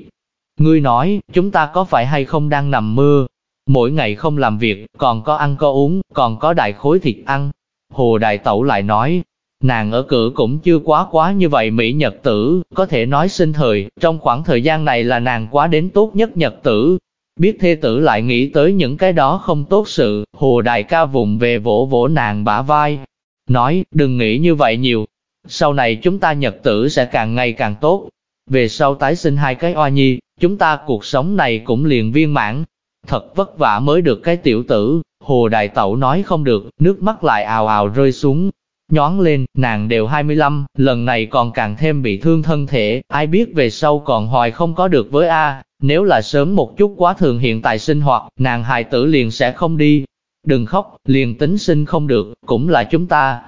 Ngươi nói, chúng ta có phải hay không đang nằm mơ? Mỗi ngày không làm việc, còn có ăn có uống, còn có đại khối thịt ăn, Hồ Đại Tẩu lại nói, nàng ở cử cũng chưa quá quá như vậy Mỹ Nhật tử, có thể nói sinh thời, trong khoảng thời gian này là nàng quá đến tốt nhất Nhật tử. Biết thê tử lại nghĩ tới những cái đó không tốt sự, Hồ Đại ca vùng về vỗ vỗ nàng bả vai. Nói, đừng nghĩ như vậy nhiều. Sau này chúng ta Nhật tử sẽ càng ngày càng tốt. Về sau tái sinh hai cái oa nhi, chúng ta cuộc sống này cũng liền viên mãn. Thật vất vả mới được cái tiểu tử, Hồ Đại Tẩu nói không được, nước mắt lại ào ào rơi xuống. Nhón lên, nàng đều 25, lần này còn càng thêm bị thương thân thể, ai biết về sau còn hoài không có được với A, nếu là sớm một chút quá thường hiện tại sinh hoạt, nàng hài tử liền sẽ không đi. Đừng khóc, liền tính sinh không được, cũng là chúng ta.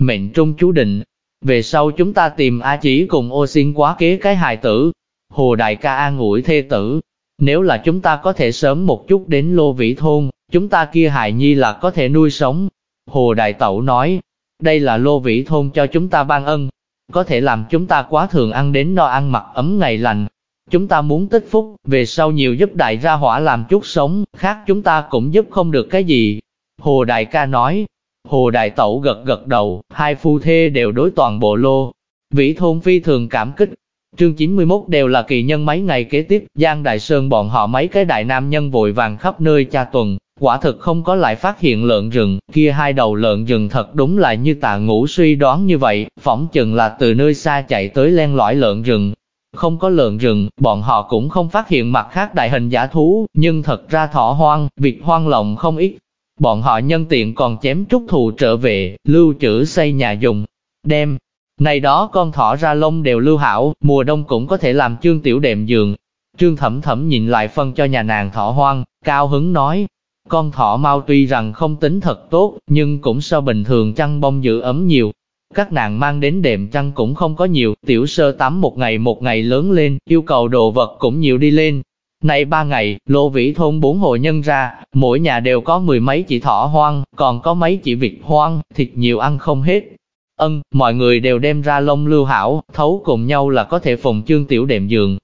Mệnh trung chú định, về sau chúng ta tìm A chỉ cùng ô xin quá kế cái hài tử. Hồ Đại ca an ủi thê tử, nếu là chúng ta có thể sớm một chút đến Lô Vĩ Thôn, chúng ta kia hài nhi là có thể nuôi sống. Hồ Đại Tẩu nói, đây là Lô Vĩ Thôn cho chúng ta ban ân, có thể làm chúng ta quá thường ăn đến no ăn mặc ấm ngày lành. Chúng ta muốn tích phúc, về sau nhiều giúp đại ra hỏa làm chút sống, khác chúng ta cũng giúp không được cái gì. Hồ Đại ca nói, Hồ Đại Tẩu gật gật đầu, hai phu thê đều đối toàn bộ lô. Vĩ thôn phi thường cảm kích, Trương 91 đều là kỳ nhân mấy ngày kế tiếp, Giang Đại Sơn bọn họ mấy cái đại nam nhân vội vàng khắp nơi tra tuần, quả thực không có lại phát hiện lợn rừng, kia hai đầu lợn rừng thật đúng là như tà ngũ suy đoán như vậy, phỏng chừng là từ nơi xa chạy tới len lỏi lợn rừng. Không có lợn rừng, bọn họ cũng không phát hiện mặt khác đại hình giả thú, nhưng thật ra thỏ hoang, việc hoang lộng không ít. Bọn họ nhân tiện còn chém trúc thù trở về, lưu trữ xây nhà dùng, đem này đó con thỏ ra lông đều lưu hảo, mùa đông cũng có thể làm trương tiểu đệm giường. Trương thẩm thẩm nhìn lại phân cho nhà nàng thỏ hoang, cao hứng nói, con thỏ mau tuy rằng không tính thật tốt, nhưng cũng so bình thường chăn bông giữ ấm nhiều. Các nàng mang đến đệm chăn cũng không có nhiều, tiểu sơ tắm một ngày một ngày lớn lên, yêu cầu đồ vật cũng nhiều đi lên. Này ba ngày, lô vĩ thôn bốn hộ nhân ra, mỗi nhà đều có mười mấy chỉ thỏ hoang, còn có mấy chỉ vịt hoang, thịt nhiều ăn không hết. Ân, mọi người đều đem ra lông lưu hảo, thấu cùng nhau là có thể phùng chương tiểu đệm giường.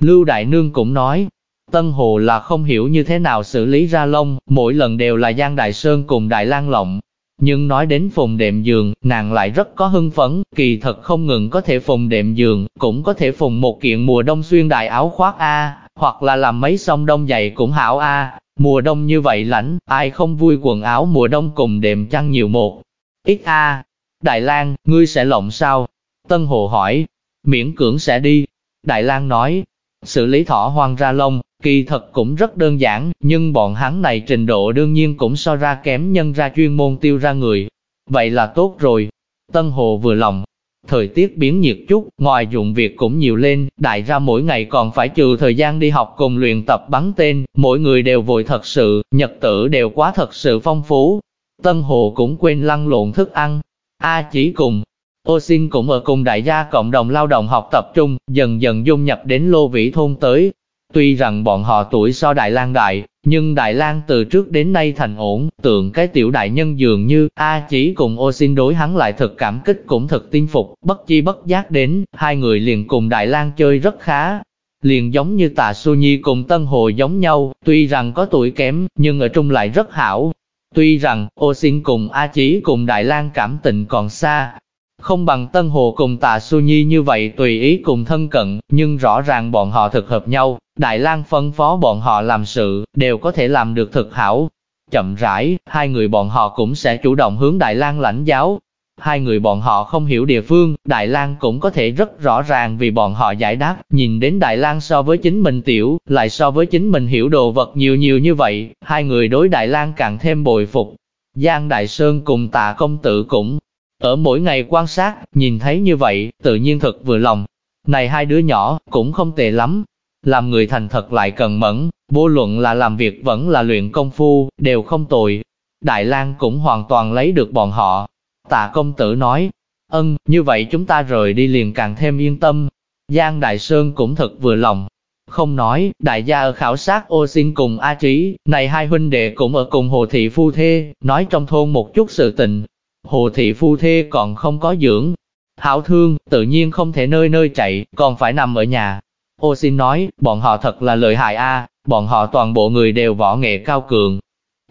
Lưu Đại Nương cũng nói, Tân Hồ là không hiểu như thế nào xử lý ra lông, mỗi lần đều là Giang Đại Sơn cùng Đại Lang Lộng. Nhưng nói đến phùng đệm giường, nàng lại rất có hưng phấn, kỳ thật không ngừng có thể phùng đệm giường, cũng có thể phùng một kiện mùa đông xuyên đại áo khoác A, hoặc là làm mấy song đông dày cũng hảo A. Mùa đông như vậy lạnh, ai không vui quần áo mùa đông cùng đệm chăn nhiều một. Ít A. Đại Lang, ngươi sẽ lộng sao? Tân Hồ hỏi. Miễn cưỡng sẽ đi. Đại Lang nói, xử lý thỏ hoang ra lông, Kỳ thật cũng rất đơn giản, nhưng bọn hắn này trình độ đương nhiên cũng so ra kém nhân ra chuyên môn tiêu ra người. Vậy là tốt rồi. Tân Hồ vừa lòng. Thời tiết biến nhiệt chút, ngoài dụng việc cũng nhiều lên, đại ra mỗi ngày còn phải trừ thời gian đi học cùng luyện tập bắn tên, mỗi người đều vội thật sự, nhật tử đều quá thật sự phong phú. Tân Hồ cũng quên lăn lộn thức ăn. A chỉ cùng, Ô xin cũng ở cùng đại gia cộng đồng lao động học tập trung, dần dần dung nhập đến lô vĩ thôn tới, Tuy rằng bọn họ tuổi so Đại lang đại, nhưng Đại lang từ trước đến nay thành ổn, tượng cái tiểu đại nhân dường như, A chỉ cùng ô xin đối hắn lại thật cảm kích cũng thật tin phục, bất chi bất giác đến, hai người liền cùng Đại lang chơi rất khá. Liền giống như Tạ Su Nhi cùng Tân Hồ giống nhau, tuy rằng có tuổi kém, nhưng ở chung lại rất hảo. Tuy rằng, ô xin cùng A Chí cùng Đại lang cảm tình còn xa, không bằng Tân Hồ cùng Tạ Xu Nhi như vậy tùy ý cùng thân cận, nhưng rõ ràng bọn họ thực hợp nhau, Đại lang phân phó bọn họ làm sự, đều có thể làm được thực hảo. Chậm rãi, hai người bọn họ cũng sẽ chủ động hướng Đại lang lãnh giáo. Hai người bọn họ không hiểu địa phương, Đại lang cũng có thể rất rõ ràng vì bọn họ giải đáp, nhìn đến Đại lang so với chính mình tiểu, lại so với chính mình hiểu đồ vật nhiều nhiều như vậy, hai người đối Đại lang càng thêm bồi phục. Giang Đại Sơn cùng tạ công tử cũng ở mỗi ngày quan sát, nhìn thấy như vậy, tự nhiên thật vừa lòng. Này hai đứa nhỏ, cũng không tệ lắm. Làm người thành thật lại cần mẫn, vô luận là làm việc vẫn là luyện công phu, đều không tồi. Đại lang cũng hoàn toàn lấy được bọn họ. Tạ công tử nói, ân, như vậy chúng ta rời đi liền càng thêm yên tâm. Giang Đại Sơn cũng thật vừa lòng. Không nói, đại gia ở khảo sát ô xin cùng A Trí, này hai huynh đệ cũng ở cùng hồ thị phu thê, nói trong thôn một chút sự tình, Hồ thị phu thê còn không có dưỡng. Hảo thương, tự nhiên không thể nơi nơi chạy, còn phải nằm ở nhà. Ô xin nói, bọn họ thật là lợi hại a, bọn họ toàn bộ người đều võ nghệ cao cường.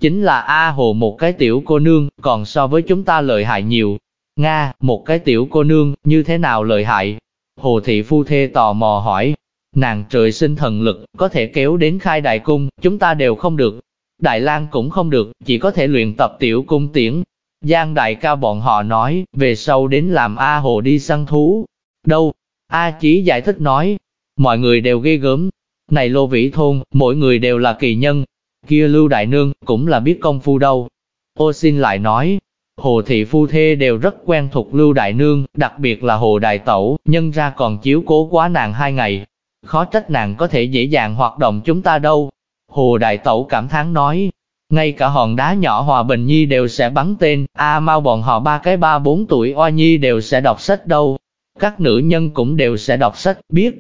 Chính là A Hồ một cái tiểu cô nương, còn so với chúng ta lợi hại nhiều. Nga, một cái tiểu cô nương, như thế nào lợi hại? Hồ thị phu thê tò mò hỏi. Nàng trời sinh thần lực, có thể kéo đến khai đại cung, chúng ta đều không được. Đại lang cũng không được, chỉ có thể luyện tập tiểu cung tiễn, Giang đại ca bọn họ nói, về sau đến làm A Hồ đi săn thú. Đâu? A Chí giải thích nói, mọi người đều ghê gớm. Này lô vĩ thôn, mỗi người đều là kỳ nhân. Kia Lưu Đại Nương, cũng là biết công phu đâu. Ô xin lại nói, Hồ thị phu thê đều rất quen thuộc Lưu Đại Nương, đặc biệt là Hồ Đại Tẩu, nhân ra còn chiếu cố quá nàng hai ngày. Khó trách nàng có thể dễ dàng hoạt động chúng ta đâu. Hồ Đại Tẩu cảm thán nói, ngay cả hòn đá nhỏ Hòa Bình Nhi đều sẽ bắn tên, A mau bọn họ ba cái ba bốn tuổi Oa Nhi đều sẽ đọc sách đâu. Các nữ nhân cũng đều sẽ đọc sách, biết.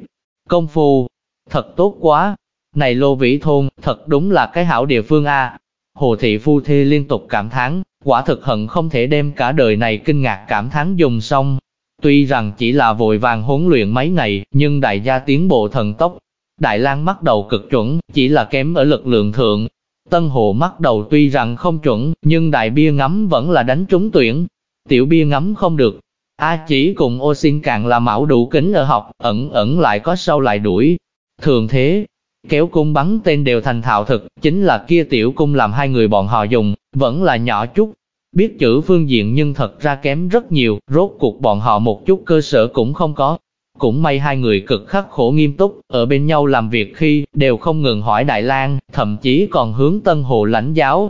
Công phu, thật tốt quá. Này Lô Vĩ Thôn, thật đúng là cái hảo địa phương A. Hồ Thị Phu Thê liên tục cảm thán, quả thực hận không thể đem cả đời này kinh ngạc cảm thán dùng xong. Tuy rằng chỉ là vội vàng huấn luyện mấy ngày, nhưng đại gia tiến bộ thần tốc. Đại lang bắt đầu cực chuẩn, chỉ là kém ở lực lượng thượng, Tân Hồ mắt đầu tuy rằng không chuẩn, nhưng đại bia ngắm vẫn là đánh trúng tuyển. Tiểu bia ngắm không được. A chỉ cùng ô xin càng là mão đủ kính ở học, ẩn ẩn lại có sâu lại đuổi. Thường thế, kéo cung bắn tên đều thành thạo thực, chính là kia tiểu cung làm hai người bọn họ dùng, vẫn là nhỏ chút. Biết chữ phương diện nhưng thật ra kém rất nhiều, rốt cuộc bọn họ một chút cơ sở cũng không có. Cũng may hai người cực khắc khổ nghiêm túc, ở bên nhau làm việc khi, đều không ngừng hỏi Đại lang thậm chí còn hướng Tân Hồ lãnh giáo.